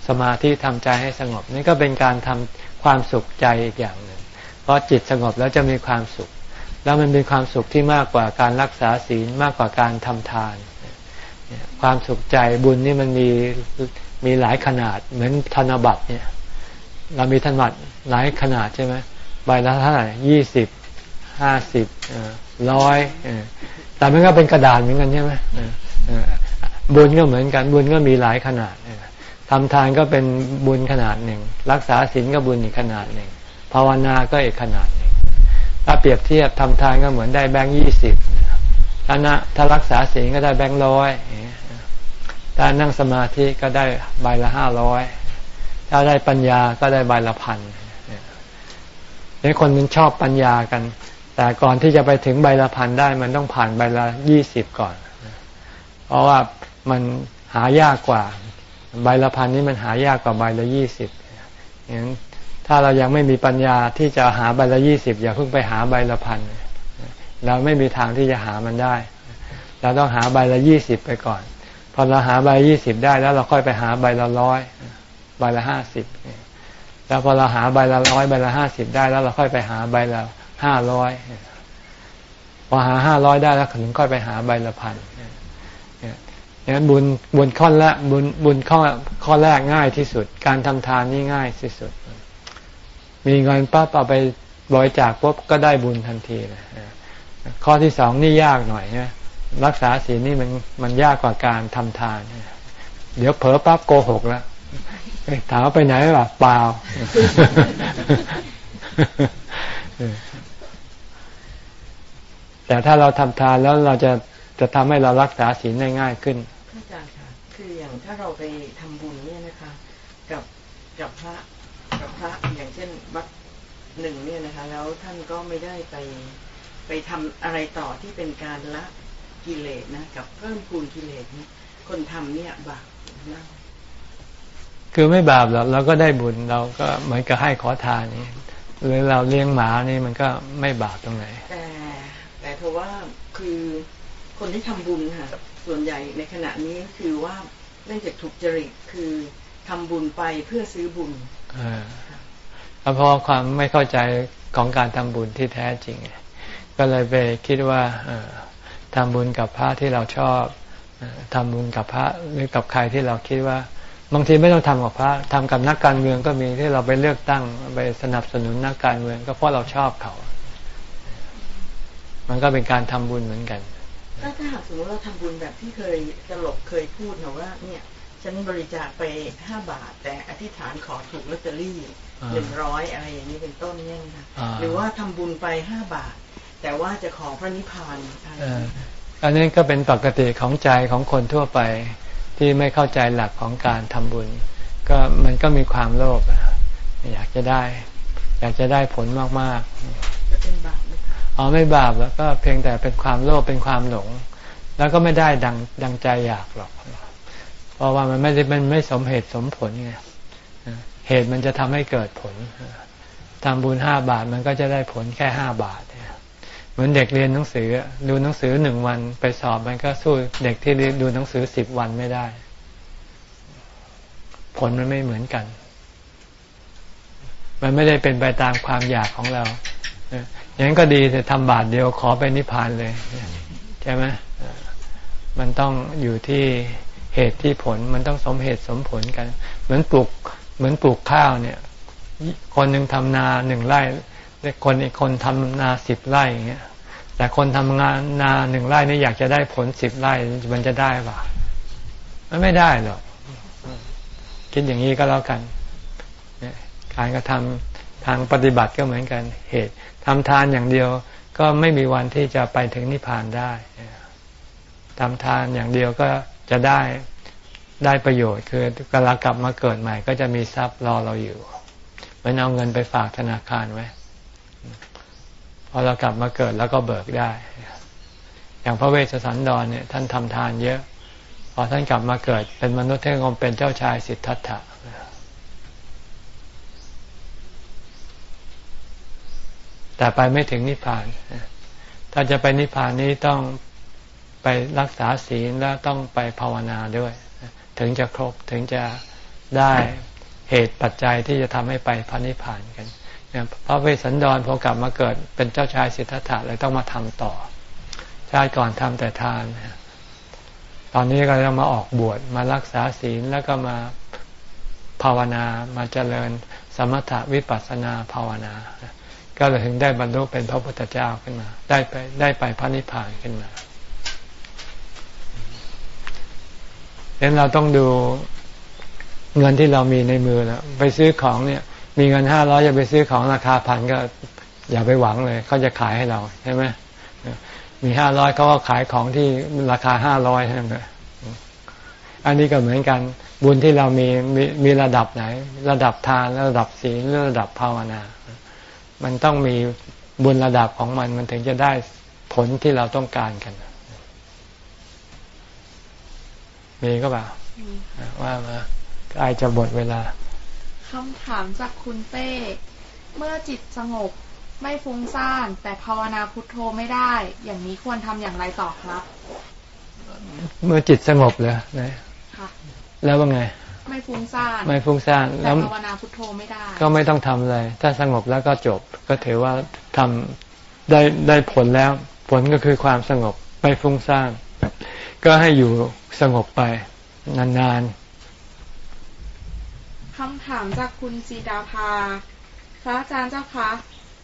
สมาธิทำใจให้สงบ นี่ก็เป็นการทำความสุขใจอีกอย่างหนึ่ง เพราะจิตสงบแล้วจะมีความสุข แล้วมันเป็นความสุขที่มากกว่าการรักษาศีลมากกว่าการทำทาน ความสุขใจบุญนี่มันมีมีหลายขนาดเหมือนธนบัตรเนี่ย เรามีธนบัตรหลายขนาดใช่ไหม ใบละเท่าไหร่ยี่สิบห้าสิบร้อยแต่มันก็เป็นกระดาษเหมือนกันใช่ไหมบุญก็เหมือนกันบุญก็มีหลายขนาดทำทานก็เป็นบุญขนาดหนึ่ง รักษาศีลก็บุญอีกขนาดหนึ่งภาวนาก็อีกขนาดหนึ่งถ้าเปรียบเทียบทำทานก็เหมือนได้แบงค์ยี่สิบถ้านะถ้ารักษาศีลก็ได้แบงค์ร้อยถ้านั่งสมาธิก็ได้ใบละห้าร้อยถ้าได้ปัญญาก็ได้ใบละพัน นี่คนมันชอบปัญญากัน แต่ก่อนที่จะไปถึงใบละพันได้ มันต้องผ่านใบละยี่สิบก่อน เพราะว่ามันหายากกว่า ใบละพันนี้มันหายากกว่าใบละยี่สิบอย่างนั้นถ้าเรายังไม่มีปัญญาที่จะหาใบละยี่สิบอย่าเพิ่งไปหาใบละพันเราไม่มีทางที่จะหามันได้ เราต้องหาใบละยี่สิบไปก่อน พอเราหาใบยี่สิบได้แล้วเราค่อยไปหาใบละร้อยใบละห้าสิบ แล้วพอเราหาใบละร้อยใบละห้าสิบได้แล้วเราค่อยไปหาใบละห้าร้อยพอหาห้าร้อยได้แล้วถึงค่อยไปหาใบละพันเนี่ยบุญบุญข้อแรกบุญบุญข้อข้อแรกง่ายที่สุด การทำทานนี่ง่ายที่สุด มีเงินปั๊บเอาไปบริจาคปุ๊บก็ได้บุญทันทีเลยข้อที่สองนี่ยากหน่อยนะรักษาศีลนี่มันมันยากกว่าการทำทาน เดี๋ยวเผลอปั๊บโกหกแล้ว ถามว่าไปไหนล่ะเปล่าแต่ถ้าเราทำทานแล้วเราจะจะทำให้เรารักษาศีลได้ง่ายขึ้นอาจารย์ค่ะคืออย่างถ้าเราไปทำบุญเนี่ยนะคะ กับกับพระกับพระอย่างเช่นวัดหนึ่งเนี่ยนะคะ แล้วท่านก็ไม่ได้ไปไปทำอะไรต่อที่เป็นการละกิเลสนะ กับเพิ่มพูนกิเลสนี่คนทำเนี่ยบาปนะ คือไม่บาปหรอกเราก็ได้บุญเราก็เหมือนกับให้ขอทานนี่หรือเราเลี้ยงหมานี่มันก็ไม่บาปตรงไหน แต่แต่เพราะว่าคือคนที่ทำบุญค่ะ ส่วนใหญ่ในขณะนี้คือว่าเนื่องจากถูกจริตคือทำบุญไปเพื่อซื้อบุญอ่าเพราะความไม่เข้าใจของการทำบุญที่แท้จริง ก็เลยไปคิดว่าทำบุญกับพระที่เราชอบทำบุญกับพระหรือกับใครที่เราคิดว่า บางทีไม่ต้องทำกับพระทำกับนักการเมืองก็มีที่เราไปเลือกตั้งไปสนับสนุนนักการเมือง ก็เพราะเราชอบเขา มันก็เป็นการทำบุญเหมือนกัน ถ้าถ้าหากสมมติเราทำบุญแบบที่เคยตลกเคยพูดนะว่า เนี่ย ฉันบริจาคไปห้าบาท แต่อธิษฐานขอถูกลอตเตอรี่หนึ่งร้อยอะไรอย่างนี้เป็นต้นเนี่ยนะคะหรือว่าทำบุญไปห้าบาท แต่ว่าจะขอพระนิพพานอันนี้ก็เป็นปกติของใจของคนทั่วไป ที่ไม่เข้าใจหลักของการทำบุญ ก็มันก็มีความโลภอยากจะได้ อยากจะได้ผลมากๆจะเป็นบาปไหมอ๋อไม่บาปแล้วก็เพียงแต่เป็นความโลภเป็นความหลง แล้วก็ไม่ได้ดังดังใจอยากหรอก เพราะว่ามันไม่ได้มันไม่สมเหตุสมผลไงเหตุมันจะทำให้เกิดผลทำบุญห้าบาทมันก็จะได้ผลแค่ห้าบาท เหมือนเด็กเรียนหนังสือ ดูหนังสือหนึ่งวันไปสอบมันก็สู้เด็กที่ดูหนังสือสิบวันไม่ได้ ผลมันไม่เหมือนกัน มันไม่ได้เป็นไปตามความอยากของเราอย่างนั้นก็ดีแต่ทำบาทเดียวขอไปนิพพานเลย ใช่ไหมมันต้องอยู่ที่เหตุที่ผลมันต้องสมเหตุสมผลกัน เหมือนปลูก เหมือนปลูกข้าวเนี่ย คนหนึ่งทำนาหนึ่งไร่ คนอีกคนทำนาสิบไร่อย่างเงี้ยแต่คนทำงานนาหนึ่งไร่นี่อยากจะได้ผลสิบไร่มันจะได้ปะมันไม่ได้หรอกคิดอย่างนี้ก็แล้วกันการกระทำทางปฏิบัติก็เหมือนกันเหตุทำทานอย่างเดียว ก็ไม่มีวันที่จะไปถึงนิพพานได้ทำทานอย่างเดียวก็จะได้ได้ประโยชน์ คือเวลากลับมาเกิดใหม่ ก็จะมีทรัพย์รอเราอยู่เหมือนเอาเงินไปฝากธนาคารไว้ พอเรากลับมาเกิดแล้วก็เบิกได้ อย่างพระเวสสันดรเนี่ยท่านทำทานเยอะ พอท่านกลับมาเกิด เป็นมนุษย์ท่านก็เป็นเจ้าชายสิทธัตถะแต่ไปไม่ถึงนิพพาน ถ้าจะไปนิพพานนี้ต้องไปรักษาศีลแล้วต้องไปภาวนาด้วย ถึงจะครบถึงจะได้เหตุปัจจัยที่จะทำให้ไปพระนิพพานกัน พระเวสสันดรพอกลับมาเกิดเป็นเจ้าชายสิทธัตถะเลยต้องมาทำต่อ ชาติก่อนทำแต่ทาน ตอนนี้ก็ต้องมาออกบวชมารักษาศีลแล้วก็มาภาวนามาเจริญสมถะวิปัสสนาภาวนา ก็เลยถึงได้บรรลุเป็นพระพุทธเจ้าขึ้นมา ได้ไปได้ไปพระนิพพานขึ้นมาดังนั้นเราต้องดูเงินที่เรามีในมือแล้วไปซื้อของเนี่ย มีเงินห้าร้อยจะไปซื้อของราคาพันก็อย่าไปหวังเลยเขาจะขายให้เราใช่ไหมมีห้าร้อยเขาก็ขายของที่ราคาห้าร้อยใช่ไหมอันนี้ก็เหมือนกันบุญที่เรามีมีมีระดับไหน ระดับทานระดับศีลระดับภาวนา มันต้องมีบุญระดับของมัน มันถึงจะได้ผลที่เราต้องการกัน มีก็เปล่าว่ามาใกล้จะหมดเวลา คำถามจากคุณเต้ เมื่อจิตสงบไม่ฟุ้งซ่าน แต่ภาวนาพุทโธไม่ได้ อย่างนี้ควรทำอย่างไรต่อครับ เมื่อจิตสงบเลยนะแล้วว่าไง ไม่ฟุ้งซ่าน ไม่ฟุ้งซ่านแล้วภาวนาพุทโธไม่ได้ ก็ไม่ต้องทำอะไร ถ้าสงบแล้วก็จบ ก็ถือว่าทำได้ได้ผลแล้ว ผลก็คือความสงบไม่ฟุ้งซ่าน ก็ให้อยู่สงบไปนานๆ คำถามจากคุณสีดาภา พระอาจารย์เจ้าคะ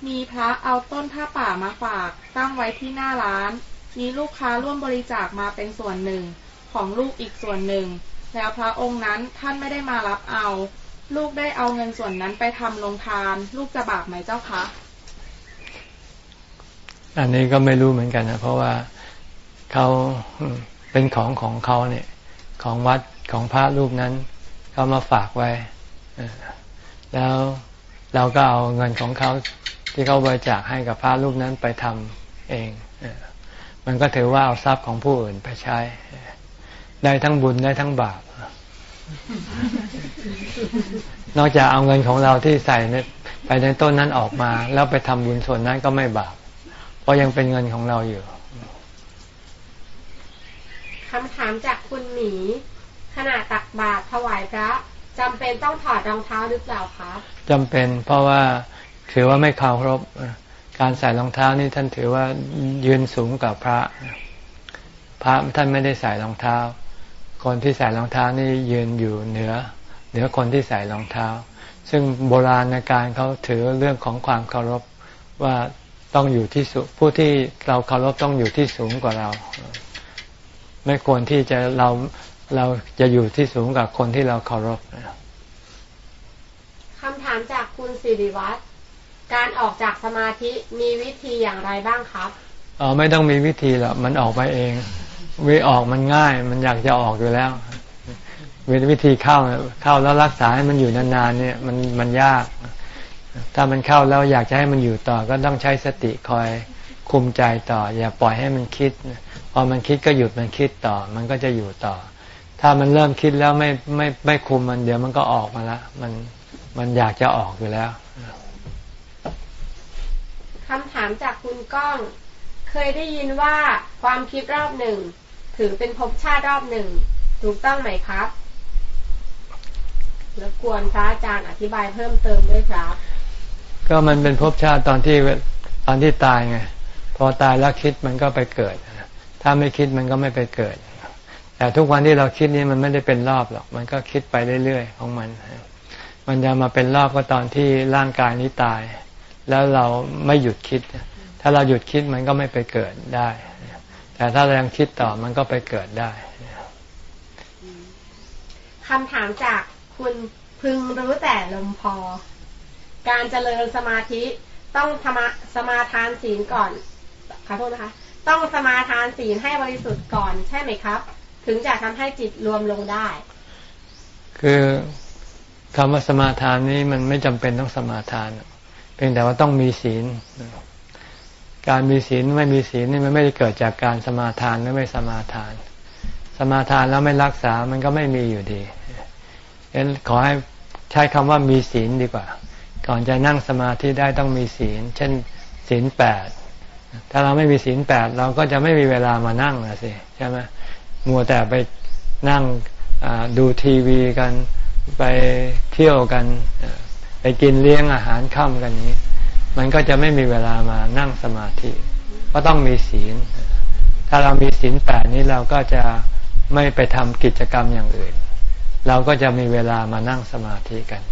มีพระเอาต้นผ้าป่ามาฝาก ตั้งไว้ที่หน้าร้าน มีลูกค้าร่วมบริจาคมาเป็นส่วนหนึ่ง ของลูกอีกส่วนหนึ่ง แล้วพระองค์นั้นท่านไม่ได้มารับเอา ลูกได้เอาเงินส่วนนั้นไปทำลงทาน ลูกจะบาปไหมเจ้าคะ อันนี้ก็ไม่รู้เหมือนกันนะ เพราะว่าเขาเป็นของของเขาเนี่ย ของวัดของพระรูปนั้นเขามาฝากไว้ แล้วเราก็เอาเงินของเขาที่เขาบริจาคให้กับพระรูปนั้นไปทำเอง มันก็ถือว่าเอาทรัพย์ของผู้อื่นไปใช้ ได้ทั้งบุญได้ทั้งบาป นอกจากเอาเงินของเราที่ใส่ไปในต้นนั้นออกมา แล้วไปทำบุญส่วนนั้นก็ไม่บาป เพราะยังเป็นเงินของเราอยู่คำถามจากคุณหมีขณะตักบาตรถวายพระ จำเป็นต้องถอดรองเท้าหรือเปล่าครับจำเป็นเพราะว่าถือว่าไม่เคารพการใส่รองเท้านี่ท่านถือว่ายืนสูงกว่าพระ พระท่านไม่ได้ใส่รองเท้า คนที่ใส่รองเท้านี่ยืนอยู่เหนือ เหนือคนที่ใส่รองเท้า ซึ่งโบราณในการเขาถือเรื่องของความเคารพว่าต้องอยู่ที่สูงผู้ที่เราเคารพต้องอยู่ที่สูงกว่าเรา ไม่ควรที่จะเรา เราจะอยู่ที่สูงกับคนที่เราเคารพคำถามจากคุณสิริวัตรการออกจากสมาธิมีวิธีอย่างไรบ้างครับอ๋อไม่ต้องมีวิธีหรอกมันออกไปเองวิออกมันง่าย มันอยากจะออกอยู่แล้ววิธีเข้าเข้าแล้วรักษาให้มันอยู่นานๆเนี่ยมันมันยาก ถ้ามันเข้าแล้วอยากจะให้มันอยู่ต่อ ก็ต้องใช้สติคอยคุมใจต่อ อย่าปล่อยให้มันคิดพอมันคิดก็หยุดมันคิดต่อ มันก็จะอยู่ต่อ ถ้ามันเริ่มคิดแล้วไม่ไม่ไม่คุมมันเดี๋ยวมันก็ออกมาละมันมันอยากจะออกอยู่แล้วคำถามจากคุณก้อง เคยได้ยินว่าความคิดรอบหนึ่ง ถือเป็นภพชาติรอบหนึ่ง ถูกต้องไหมครับแล้วกวนพระอาจารย์อธิบายเพิ่มเติมด้วยครับ ก็มันเป็นภพชาติตอนที่ตอนที่ตายไงพอตายแล้วคิดมันก็ไปเกิด ถ้าไม่คิดมันก็ไม่ไปเกิด แต่ทุกวันที่เราคิดนี่มันไม่ได้เป็นรอบหรอก มันก็คิดไปเรื่อยๆของมัน มันจะมาเป็นรอบก็ตอนที่ร่างกายนี้ตาย แล้วเราไม่หยุดคิด ถ้าเราหยุดคิดมันก็ไม่ไปเกิดได้ แต่ถ้าเรายังคิดต่อมันก็ไปเกิดได้คำถามจากคุณพึงรู้แต่ลมพอ การเจริญสมาธิต้องธรรมสมาทานศีลก่อน ขอโทษนะคะ ต้องสมาทานศีลให้บริสุทธิ์ก่อนใช่ไหมครับ ถึงจะทำให้จิตรวมลงได้ คือคำว่าสมาทานนี้มันไม่จำเป็นต้องสมาทาน เพียงแต่ว่าต้องมีศีล การมีศีลไม่มีศีลนี่มันไม่ได้เกิดจากการสมาทานหรือไม่สมาทาน สมาทานแล้วไม่รักษามันก็ไม่มีอยู่ดีเอ็นขอให้ใช้คำว่ามีศีลดีกว่า ก่อนจะนั่งสมาธิได้ต้องมีศีล เช่นศีลแปดถ้าเราไม่มีศีลแปดเราก็จะไม่มีเวลามานั่งนะสิใช่ไหม มัวแต่ไปนั่งดูทีวีกันไปเที่ยวกันไปกินเลี้ยงอาหารค่ำกันนี้ มันก็จะไม่มีเวลามานั่งสมาธิ ก็ต้องมีศีล ถ้าเรามีศีลแปดนี้เราก็จะไม่ไปทำกิจกรรมอย่างอื่น เราก็จะมีเวลามานั่งสมาธิกัน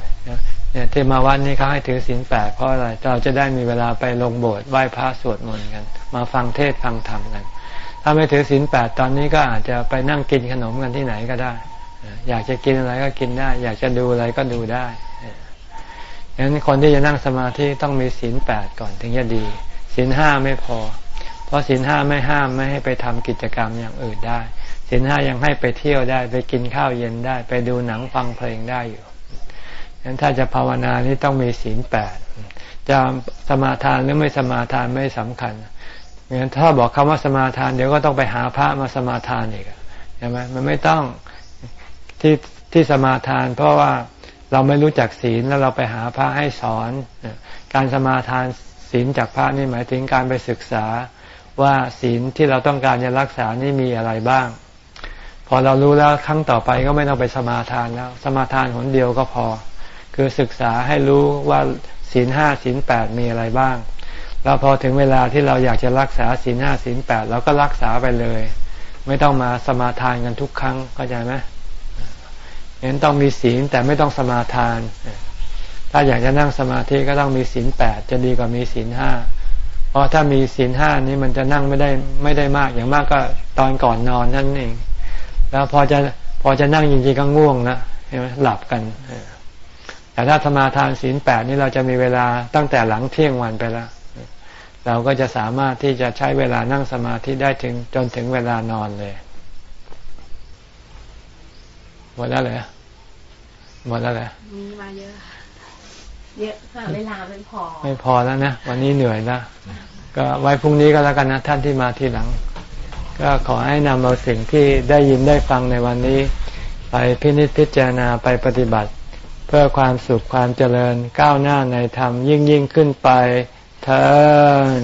เนี่ยที่มาวัดนี้เขาให้ถือศีลแปดเพราะอะไรเราจะได้มีเวลาไปลงโบสถ์ไหว้พระสวดมนต์กัน มาฟังเทศฟังธรรมกัน ถ้าไม่ถือศีลแปดตอนนี้ก็อาจจะไปนั่งกินขนมกันที่ไหนก็ได้ อยากจะกินอะไรก็กินได้ อยากจะดูอะไรก็ดูได้ฉะนั้นคนที่จะนั่งสมาธิต้องมีศีลแปดก่อนถึงจะดีศีลห้าไม่พอ เพราะศีลห้าไม่ห้ามไม่ให้ไปทำกิจกรรมอย่างอื่นได้ศีลห้ายังให้ไปเที่ยวได้ ไปกินข้าวเย็นได้ ไปดูหนังฟังเพลงได้อยู่ฉะนั้นถ้าจะภาวนานี่ต้องมีศีลแปดจะสมาทานหรือไม่สมาทานไม่สำคัญ งั้นถ้าบอกคำว่าสมาทาน เดี๋ยวก็ต้องไปหาพระมาสมาทานอีกใช่ไหมมันไม่ต้องที่ที่สมาทาน เพราะว่าเราไม่รู้จักศีลแล้วเราไปหาพระให้สอน การสมาทานศีลจากพระนี่หมายถึงการไปศึกษาว่าศีลที่เราต้องการจะรักษานี่มีอะไรบ้าง พอเรารู้แล้วครั้งต่อไปก็ไม่ต้องไปสมาทานแล้ว สมาทานหนเดียวก็พอ คือศึกษาให้รู้ว่าศีลห้าศีลแปดมีอะไรบ้าง แล้วพอถึงเวลาที่เราอยากจะรักษาศีลห้าศีลแปดเราก็รักษาไปเลย ไม่ต้องมาสมาทานกันทุกครั้งเข้าใจไหมเห็นต้องมีศีลแต่ไม่ต้องสมาทาน ถ้าอยากจะนั่งสมาธิก็ต้องมีศีลแปดจะดีกว่ามีศีลห้าเพราะถ้ามีศีลห้านี้มันจะนั่งไม่ได้ไม่ได้มากอย่างมากก็ตอนก่อนนอนนั่นเอง แล้วพอจะพอจะนั่งจริงๆก็ง่วงนะใช่ไหมหลับกันแต่ถ้าสมาทานศีลแปดนี่เราจะมีเวลาตั้งแต่หลังเที่ยงวันไปแล้ว เราก็จะสามารถที่จะใช้เวลานั่งสมาธิได้ถึงจนถึงเวลานอนเลยหมดแล้วเลยหมดแล้วเลยมีมาเยอะเยอะค่ะเวลาไม่พอ ไม่พอแล้วนะ วันนี้เหนื่อยแล้วก็ไว้พรุ่งนี้ก็แล้วกันนะท่านที่มาทีหลัง ก็ขอให้นำเอาสิ่งที่ได้ยินได้ฟังในวันนี้ ไปพินิจพิจารณาไปปฏิบัติ เพื่อความสุขความเจริญก้าวหน้าในธรรมยิ่งยิ่งขึ้นไป ท่าน